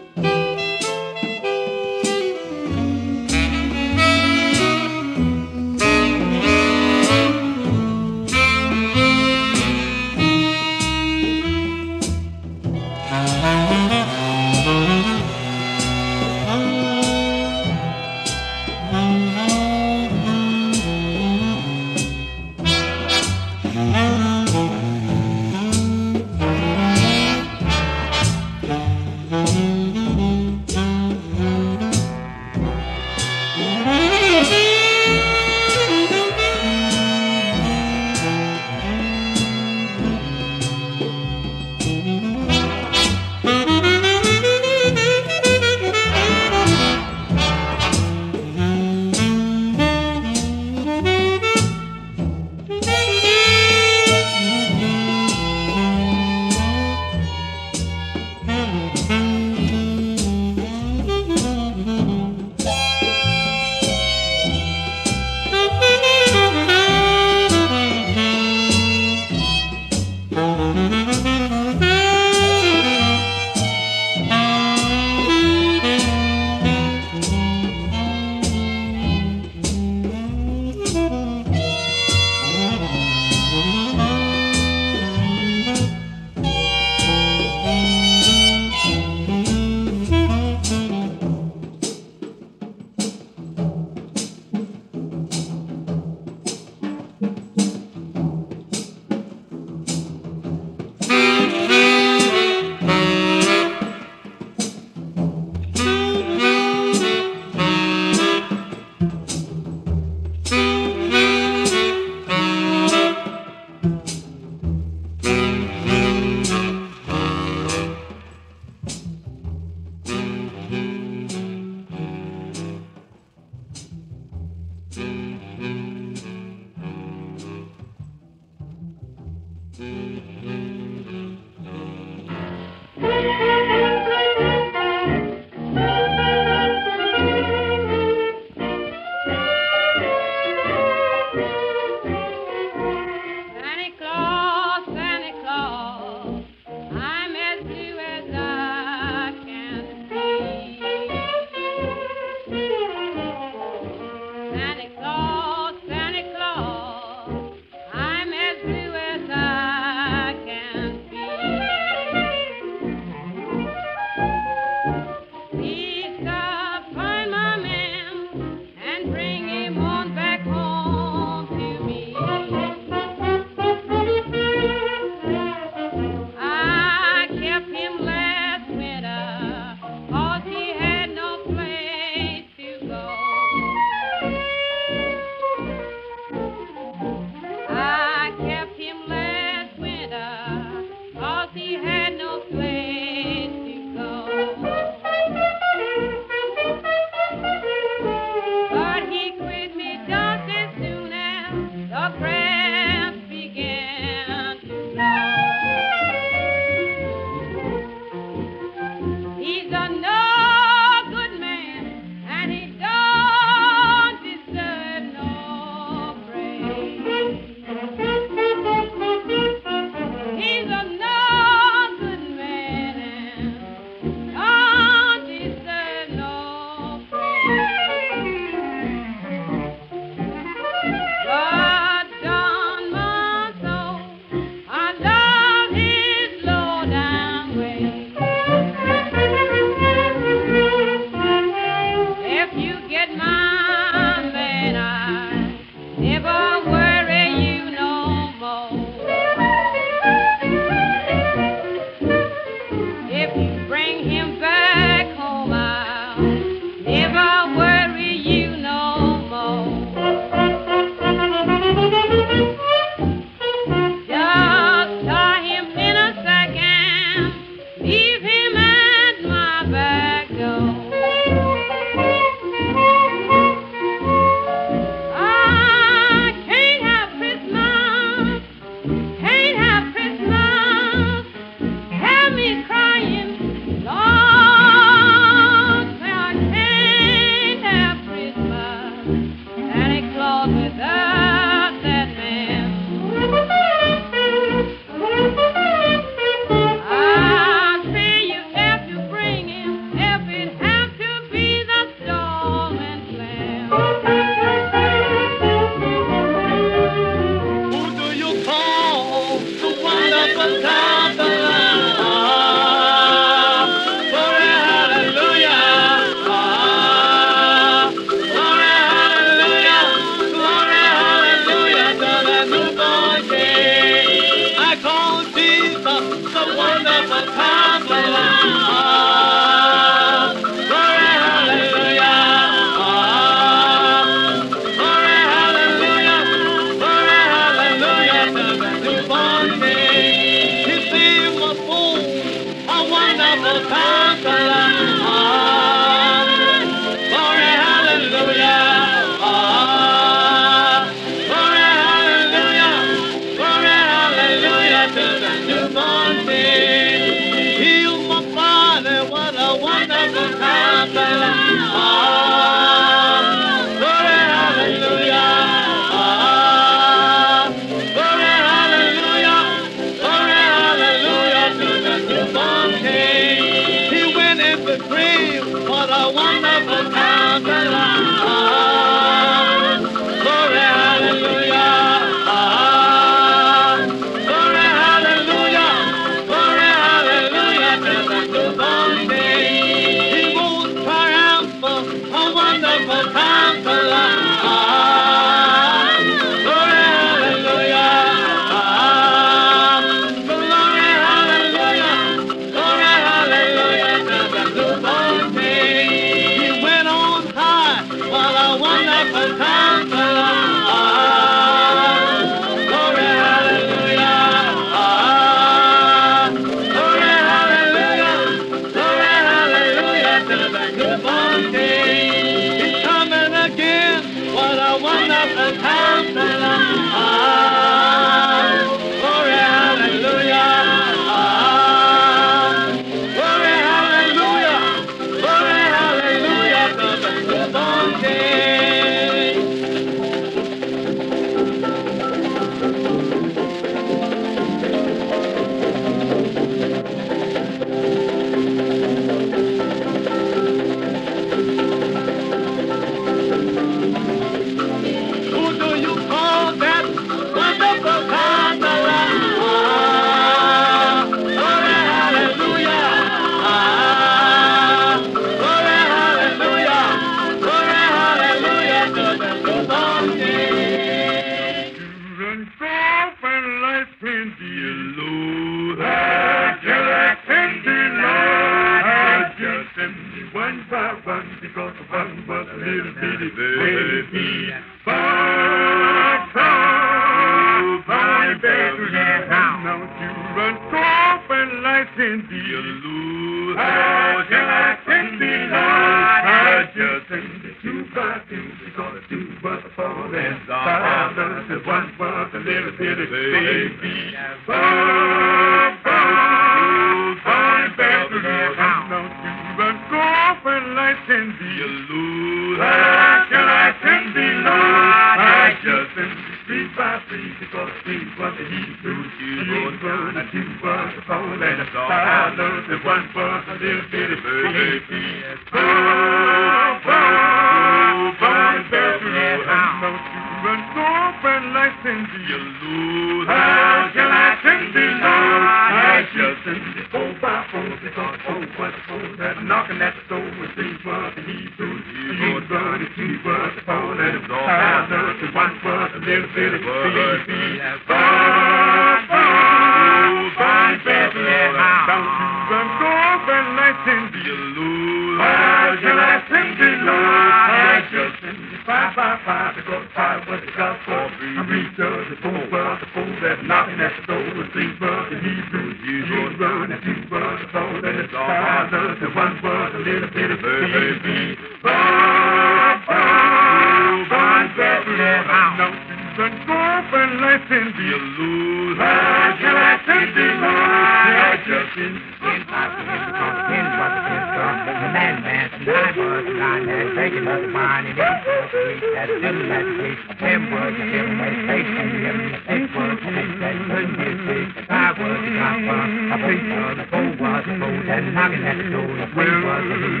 mind and influence. That stimulation, ten words of him, meditation, him, eight words of his that good music, five words of copper, a three words of four words of gold, and knocking at the door, three words of his,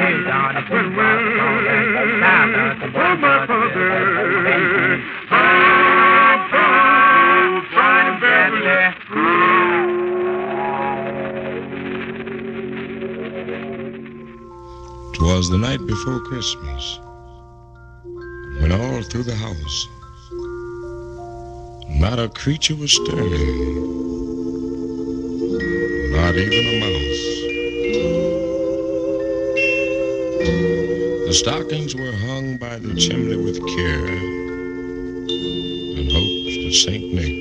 ten down, a fool. words of gold, and five words the night before Christmas. when all through the house. Not a creature was stirring. Not even a mouse. The stockings were hung by the chimney with care and hopes to St. Nick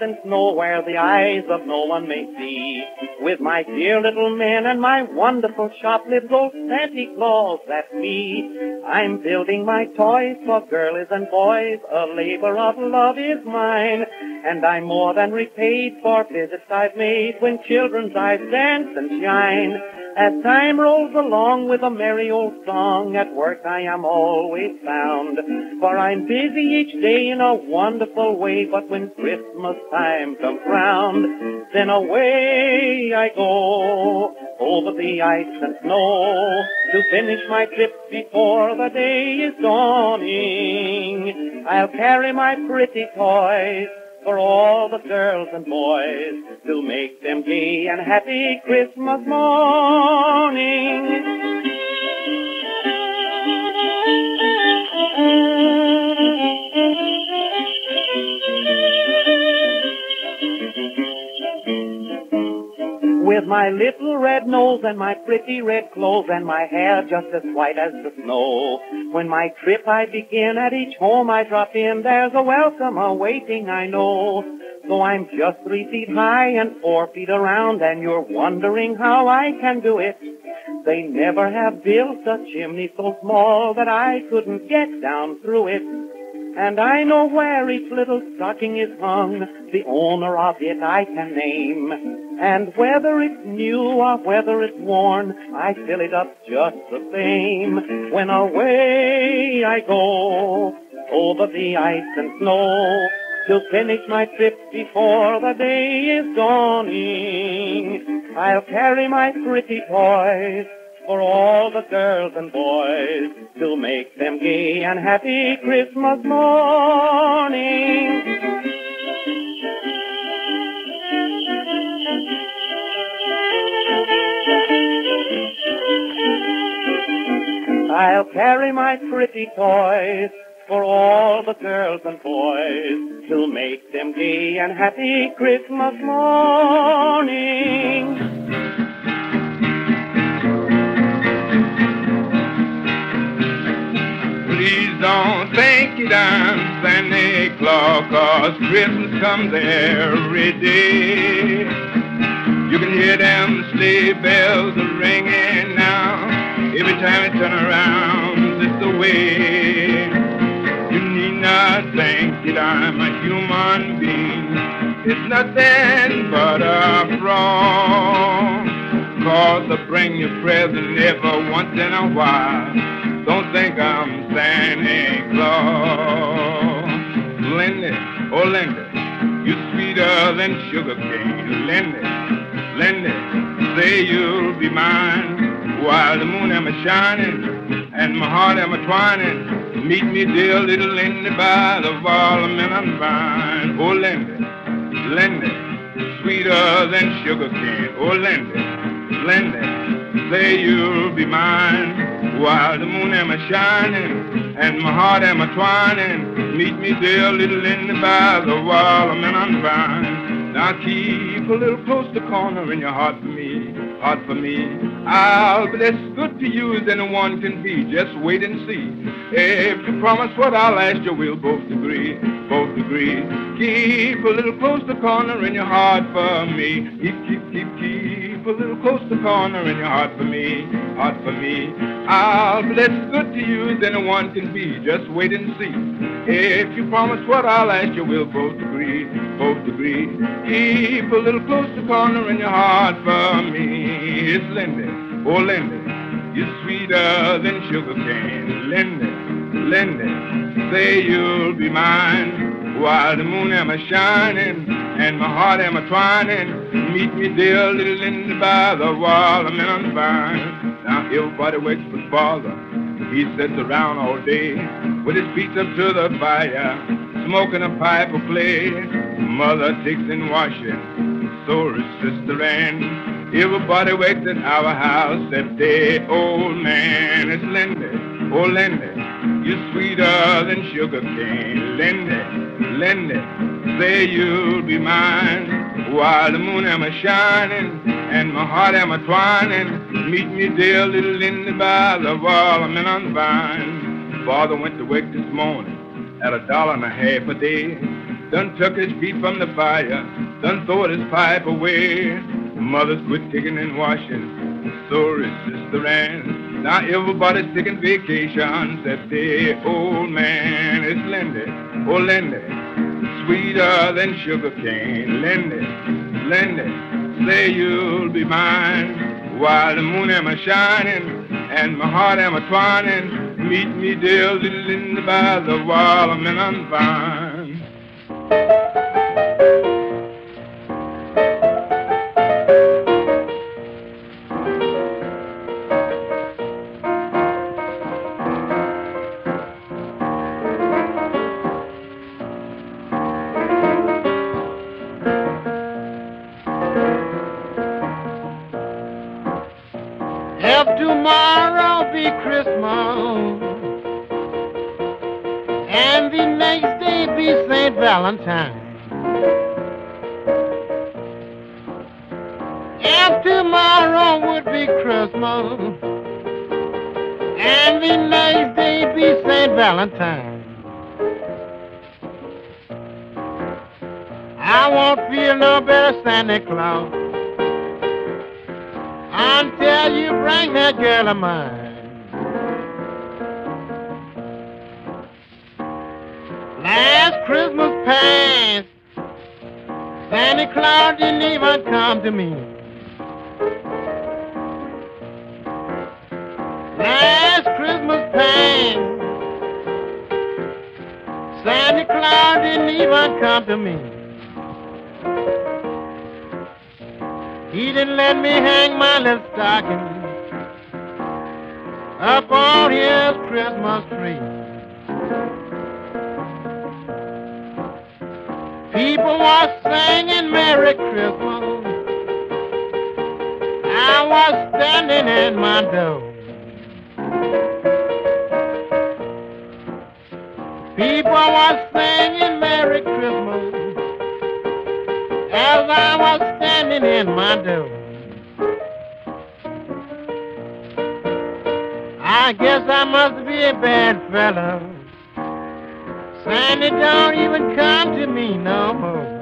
and snow where the eyes of no one may see. With my dear little men and my wonderful shop lives old Santa Claus, that's me. I'm building my toys for girls and boys, a labor of love is mine. And I'm more than repaid for visits I've made when children's eyes dance and shine. As time rolls along with a merry old song, at work I am always found. For I'm busy each day in a wonderful way, but when Christmas time comes round, then away I go over the ice and snow to finish my trip before the day is dawning. I'll carry my pretty toys for all the girls and boys to make them gay and happy Christmas morning. With my little red nose and my pretty red clothes and my hair just as white as the snow. When my trip I begin, at each home I drop in, there's a welcome awaiting, I know. So I'm just three feet high and four feet around, and you're wondering how I can do it. They never have built a chimney so small that I couldn't get down through it. And I know where each little stocking is hung, the owner of it I can name. And whether it's new or whether it's worn, I fill it up just the same. When away I go over the ice and snow to finish my trip before the day is dawning. I'll carry my pretty toys for all the girls and boys to make them gay and happy Christmas morning. I'll carry my pretty toys for all the girls and boys to make them gay and happy Christmas morning. Please don't think it I'm Santa Claus, cause Christmas comes every day. You can hear them sleigh bells ringing now. Every time you turn around, it's the way. You need not think that I'm a human being. It's nothing but a fraud. Cause I bring you present every once in a while. Don't think I'm Santa Claus. Lindy, oh Lindy, you're sweeter than sugar cane. Lindy, Lindy, say you'll be mine while the moon am a shining and my heart am a twining. Meet me, dear little Lindy, by the wall of melon vine. Oh Lindy, Lindy, sweeter than sugar cane. Oh Lindy, Lindy, say you'll be mine while the moon am a shining and my heart am a twining. Meet me, dear little Lindy, by the wall of melon vine. Now keep a little poster corner in your heart for me. heart for me. I'll be as good to you as anyone can be. Just wait and see. If you promise what I'll ask you, we'll both agree. Both agree. Keep a little closer corner in your heart for me. Keep, keep, keep, keep a little closer corner in your heart for me. Heart for me. I'll be as good to you as anyone can be. Just wait and see. If you promise what I'll ask you, we'll both agree. Both agree. Keep a little closer corner in your heart for me. It's Lindy. Oh, Lindy. You're sweeter than sugar cane. Lindy. Lindy. Say you'll be mine while the moon am a shining and my heart am a twining. Meet me, dear little Lindy, by the wall. I'm in on the vine. Now everybody waits for father. He sits around all day with his feet up to the fire, smoking a pipe of clay. Mother takes in washing, so is sister Ann. Everybody waits at our house that day. Old man, it's Lindy, oh Lindy, you're sweeter than sugar cane. Lindy, Lindy, say you'll be mine while the moon am a shining and my heart am a twining. Meet me, dear little Lindy, by the wall. I'm in on the vine. Father went to work this morning at a dollar and a half a day. Done took his feet from the fire, done throwed his pipe away. Mother's quit kicking and washing, so is Sister Ann. Now everybody's taking vacations that day. Old man, it's Lindy, oh Lindy, sweeter than sugar cane. Lindy, Lindy, say you'll be mine while the moon am a shining and my heart am a twining. Meet me, dear little Lindy, by the wall. I'm in Valentine, if tomorrow would be Christmas and the next day be St. Valentine, I won't feel no better Santa Claus until you bring that girl of mine. Past, Santa Claus didn't even come to me. Last Christmas Santa Claus didn't even come to me. He didn't let me hang my little stocking up on his Christmas tree. People was singing Merry Christmas. I was standing at my door. People was singing Merry Christmas as I was standing in my door. I guess I must be a bad fellow. Sandy don't even come to me no more.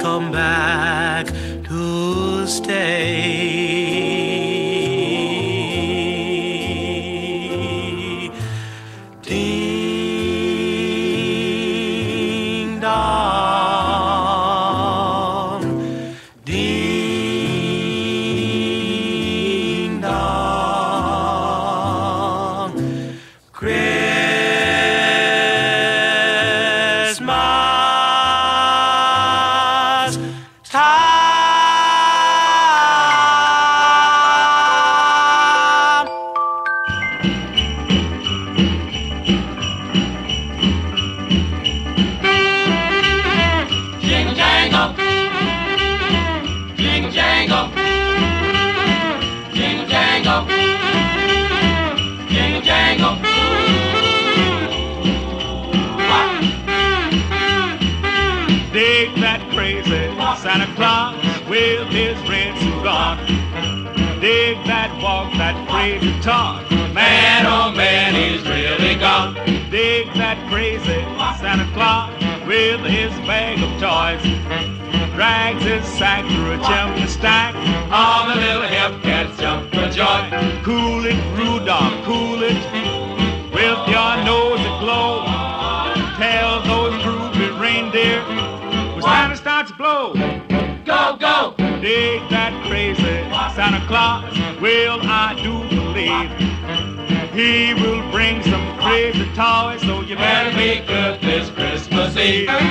Come back to stay. Talk. Man, oh man, he's really gone. Dig that crazy Santa Claus with his bag of toys. Drags his sack through a chimney stack. All the little hip cats jump for joy. Cool it, toys? So you better be good this Christmas Eve.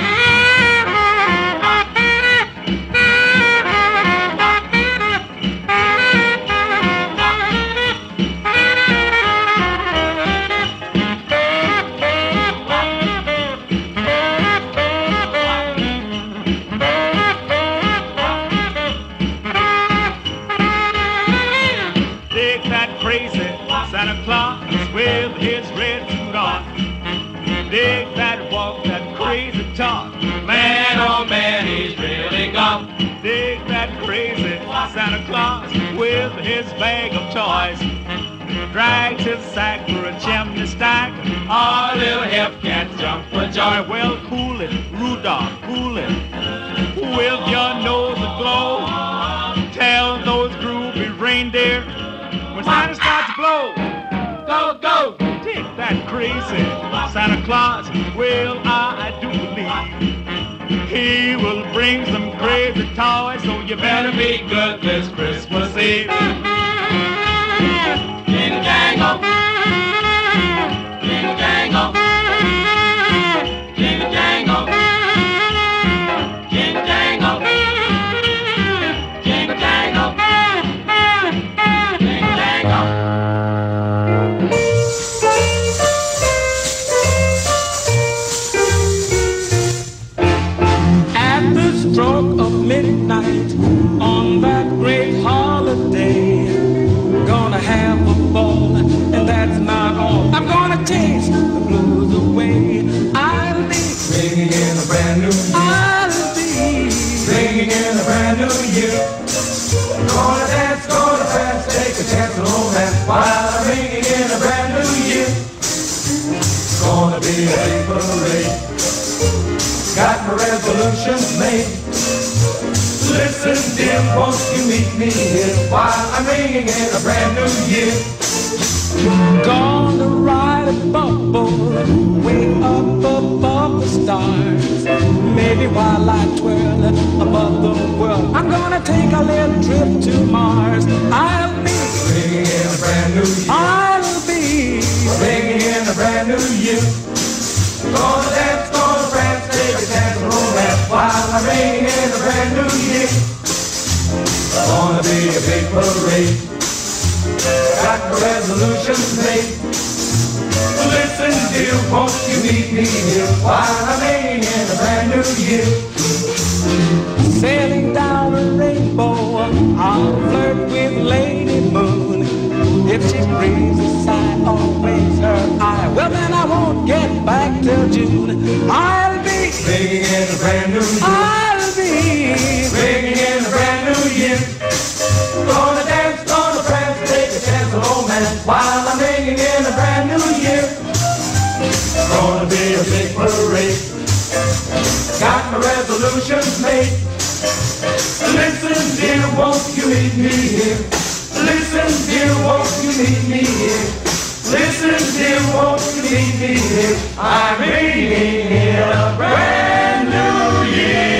Bag of toys. Drags his sack for a chimney stack. Our little hip cats jump for joy. Well, cool it, Rudolph, cool it. With your nose aglow. Tell those groovy reindeer when Santa starts to blow. Go, go! Dig that crazy Santa Claus. Well, I do believe he will bring some crazy toys, so you better be good this Christmas Eve. Resolutions made. Listen, dear, won't you meet me here while I'm ringing in a brand new year? Gonna ride a bubble way up above the stars. Maybe while I twirl above the world, I'm gonna take a little trip to Mars. I'll be ringing in a brand new year. I'll be ringing in a brand new year. Gonna while I'm ringing in a brand new year. I Gonna be a big parade. Got resolutions made. Listen, dear, won't you meet me here while I'm in a brand new year? Sailing down a rainbow, I'll flirt with Lady Moon. If she breathes a sigh or waves her eye, well then I won't get back till June. I'll be ringing in a brand new year. I'll be ringing in a brand new year. Gonna dance, gonna prance, take a chance of romance while I'm ringing in a brand new year. Gonna be a big parade. Got my resolutions made. Listen, dear, won't you meet me here? Listen, dear, won't you meet me here? Listen, dear, won't meet me? I'm ringing in a brand new year.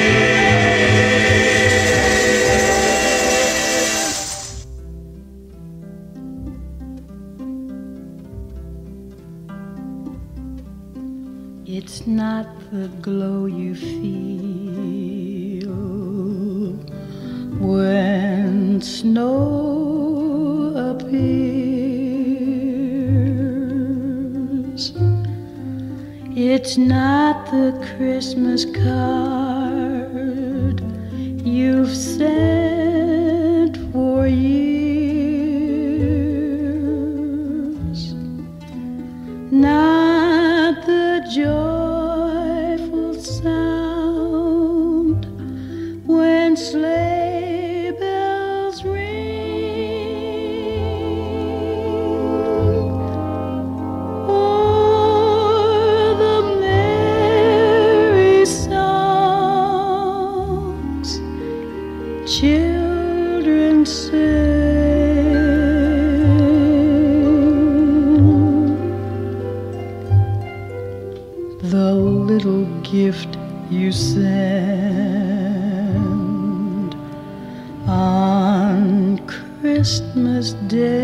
It's not the glow you feel when snow It's not the Christmas card you've sent for years. Not the joyful you send on Christmas Day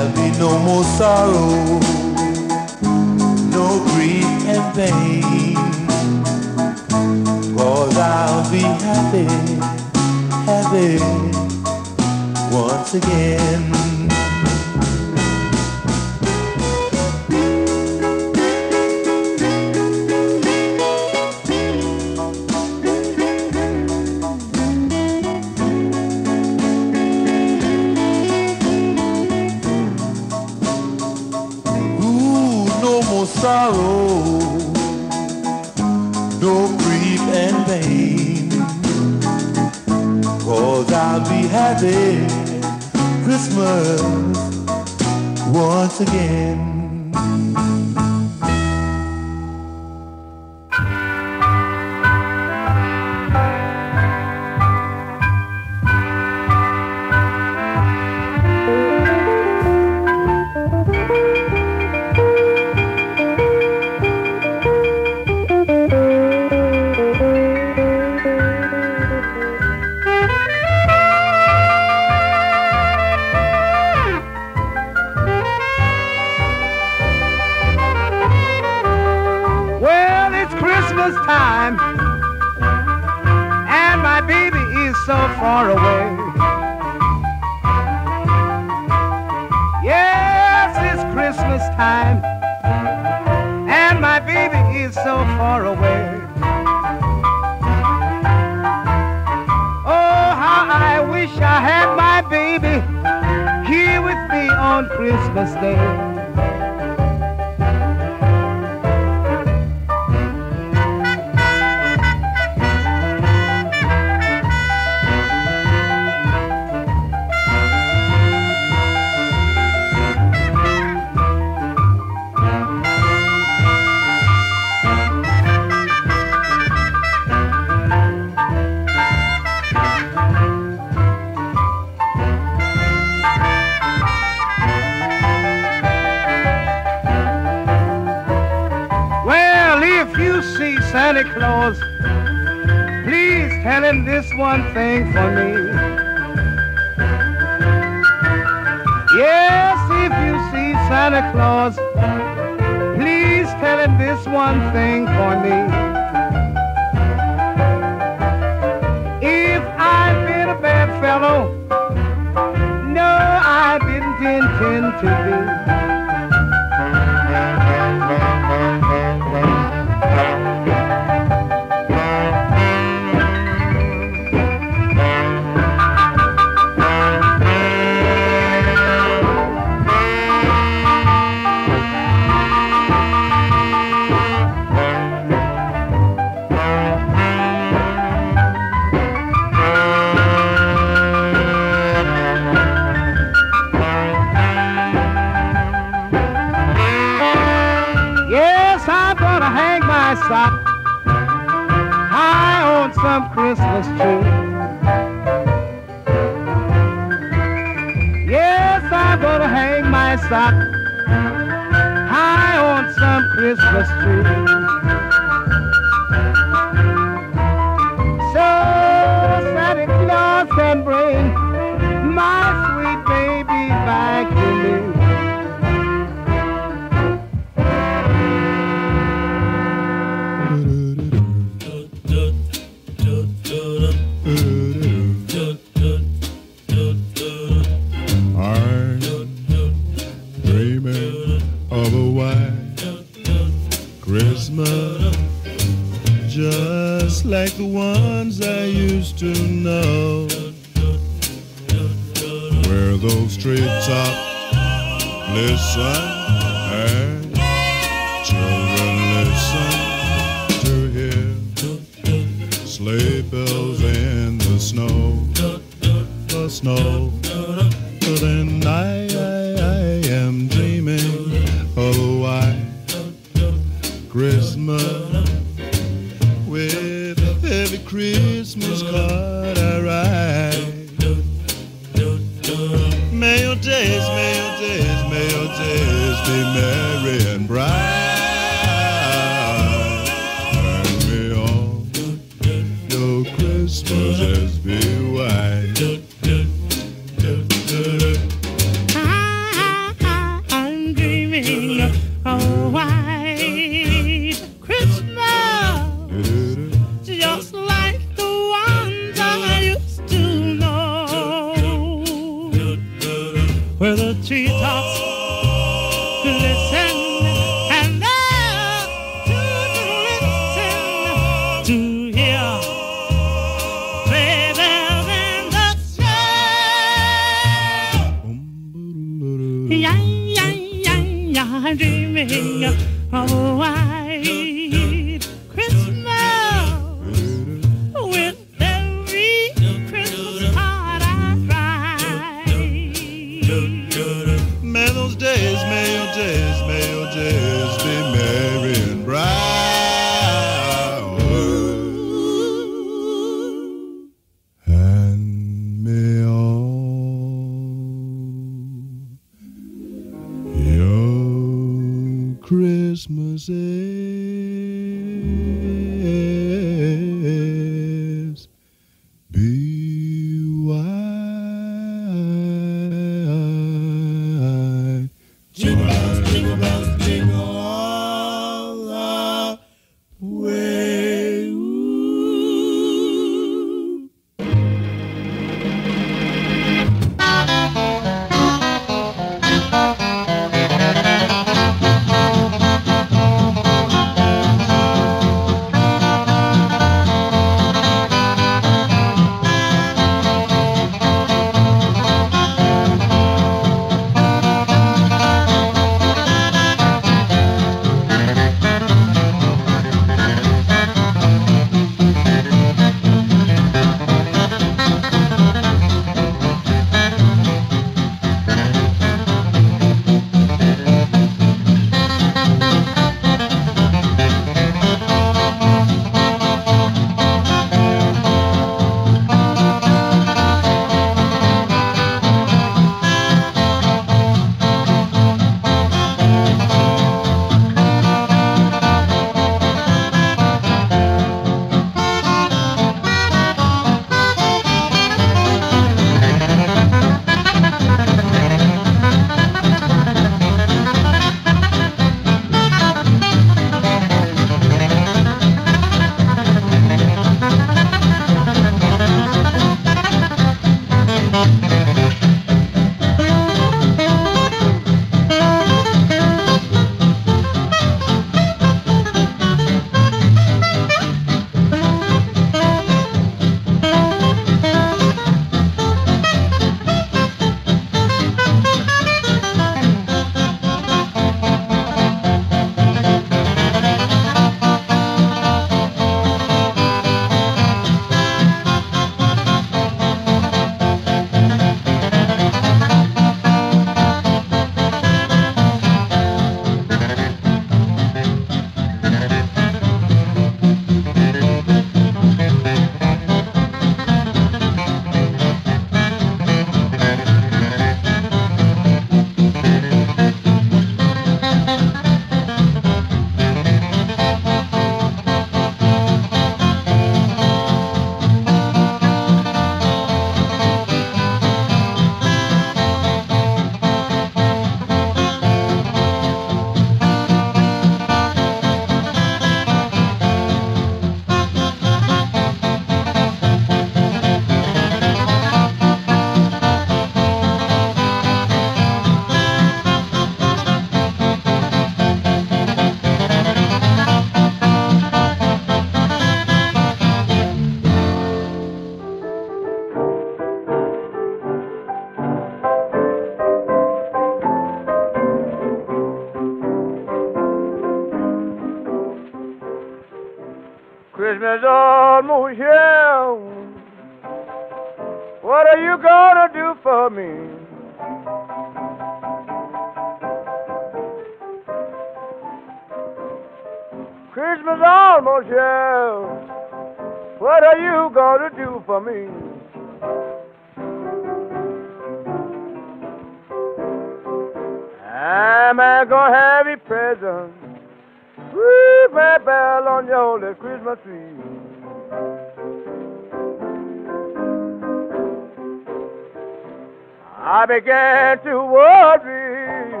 I began to worry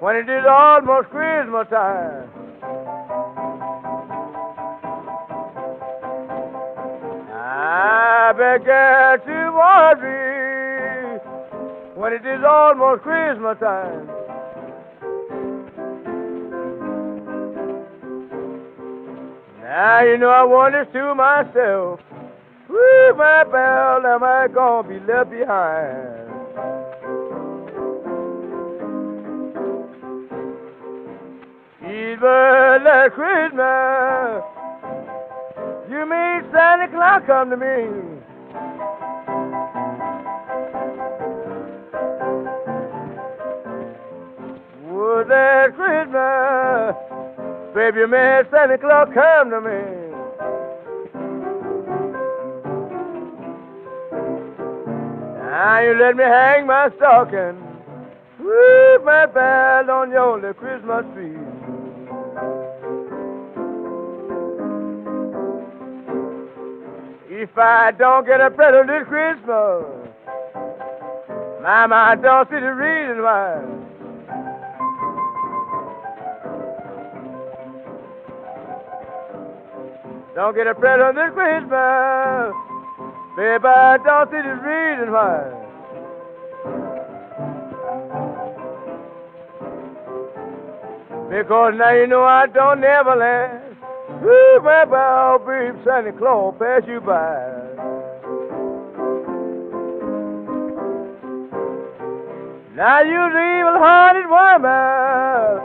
when it is almost Christmas time. I began to worry when it is almost Christmas time. Now you know I wonder to myself, whoo, my bell, am I gonna be left behind? Even at Christmas, you mean Santa Claus come to me? Would that Christmas, baby, man, Santa Claus come to me? Now you let me hang my stocking, with my bell on your little Christmas tree. If I don't get a present this Christmas, Mama, I don't see the reason why. Don't get a present this Christmas, baby, I don't see the reason why. Because now you know I don't never last. Woo, baby, I'll be Santa Claus pass you by. Now you evil-hearted woman,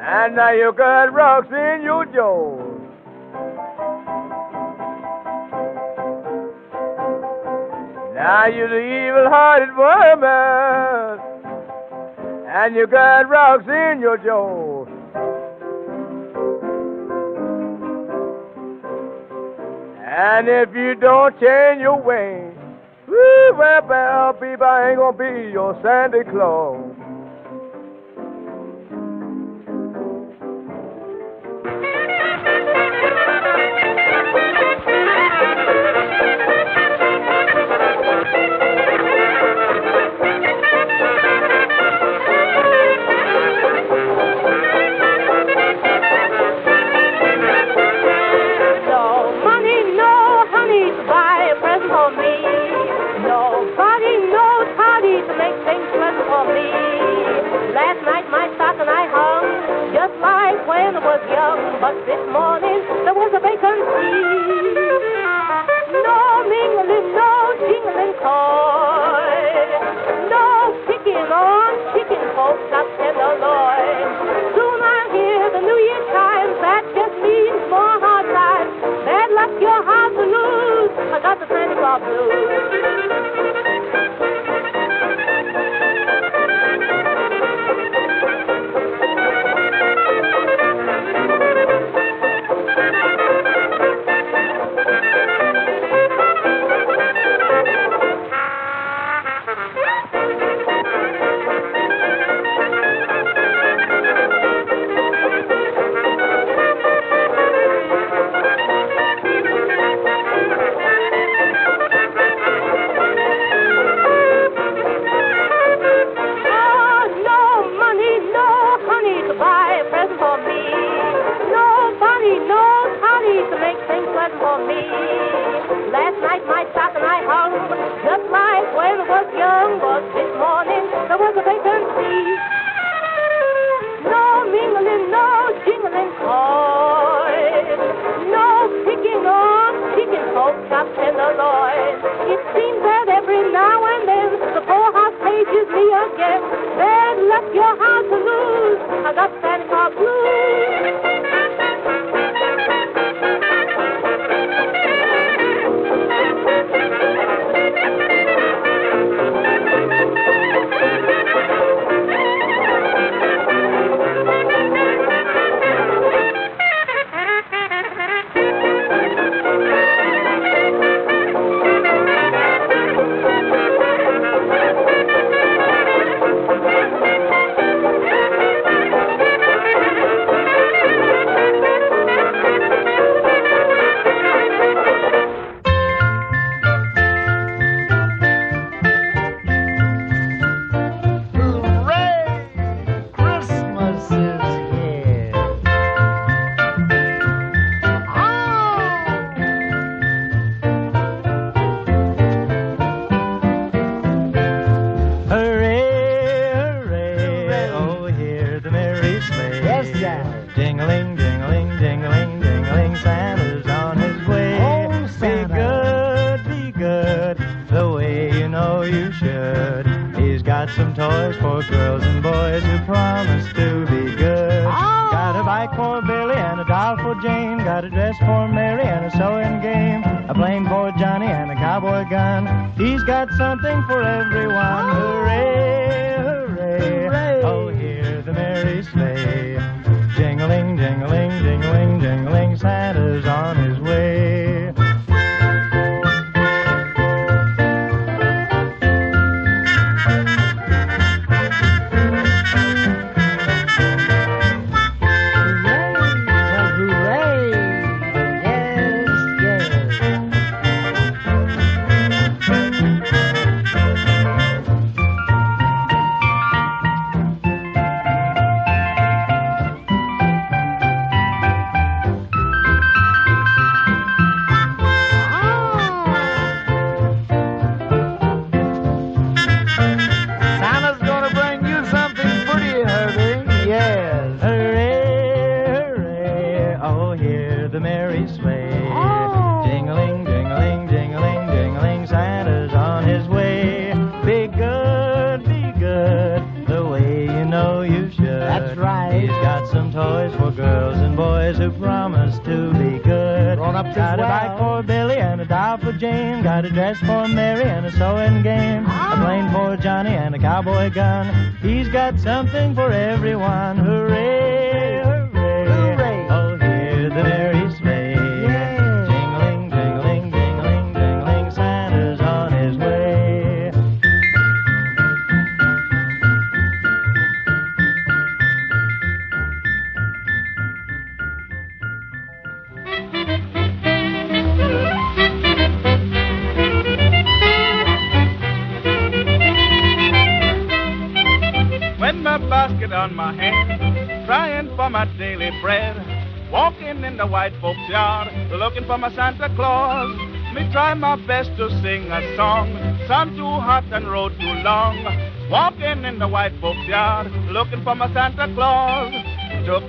and now you got rocks in your jaw. Now you're the evil-hearted woman, and you got rocks in your jaw. And if you don't change your ways, woo, well, well, people, ain't gonna be your Santa Claus. No no. No chicken folks up in the Lord. Soon I hear the New Year chimes, that just means more hard times. Bad luck, heart to lose. I got the Santa Claus blues.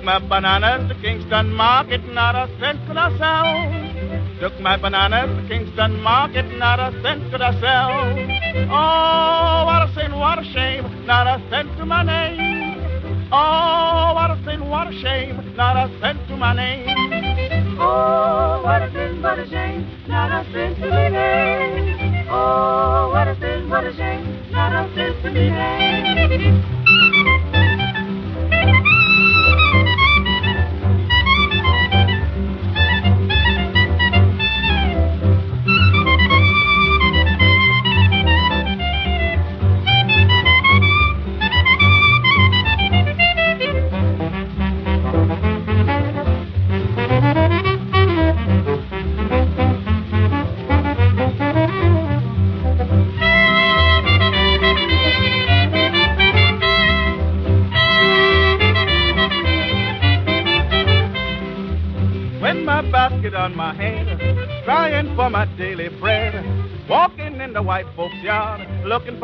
Took my bananas to Kingston Market, not a cent could I sell. Took my bananas to Kingston Market, not a cent could I sell. Oh, what a sin, what a shame, not a cent to my name. Oh, what a sin, what a shame, not a cent to my name.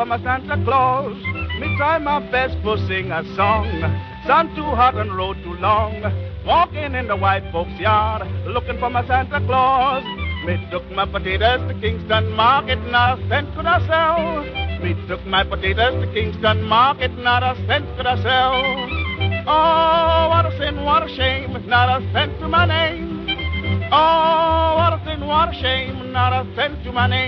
my Santa Claus. Me try my best for sing a song. Sun too hot and road too long. Walking in the white folks' yard, looking for my Santa Claus. Me took my potatoes to Kingston Market, not a cent could I sell. Me took my potatoes to Kingston Market, not a cent could I sell. Oh, what a sin, what a shame, not a cent to my name. Oh, what a sin, what a shame, not a cent to my name.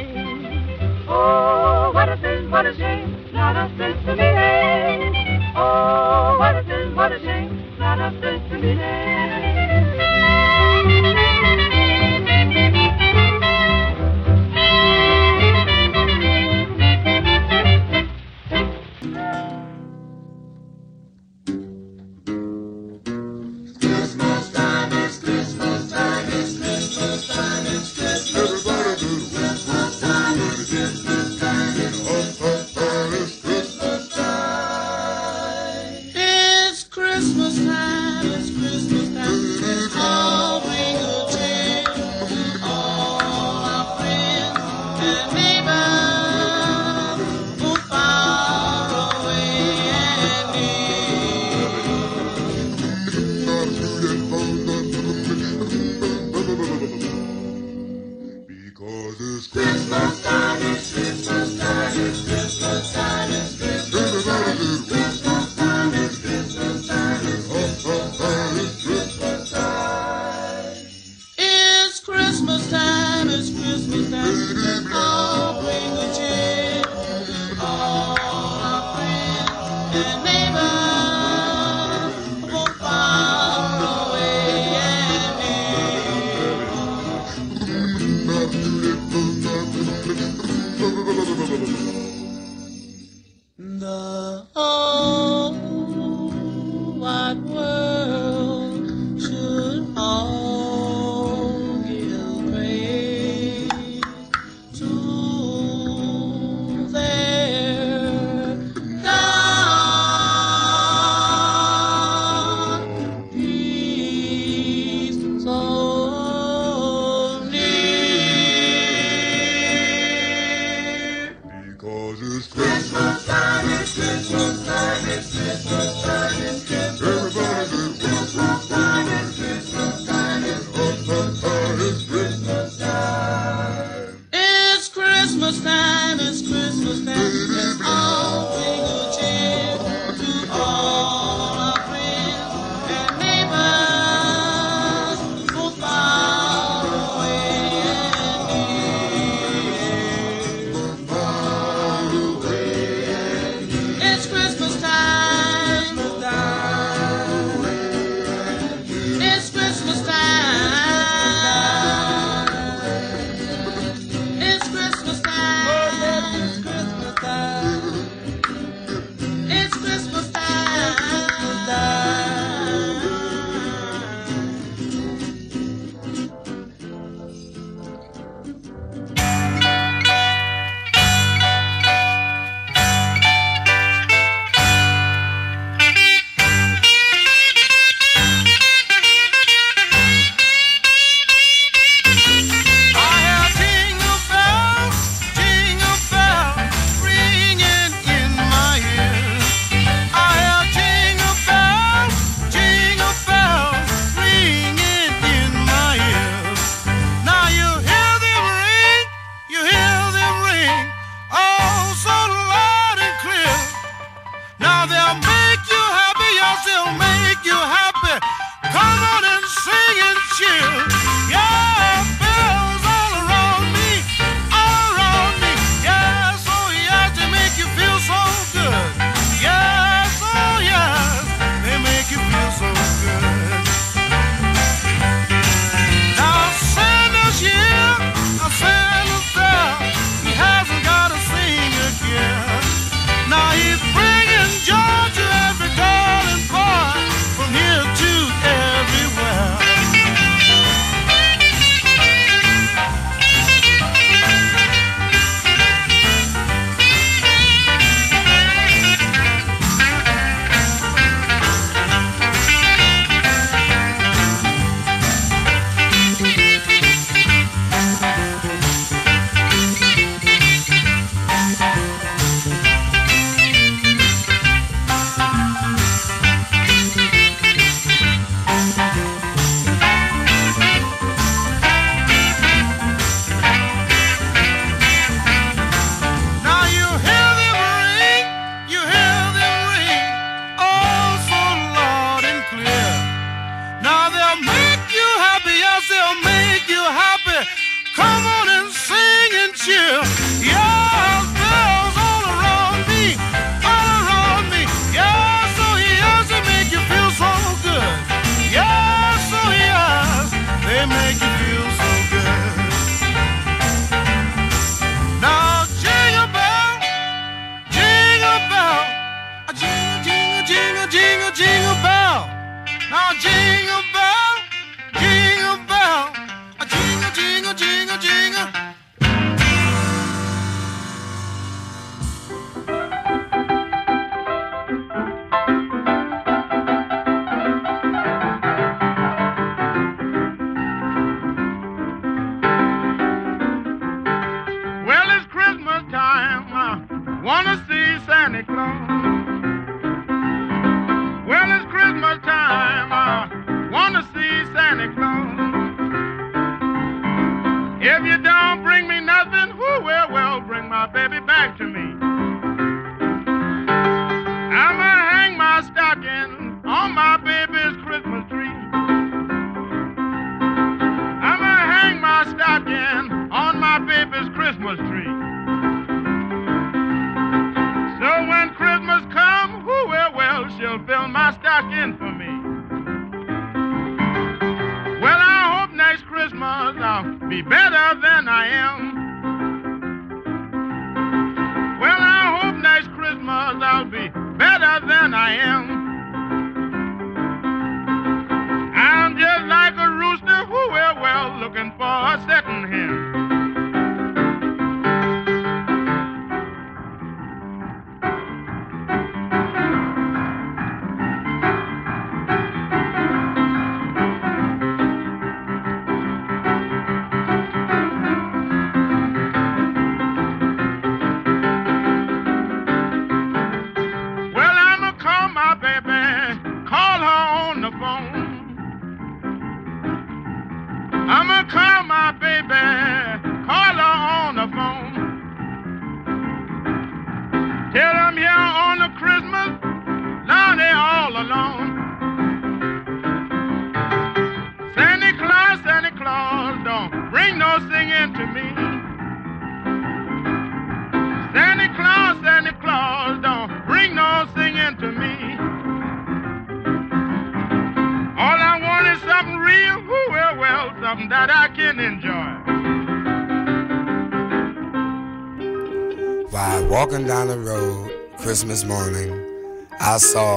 I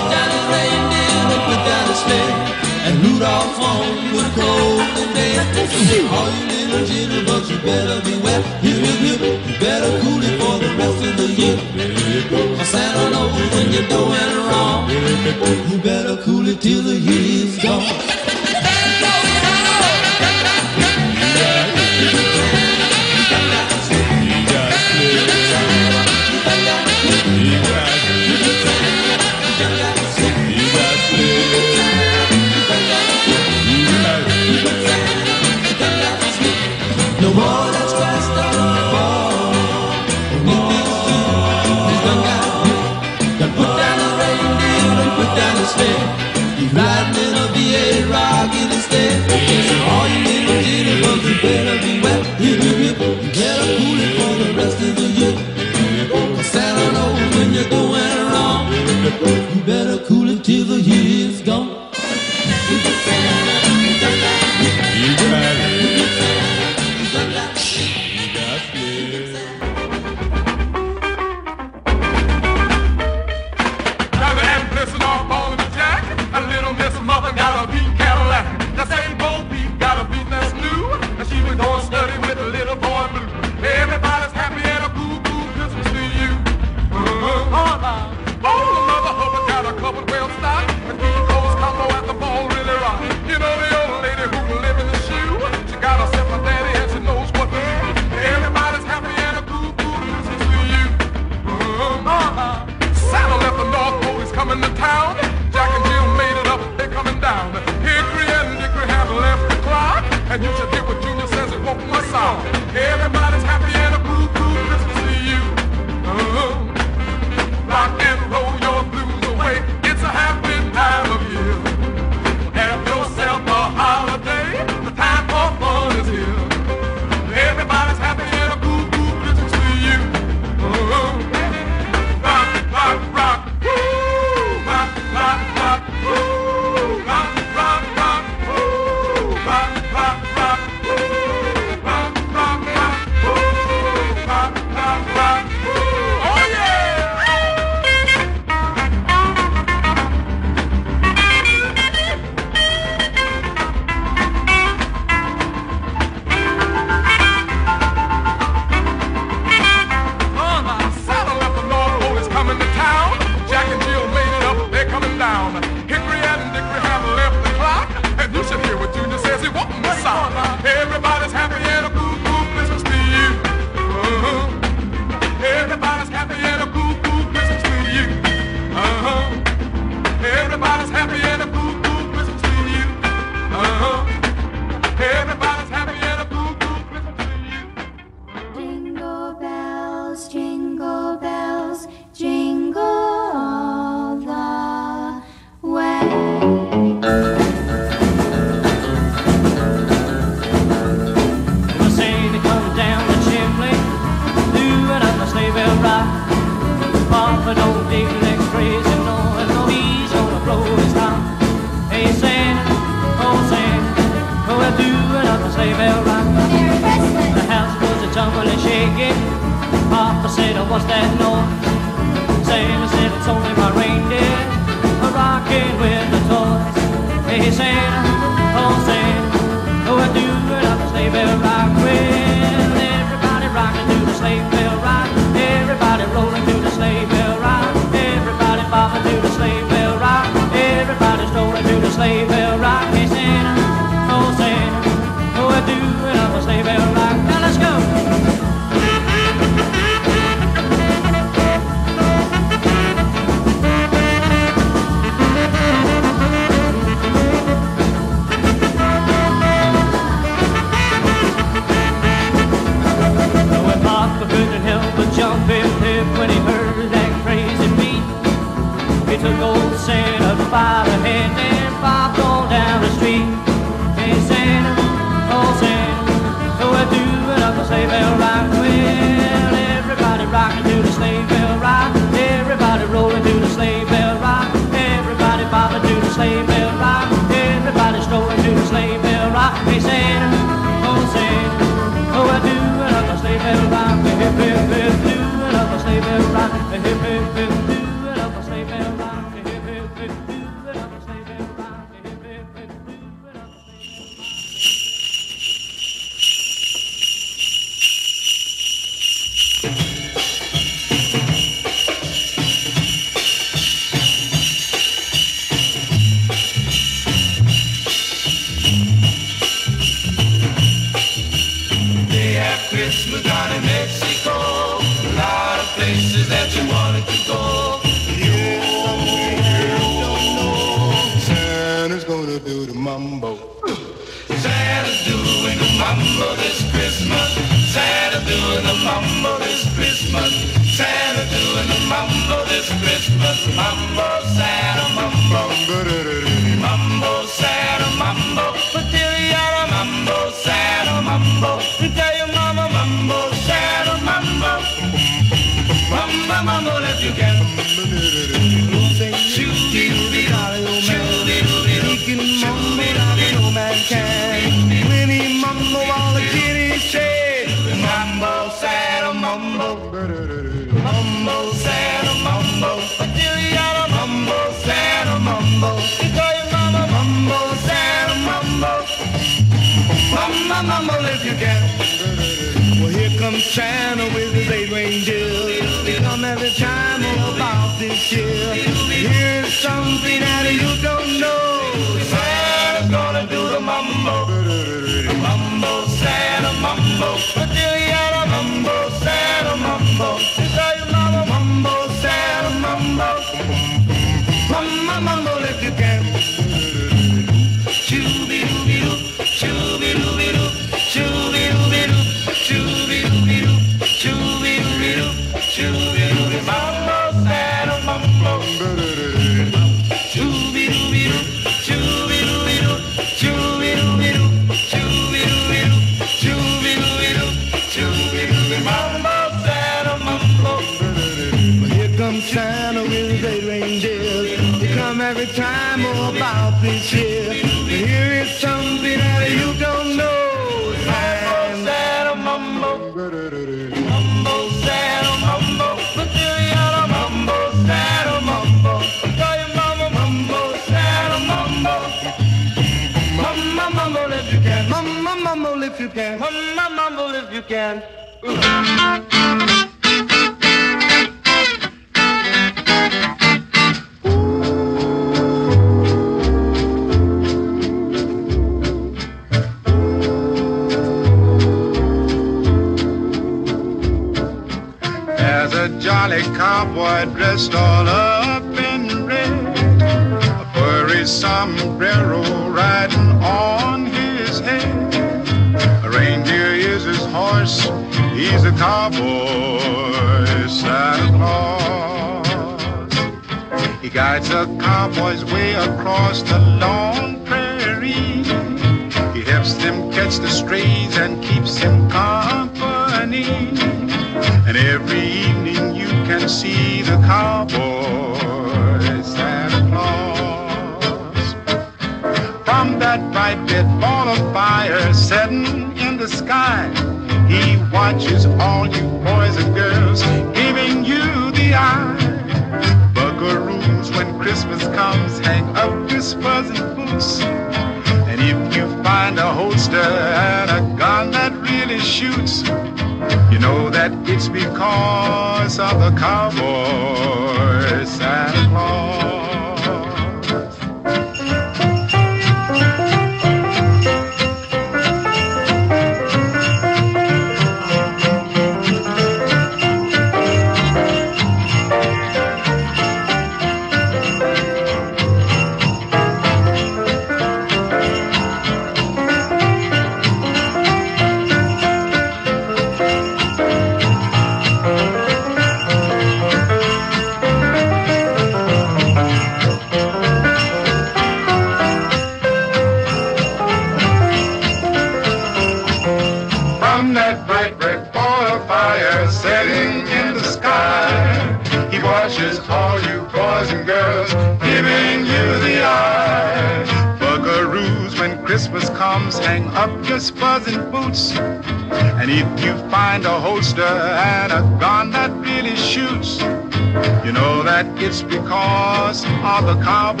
because of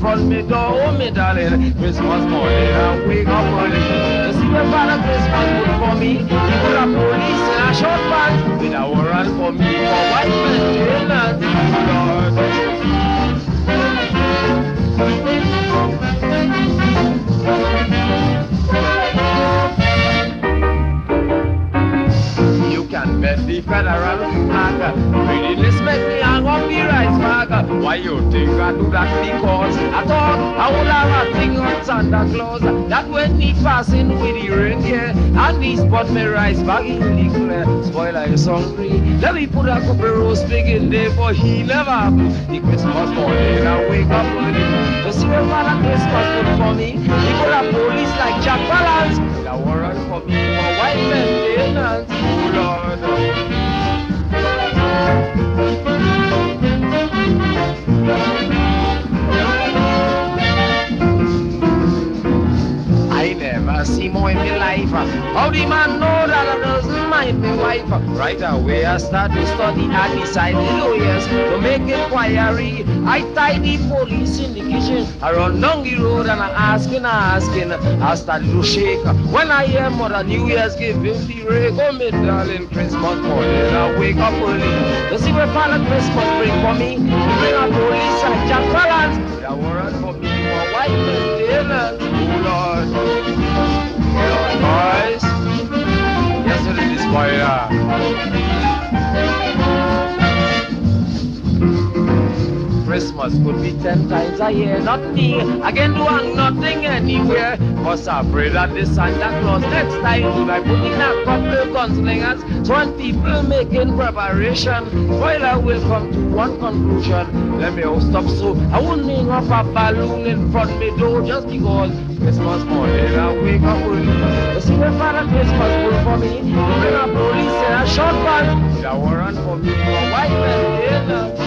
bag he spot me rice bag in the clear. Spoiler is hungry. Let me put a couple roast pig in there for he never happen. The Christmas morning I wake up early see what Father Christmas put for me. He put a police like Jack Palance. The warrant for me for white maintenance. Oh How the man know that I doesn't mind my wife? Right away I start to study and decide the lawyers to make inquiry. I tie the police in the kitchen. I run down the road and I asking, asking. I start to shake when I hear Mother New Year's him the rake. Oh, me darling, Christmas morning I wake up early to see what Father Christmas bring for me. Bring a police and Jack Palance. With a warrant for me for white maintenance. Oh is Christmas could be ten times a year, not me. I can do nothing anywhere. Cause I pray that the Santa Claus next time I put in a couple gunslingers. So when people making preparation, spoiler will come to one conclusion. Let me all stop so I wouldn't hang up a balloon in front of me door just because Christmas morning I wake up early. You see where Father Christmas put for me? Bring a police in a shotgun. A warrant for me for white dinner.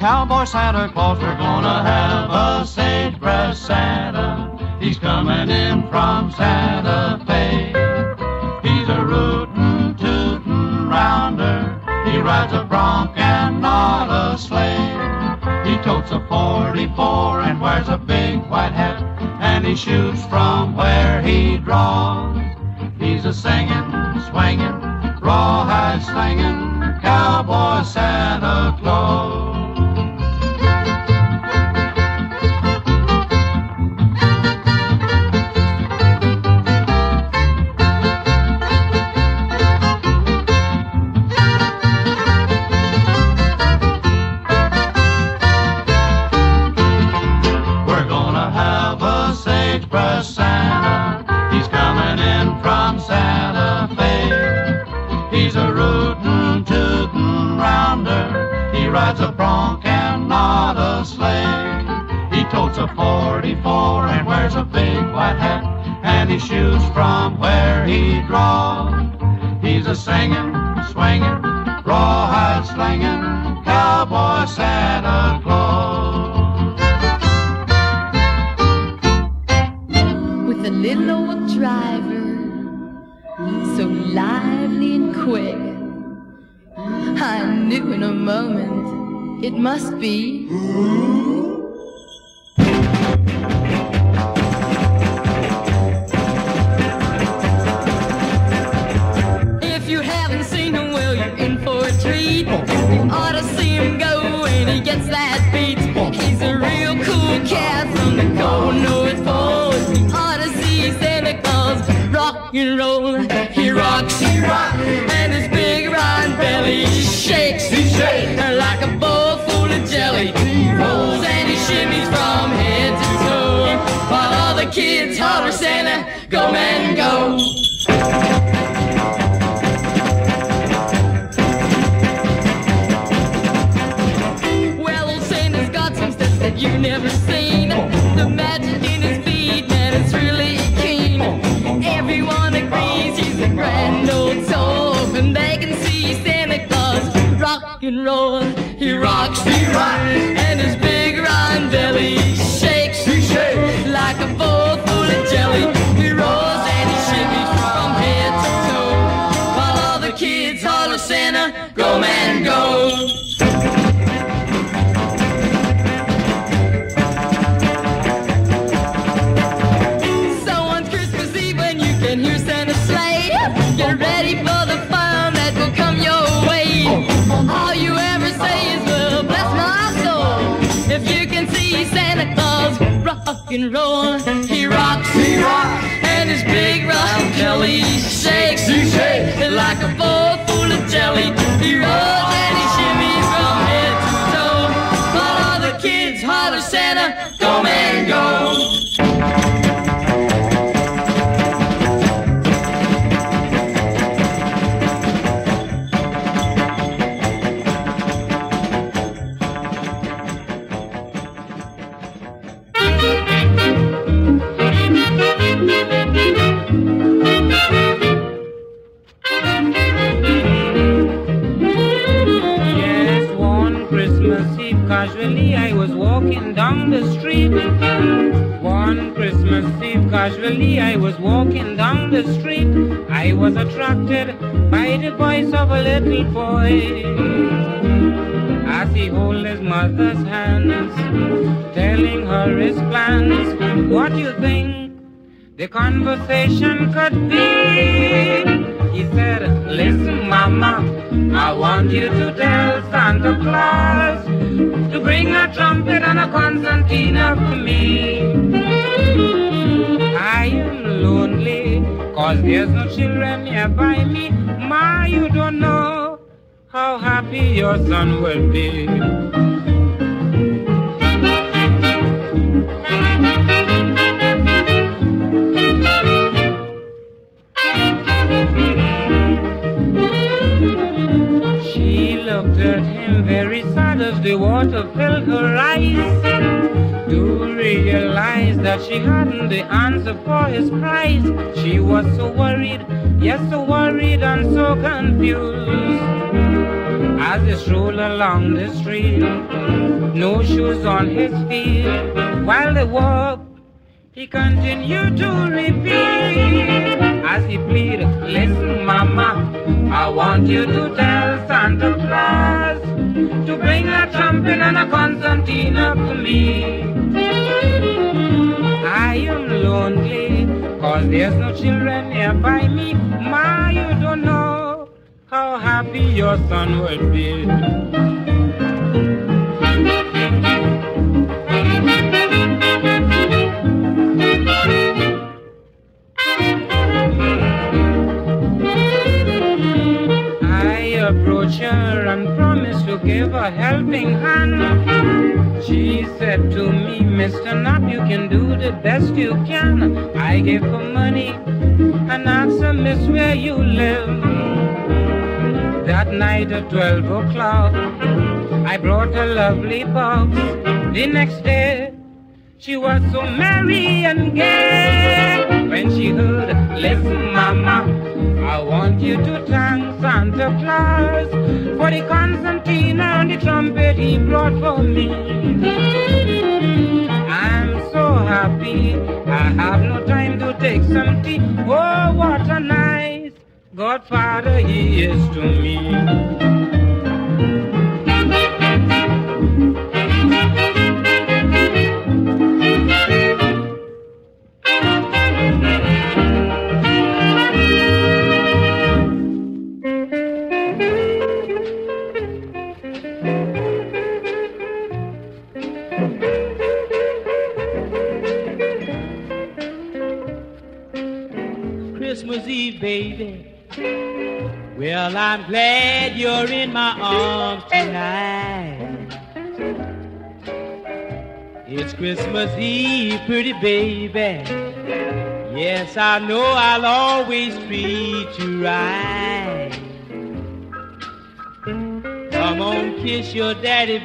Cowboy Santa Claus. next day she was so merry and gay.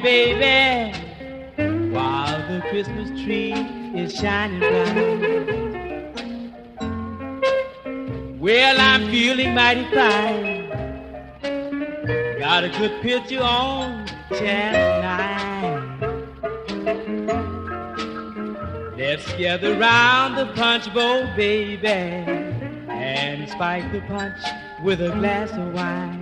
baby, while the Christmas tree is shining bright. Well, I'm feeling mighty fine. Got a good picture on channel nine. Let's gather round the punch bowl, baby, and spike the punch with a glass of wine.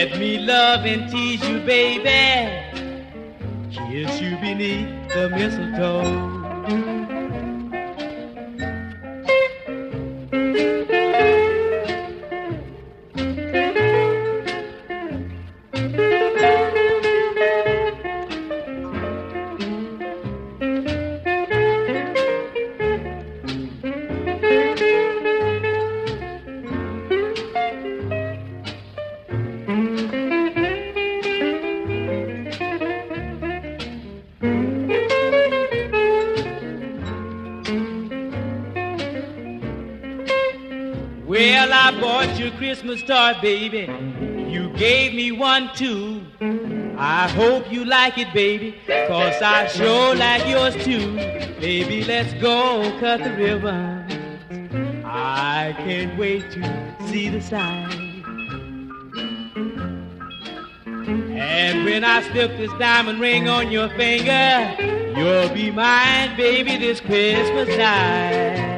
Let me love and tease you, baby. Kiss you beneath the mistletoe. baby. You gave me one too. I hope you like it, baby, cause I sure like yours too. Baby, let's go cut the ribbon. I can't wait to see the sign. And when I slip this diamond ring on your finger, you'll be mine, baby, this Christmas night.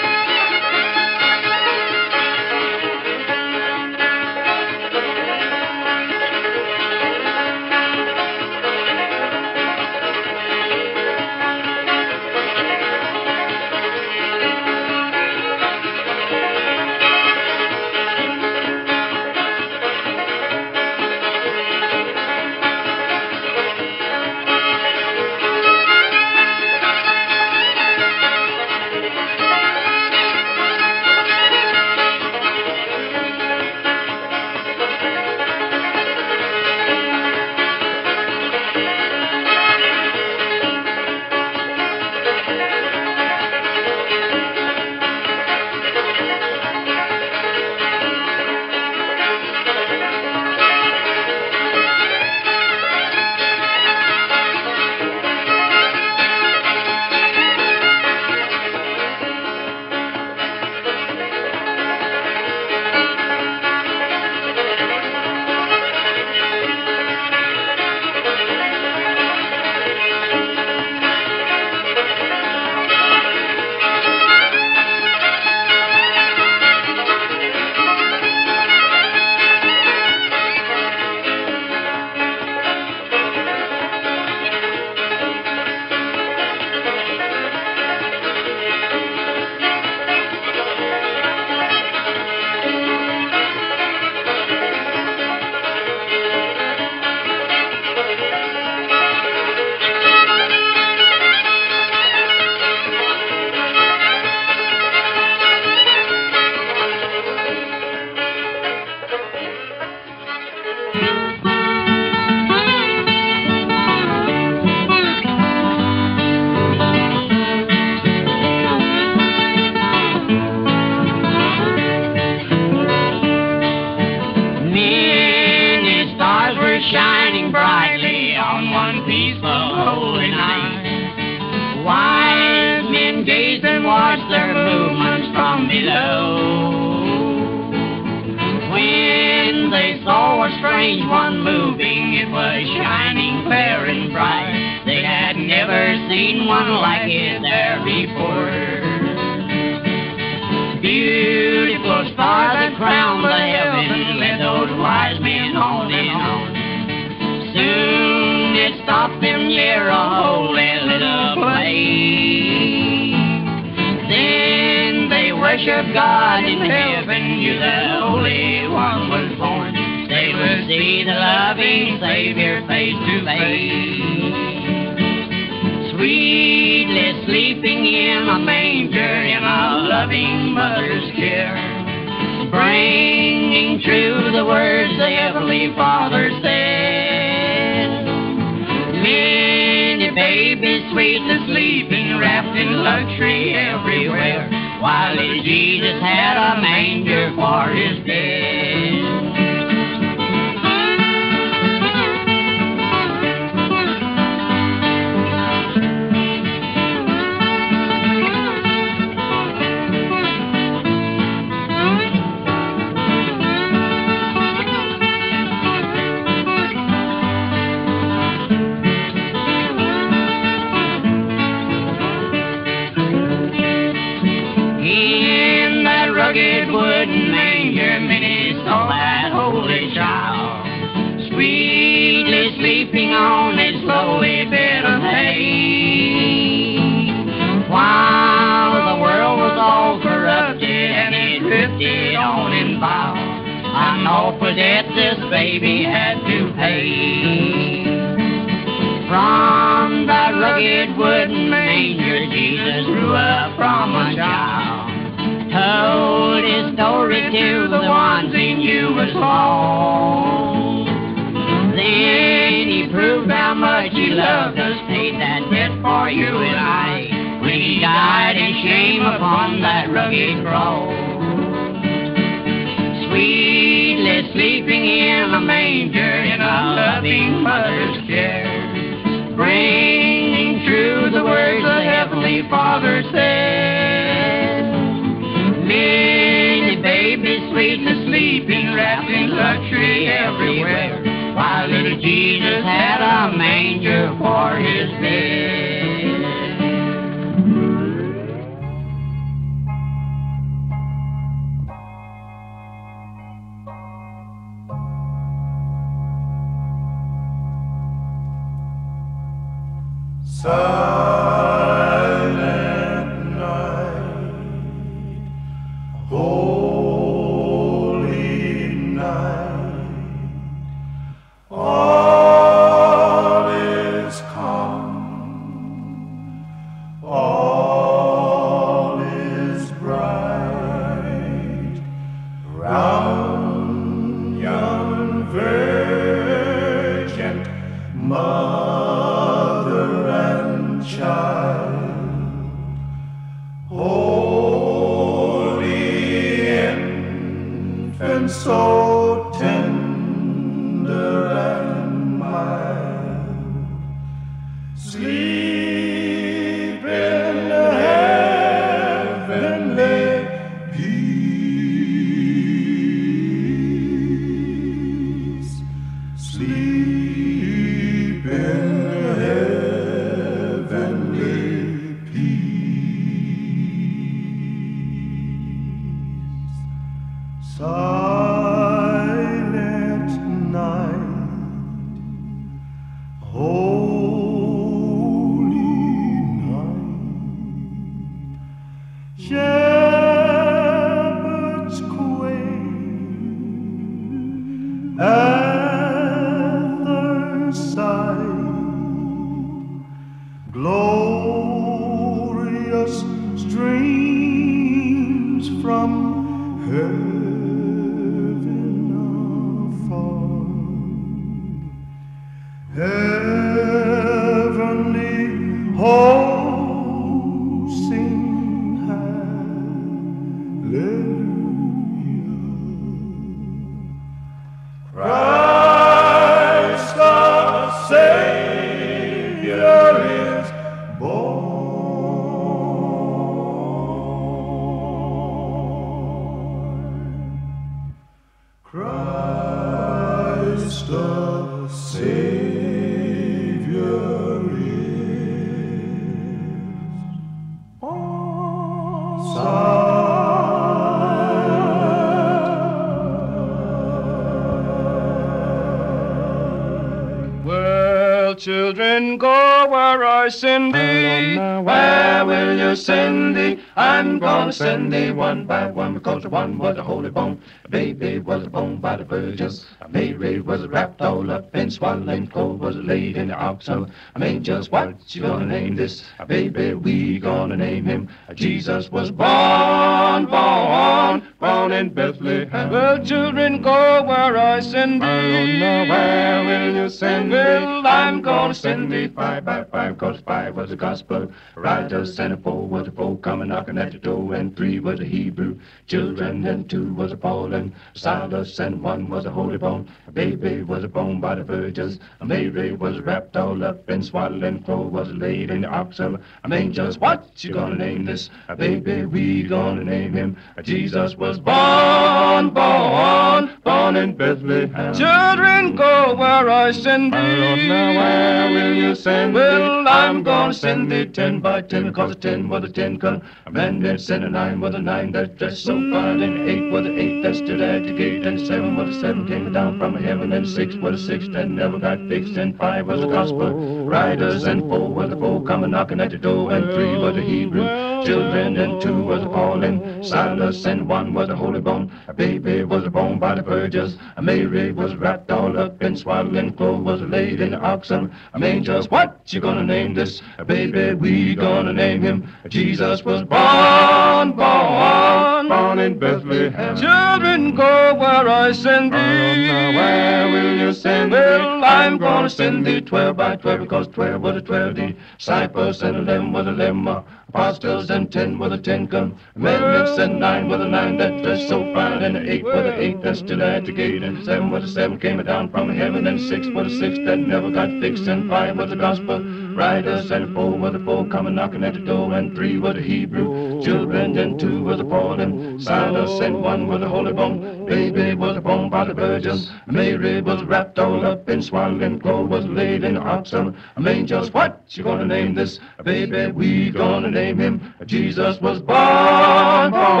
I'm gonna send thee one by one because one was a holy bone. A baby was a bone by the virgins. A Mary was wrapped all up in swaddling clothes, was laid in the ark. So I mean, just what you gonna name this? A baby, we gonna name him. Jesus was born, born, born in Bethlehem. Well, children, go where I send thee. Where will you send thee? Well, I'm gonna send thee five by five, cause five was the gospel. Writers and four was a four coming knocking at the door, and three was a Hebrew children, and two was a Paul and Silas, and one was a holy bone. A baby was a bone by the virgins. A Mary was wrapped all up in swaddling clothes, was laid in the ark of an angels. What you gonna name this? A baby, we gonna name him. Jesus was born, born, born in Bethlehem. Children, go where I send thee. I don't know Where will you send me? Well, I'm gonna send thee ten by ten, because a ten was a ten come. A man that sent a nine was a nine that's dressed so fine, and eight was a eight that stood at the gate, and seven was a seven came down from heaven, and six was a six that never got fixed, and five was a gospel riders, and four was a four coming knocking at the door, and three was a Hebrew children, and two was a Paul and Silas, and one was a holy bone. A baby was born by the virgins. A Mary was wrapped all up in swaddling clothes, was laid in the oxen. A angels, what you gonna name this? A baby, we gonna name him. Jesus was born, born, born in Bethlehem. Children, go where I send thee. Where will you send me? Well, I'm gonna send thee twelve by twelve, because twelve was a twelve disciples, and eleven was eleven apostles, and ten was a ten commandments, and nine was a nine that dressed so fine, and eight was a eight that stood at the gate, and seven was a seven came down from heaven, and six was a six that never got fixed, and five was the gospel riders, and four was the four coming knocking at the door, and three was the Hebrew children, and two was the Paul and Silas, and one was the holy bone. Baby was born by the virgins. Mary was wrapped all up in swaddling clothes, was laid in of angels. What you gonna name this baby? We gonna name him. Jesus was born, born,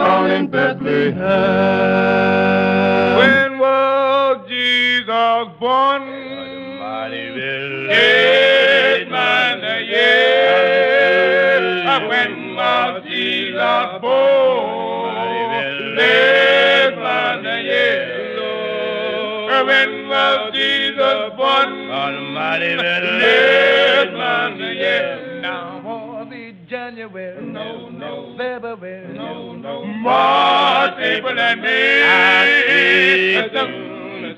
born in Bethlehem. When was Jesus born? Yes, Jesus born? Yes, man, yes. When was Jesus born? Almighty Yes, man, yes. Now, the January, no, no, February, no, no, March, April, and May.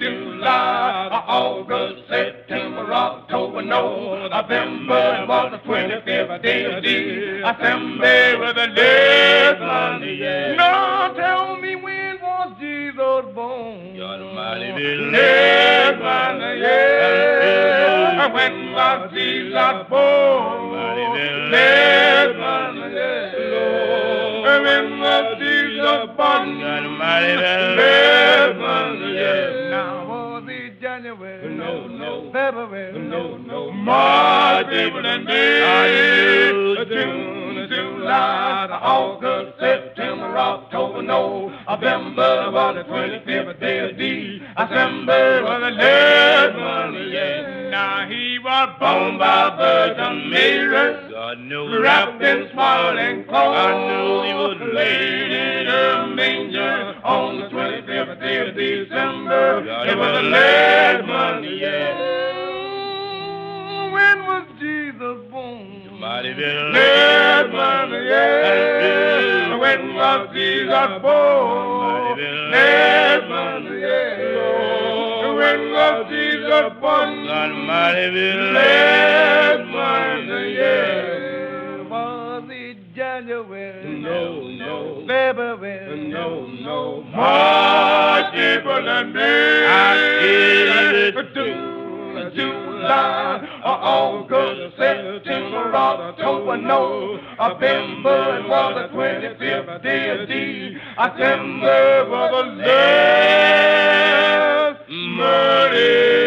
July, August, September, October, no, November was the 25th day of December was the last Monday, yeah. No, tell me when was Jesus born? God Almighty, last Monday, yeah. When was Jesus born? Last Monday, yeah. When was Jesus born? God Almighty, last Monday, yeah. Now it January? No, no. February? No, no. March, April, and May. June, July, August, September, October, no. November was the 25th day of December was the last one, yeah. Now he was born by Virgin Mary. God knew wrapped in smiling clothes. I knew he was laid in a manger on the 25th day of December. it was the last Monday, yeah. When was Jesus born? Been last Monday, yeah. When was Jesus born? Last Monday, yeah. When was Jesus born? Mighty been last Monday. Was it January? No, no. February? No, no. March, April, and May. I did it June, July, August, September, October, no. November it was the 25th day of December was the last Monday.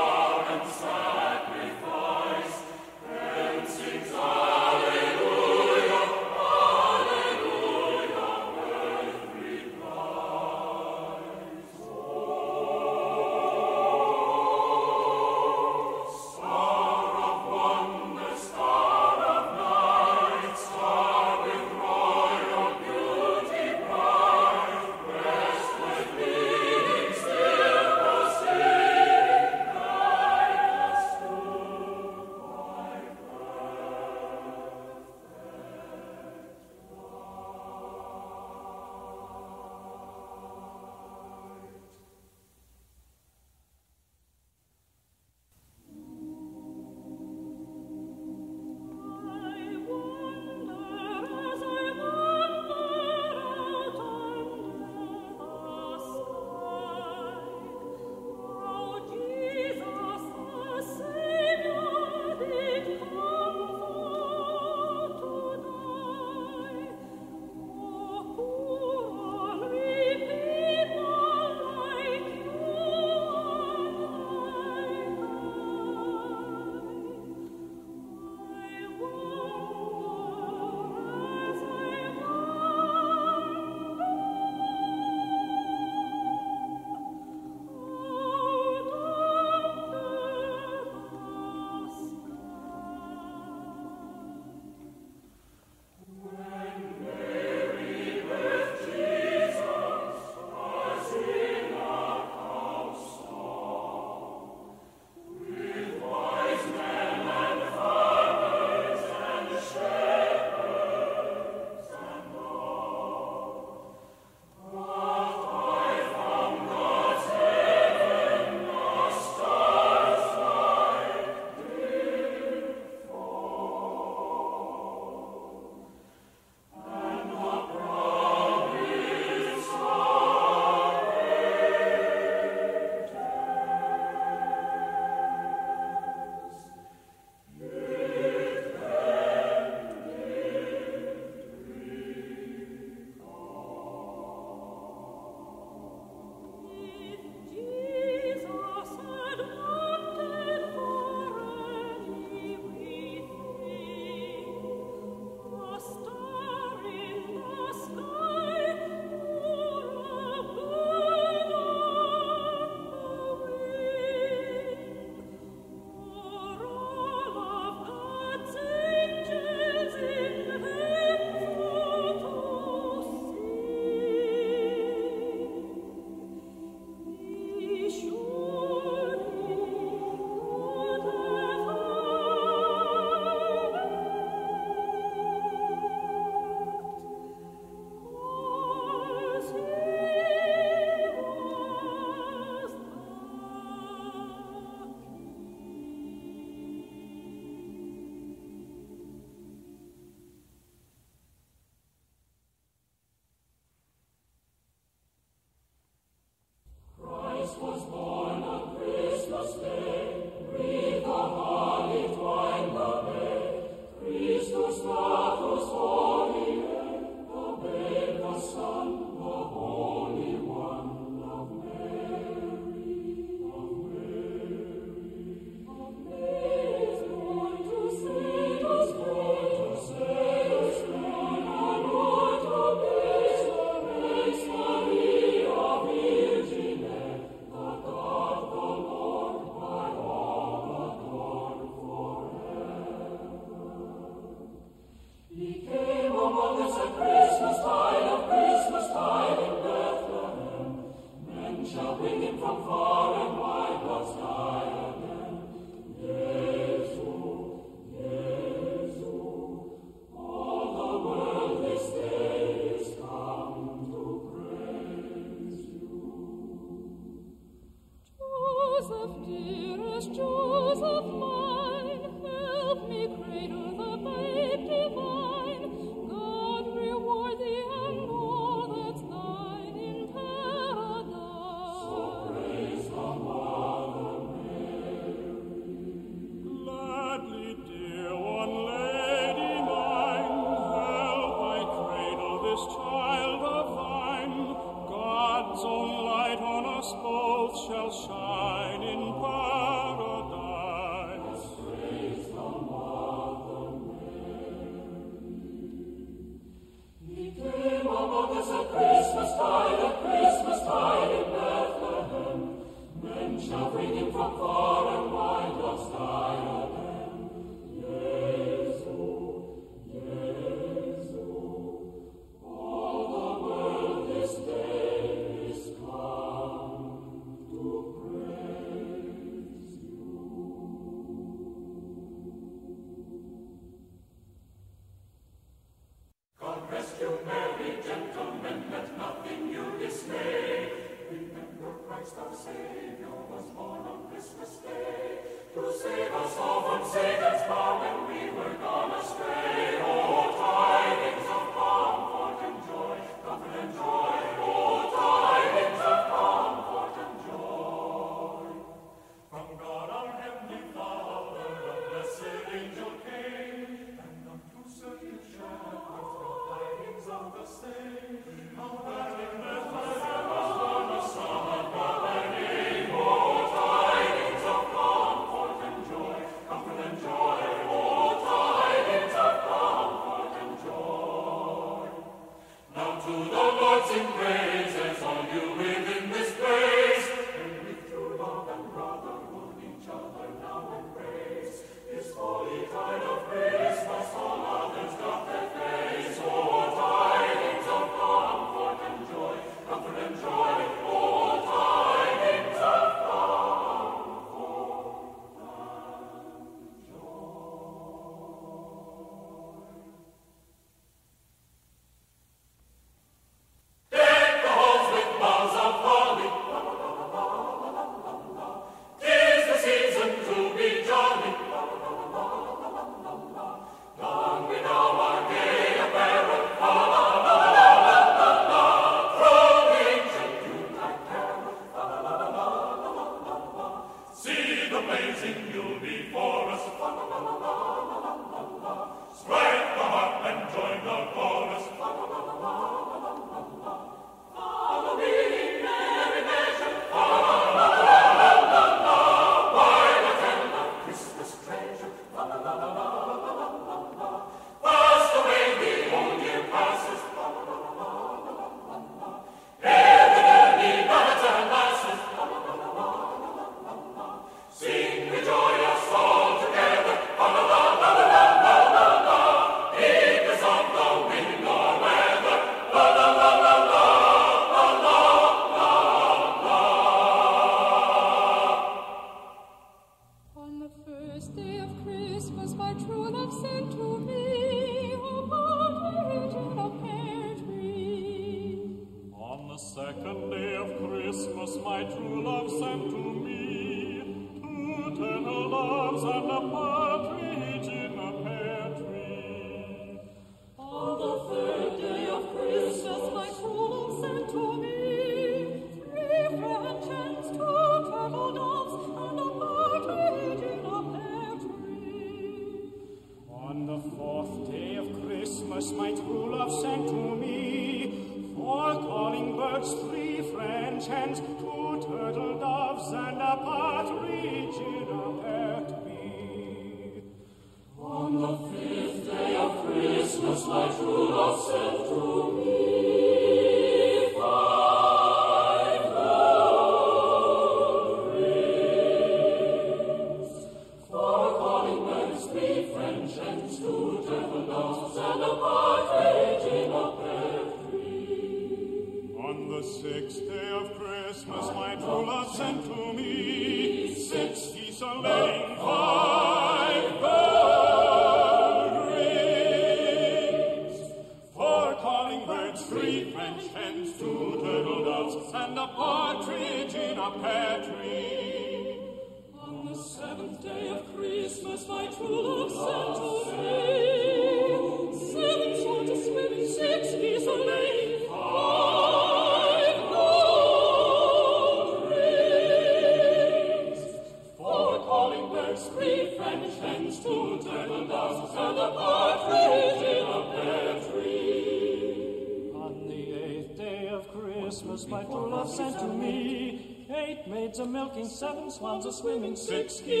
Swans a swimming, six geese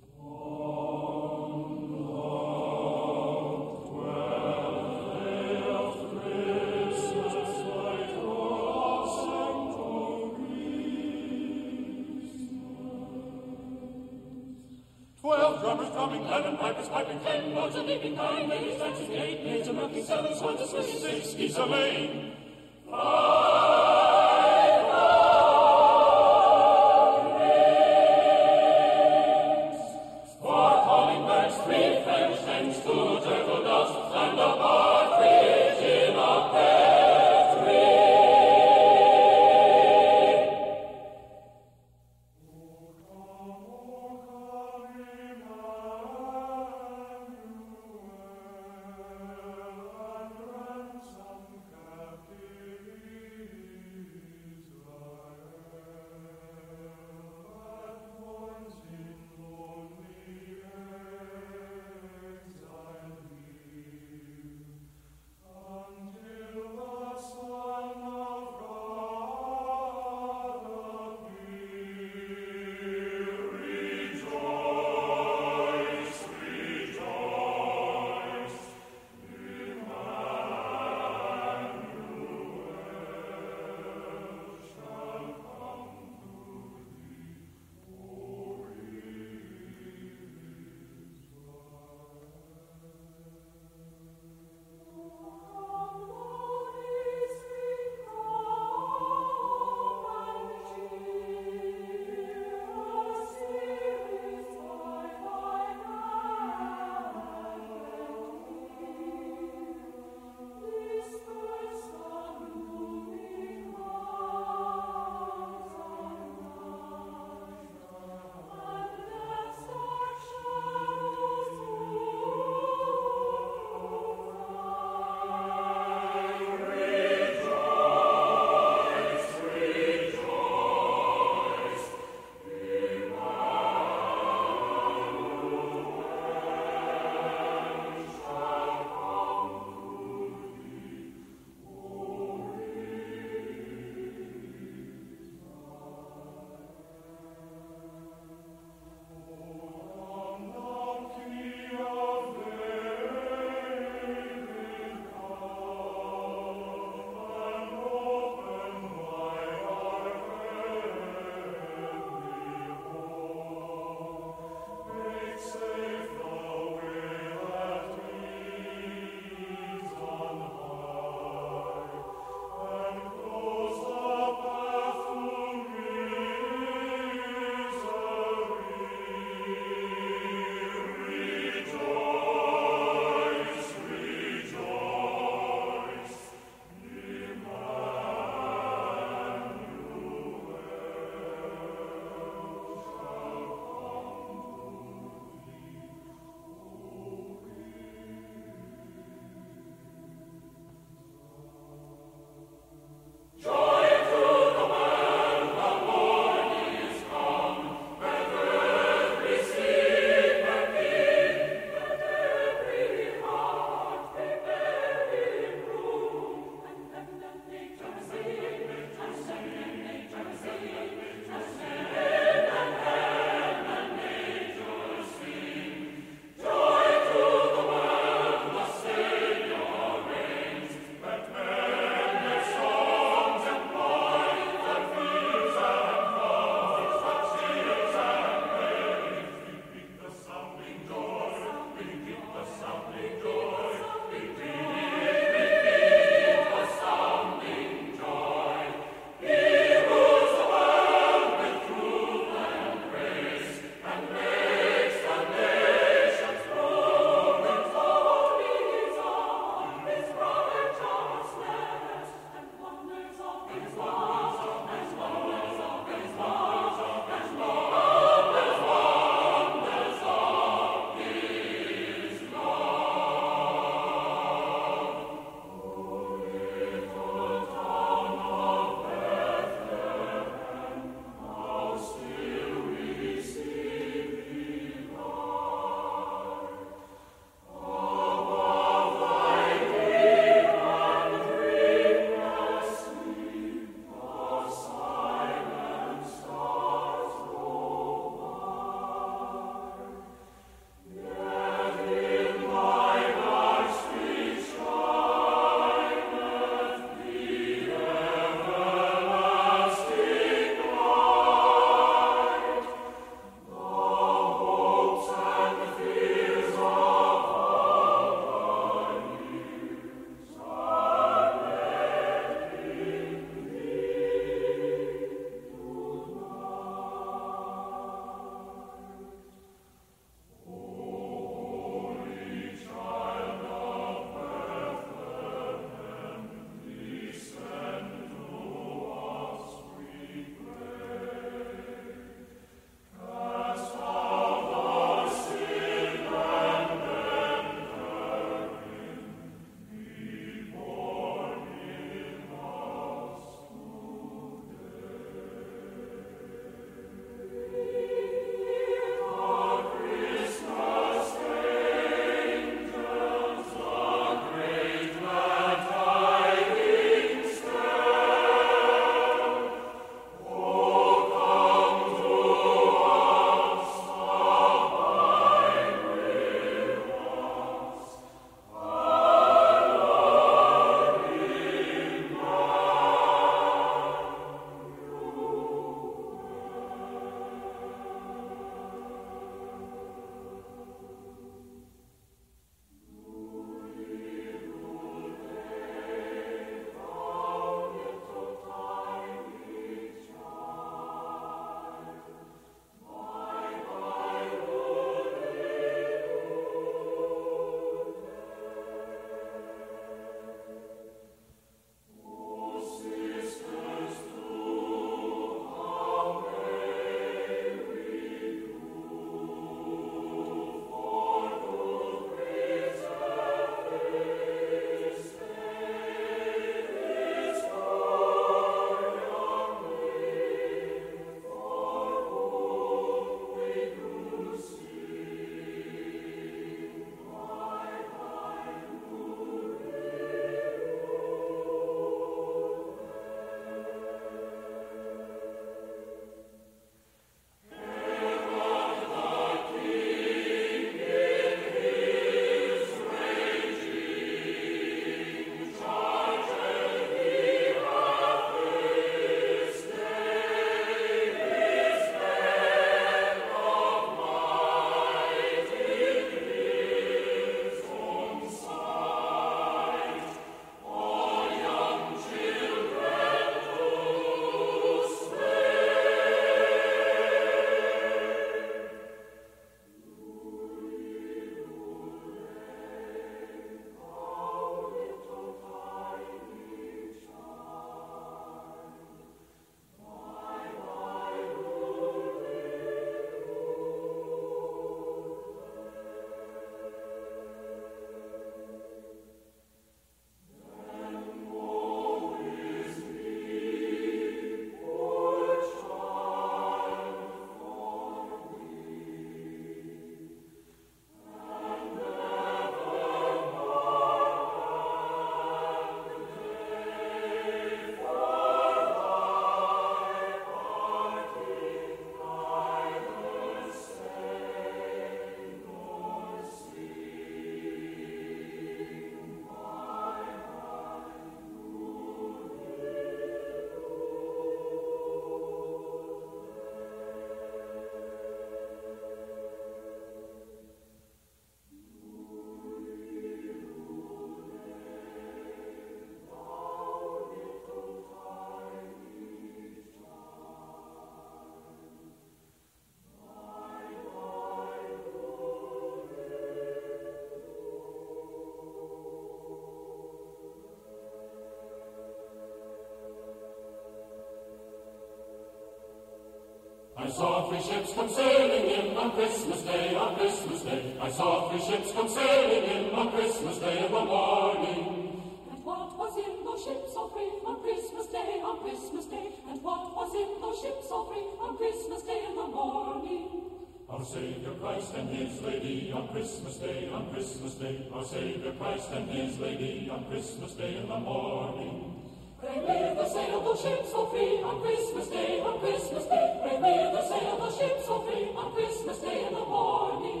I saw three ships come sailing in on Christmas Day, on Christmas Day. I saw three ships come sailing in on Christmas Day in the morning. And what was in those ships so free on Christmas Day, on Christmas Day? And what was in those ships so free on Christmas Day in the morning? Our Savior Christ and His Lady on Christmas Day, on Christmas Day. Our Savior Christ and His Lady on Christmas Day in the morning. Pray with the sailboat ship so free on Christmas Day, on Christmas Day. With the sailboat ship so on Christmas Day in the morning.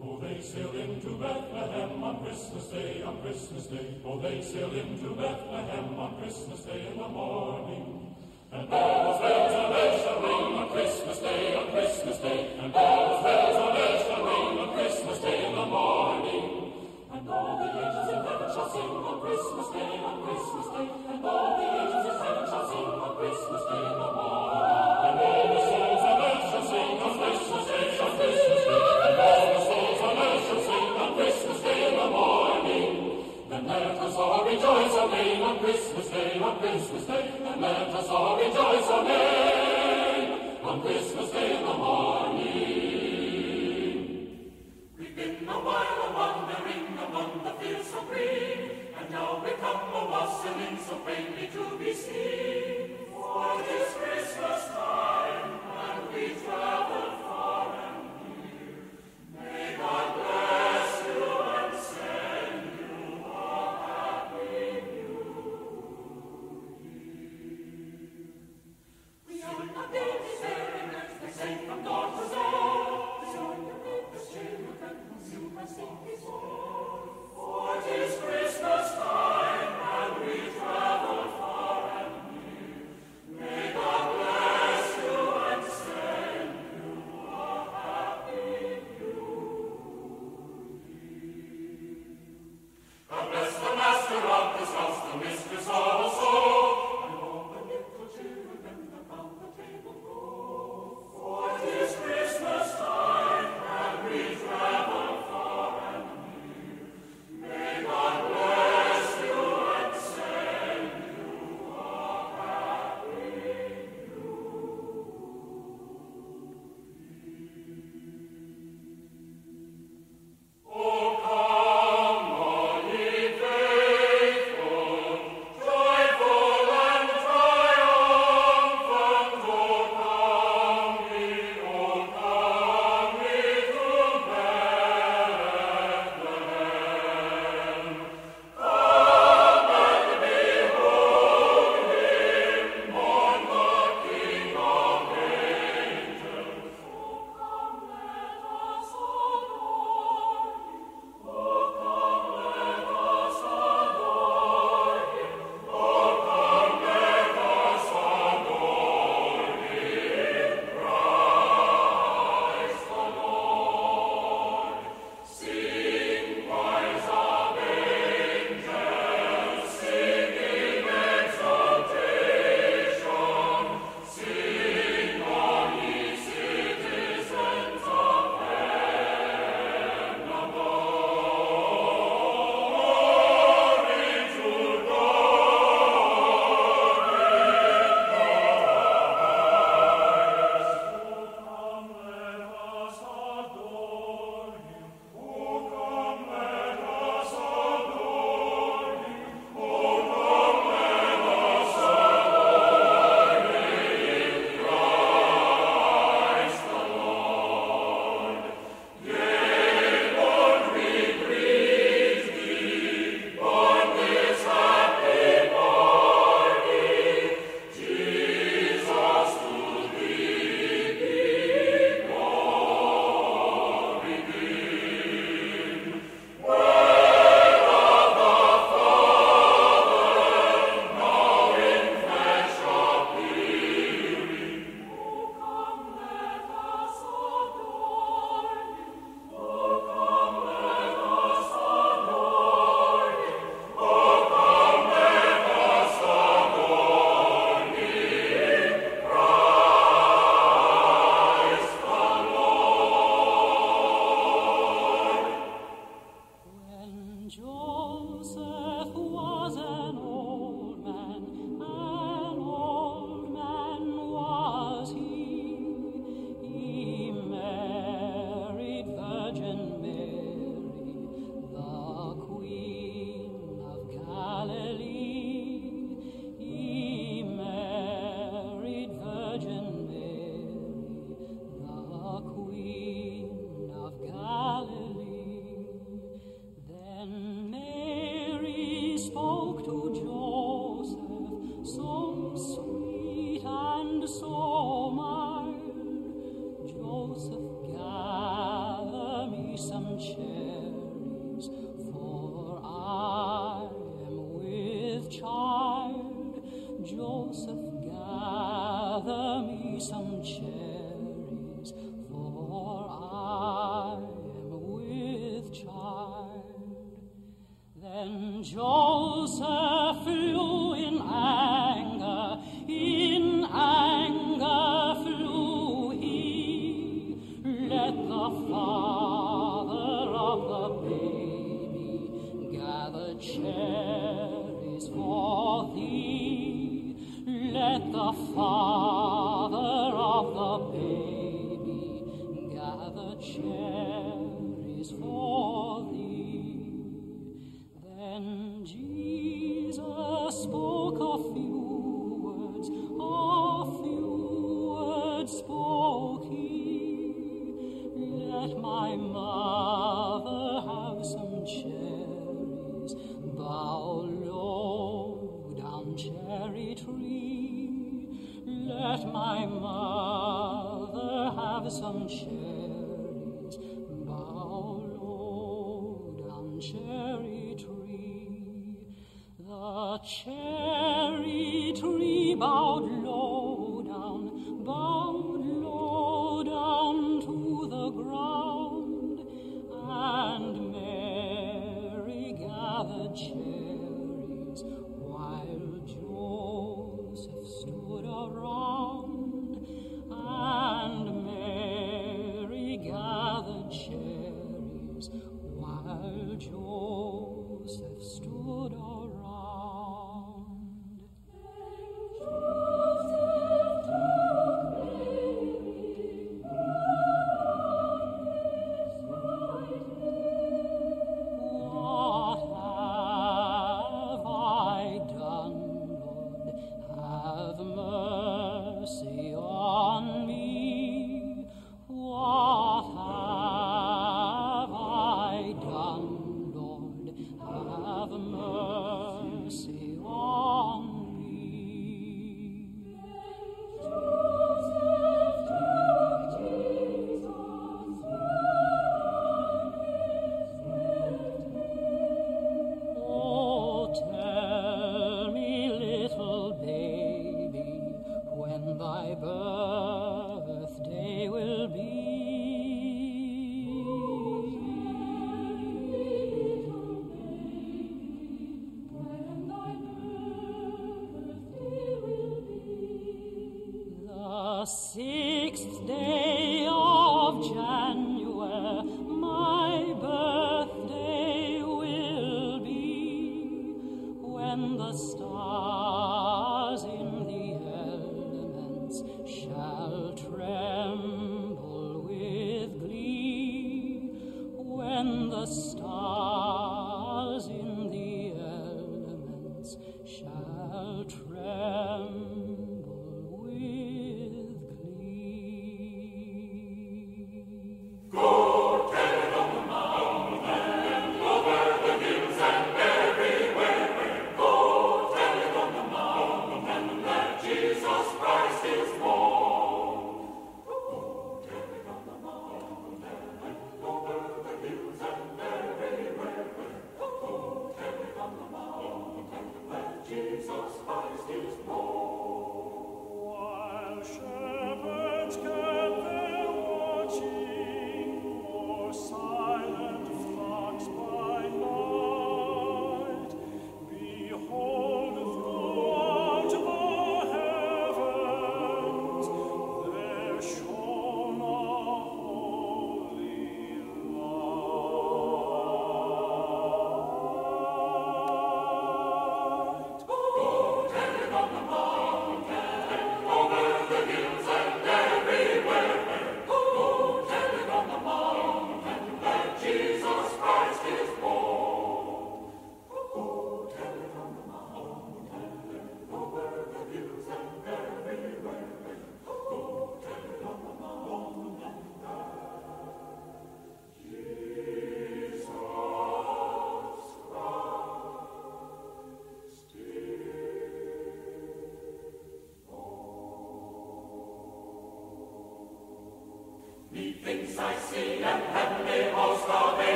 Oh, they sail into Bethlehem on Christmas Day, on Christmas Day. Oh, they sail into Bethlehem on Christmas Day in the morning. And bells, bells, and bells shall ring on Christmas Day, on Christmas Day. And bells, bells, and bells shall ring on Christmas Day in the morning. And all the angels in heaven shall sing on Christmas Day, Christmas Day, that let us all rejoice, amen, on Christmas Day in the morning. We've been a while a-wandering among the fields so green, and now we come a-wassailing so plainly to be seen. For this Christmas time, and we travel far and near, may God bless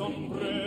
sempre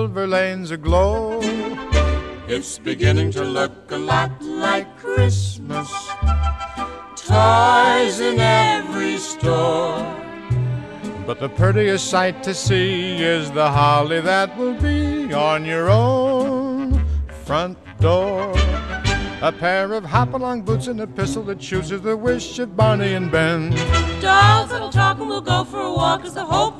silver lanes aglow. It's beginning to look a lot like Christmas. Toys in every store. But the prettiest sight to see is the holly that will be on your own front door. A pair of hop-along boots and a pistol that chooses the wish of Barney and Ben. Dolls that'll talk and we'll go for a walk is the hope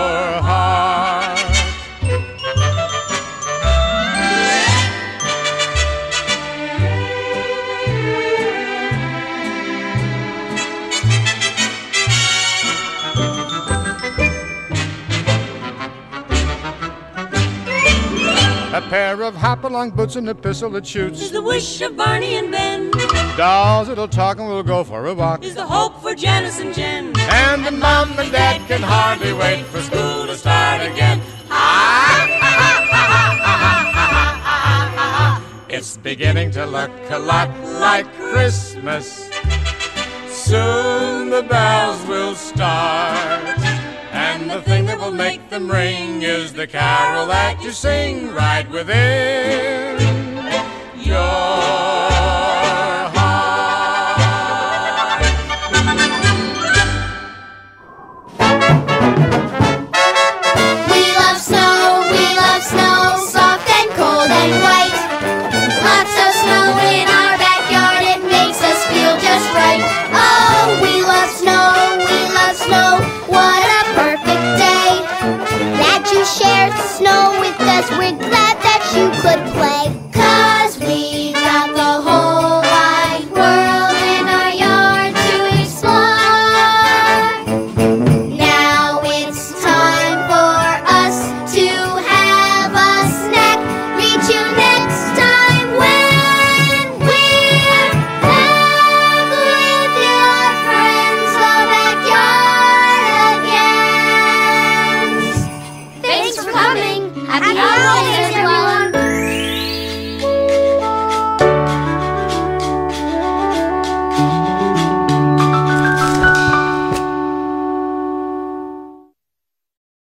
pair hop-along boots and a pistol that shoots. Is the wish of Barney and Ben. Dolls that'll talk and we'll go for a walk. Is the hope for Janice and Jen. And the mom and dad can hardly wait for school to start again. It's beginning to look a lot like Christmas. Soon the bells will start. And the thing that will make them ring is the carol that you sing right within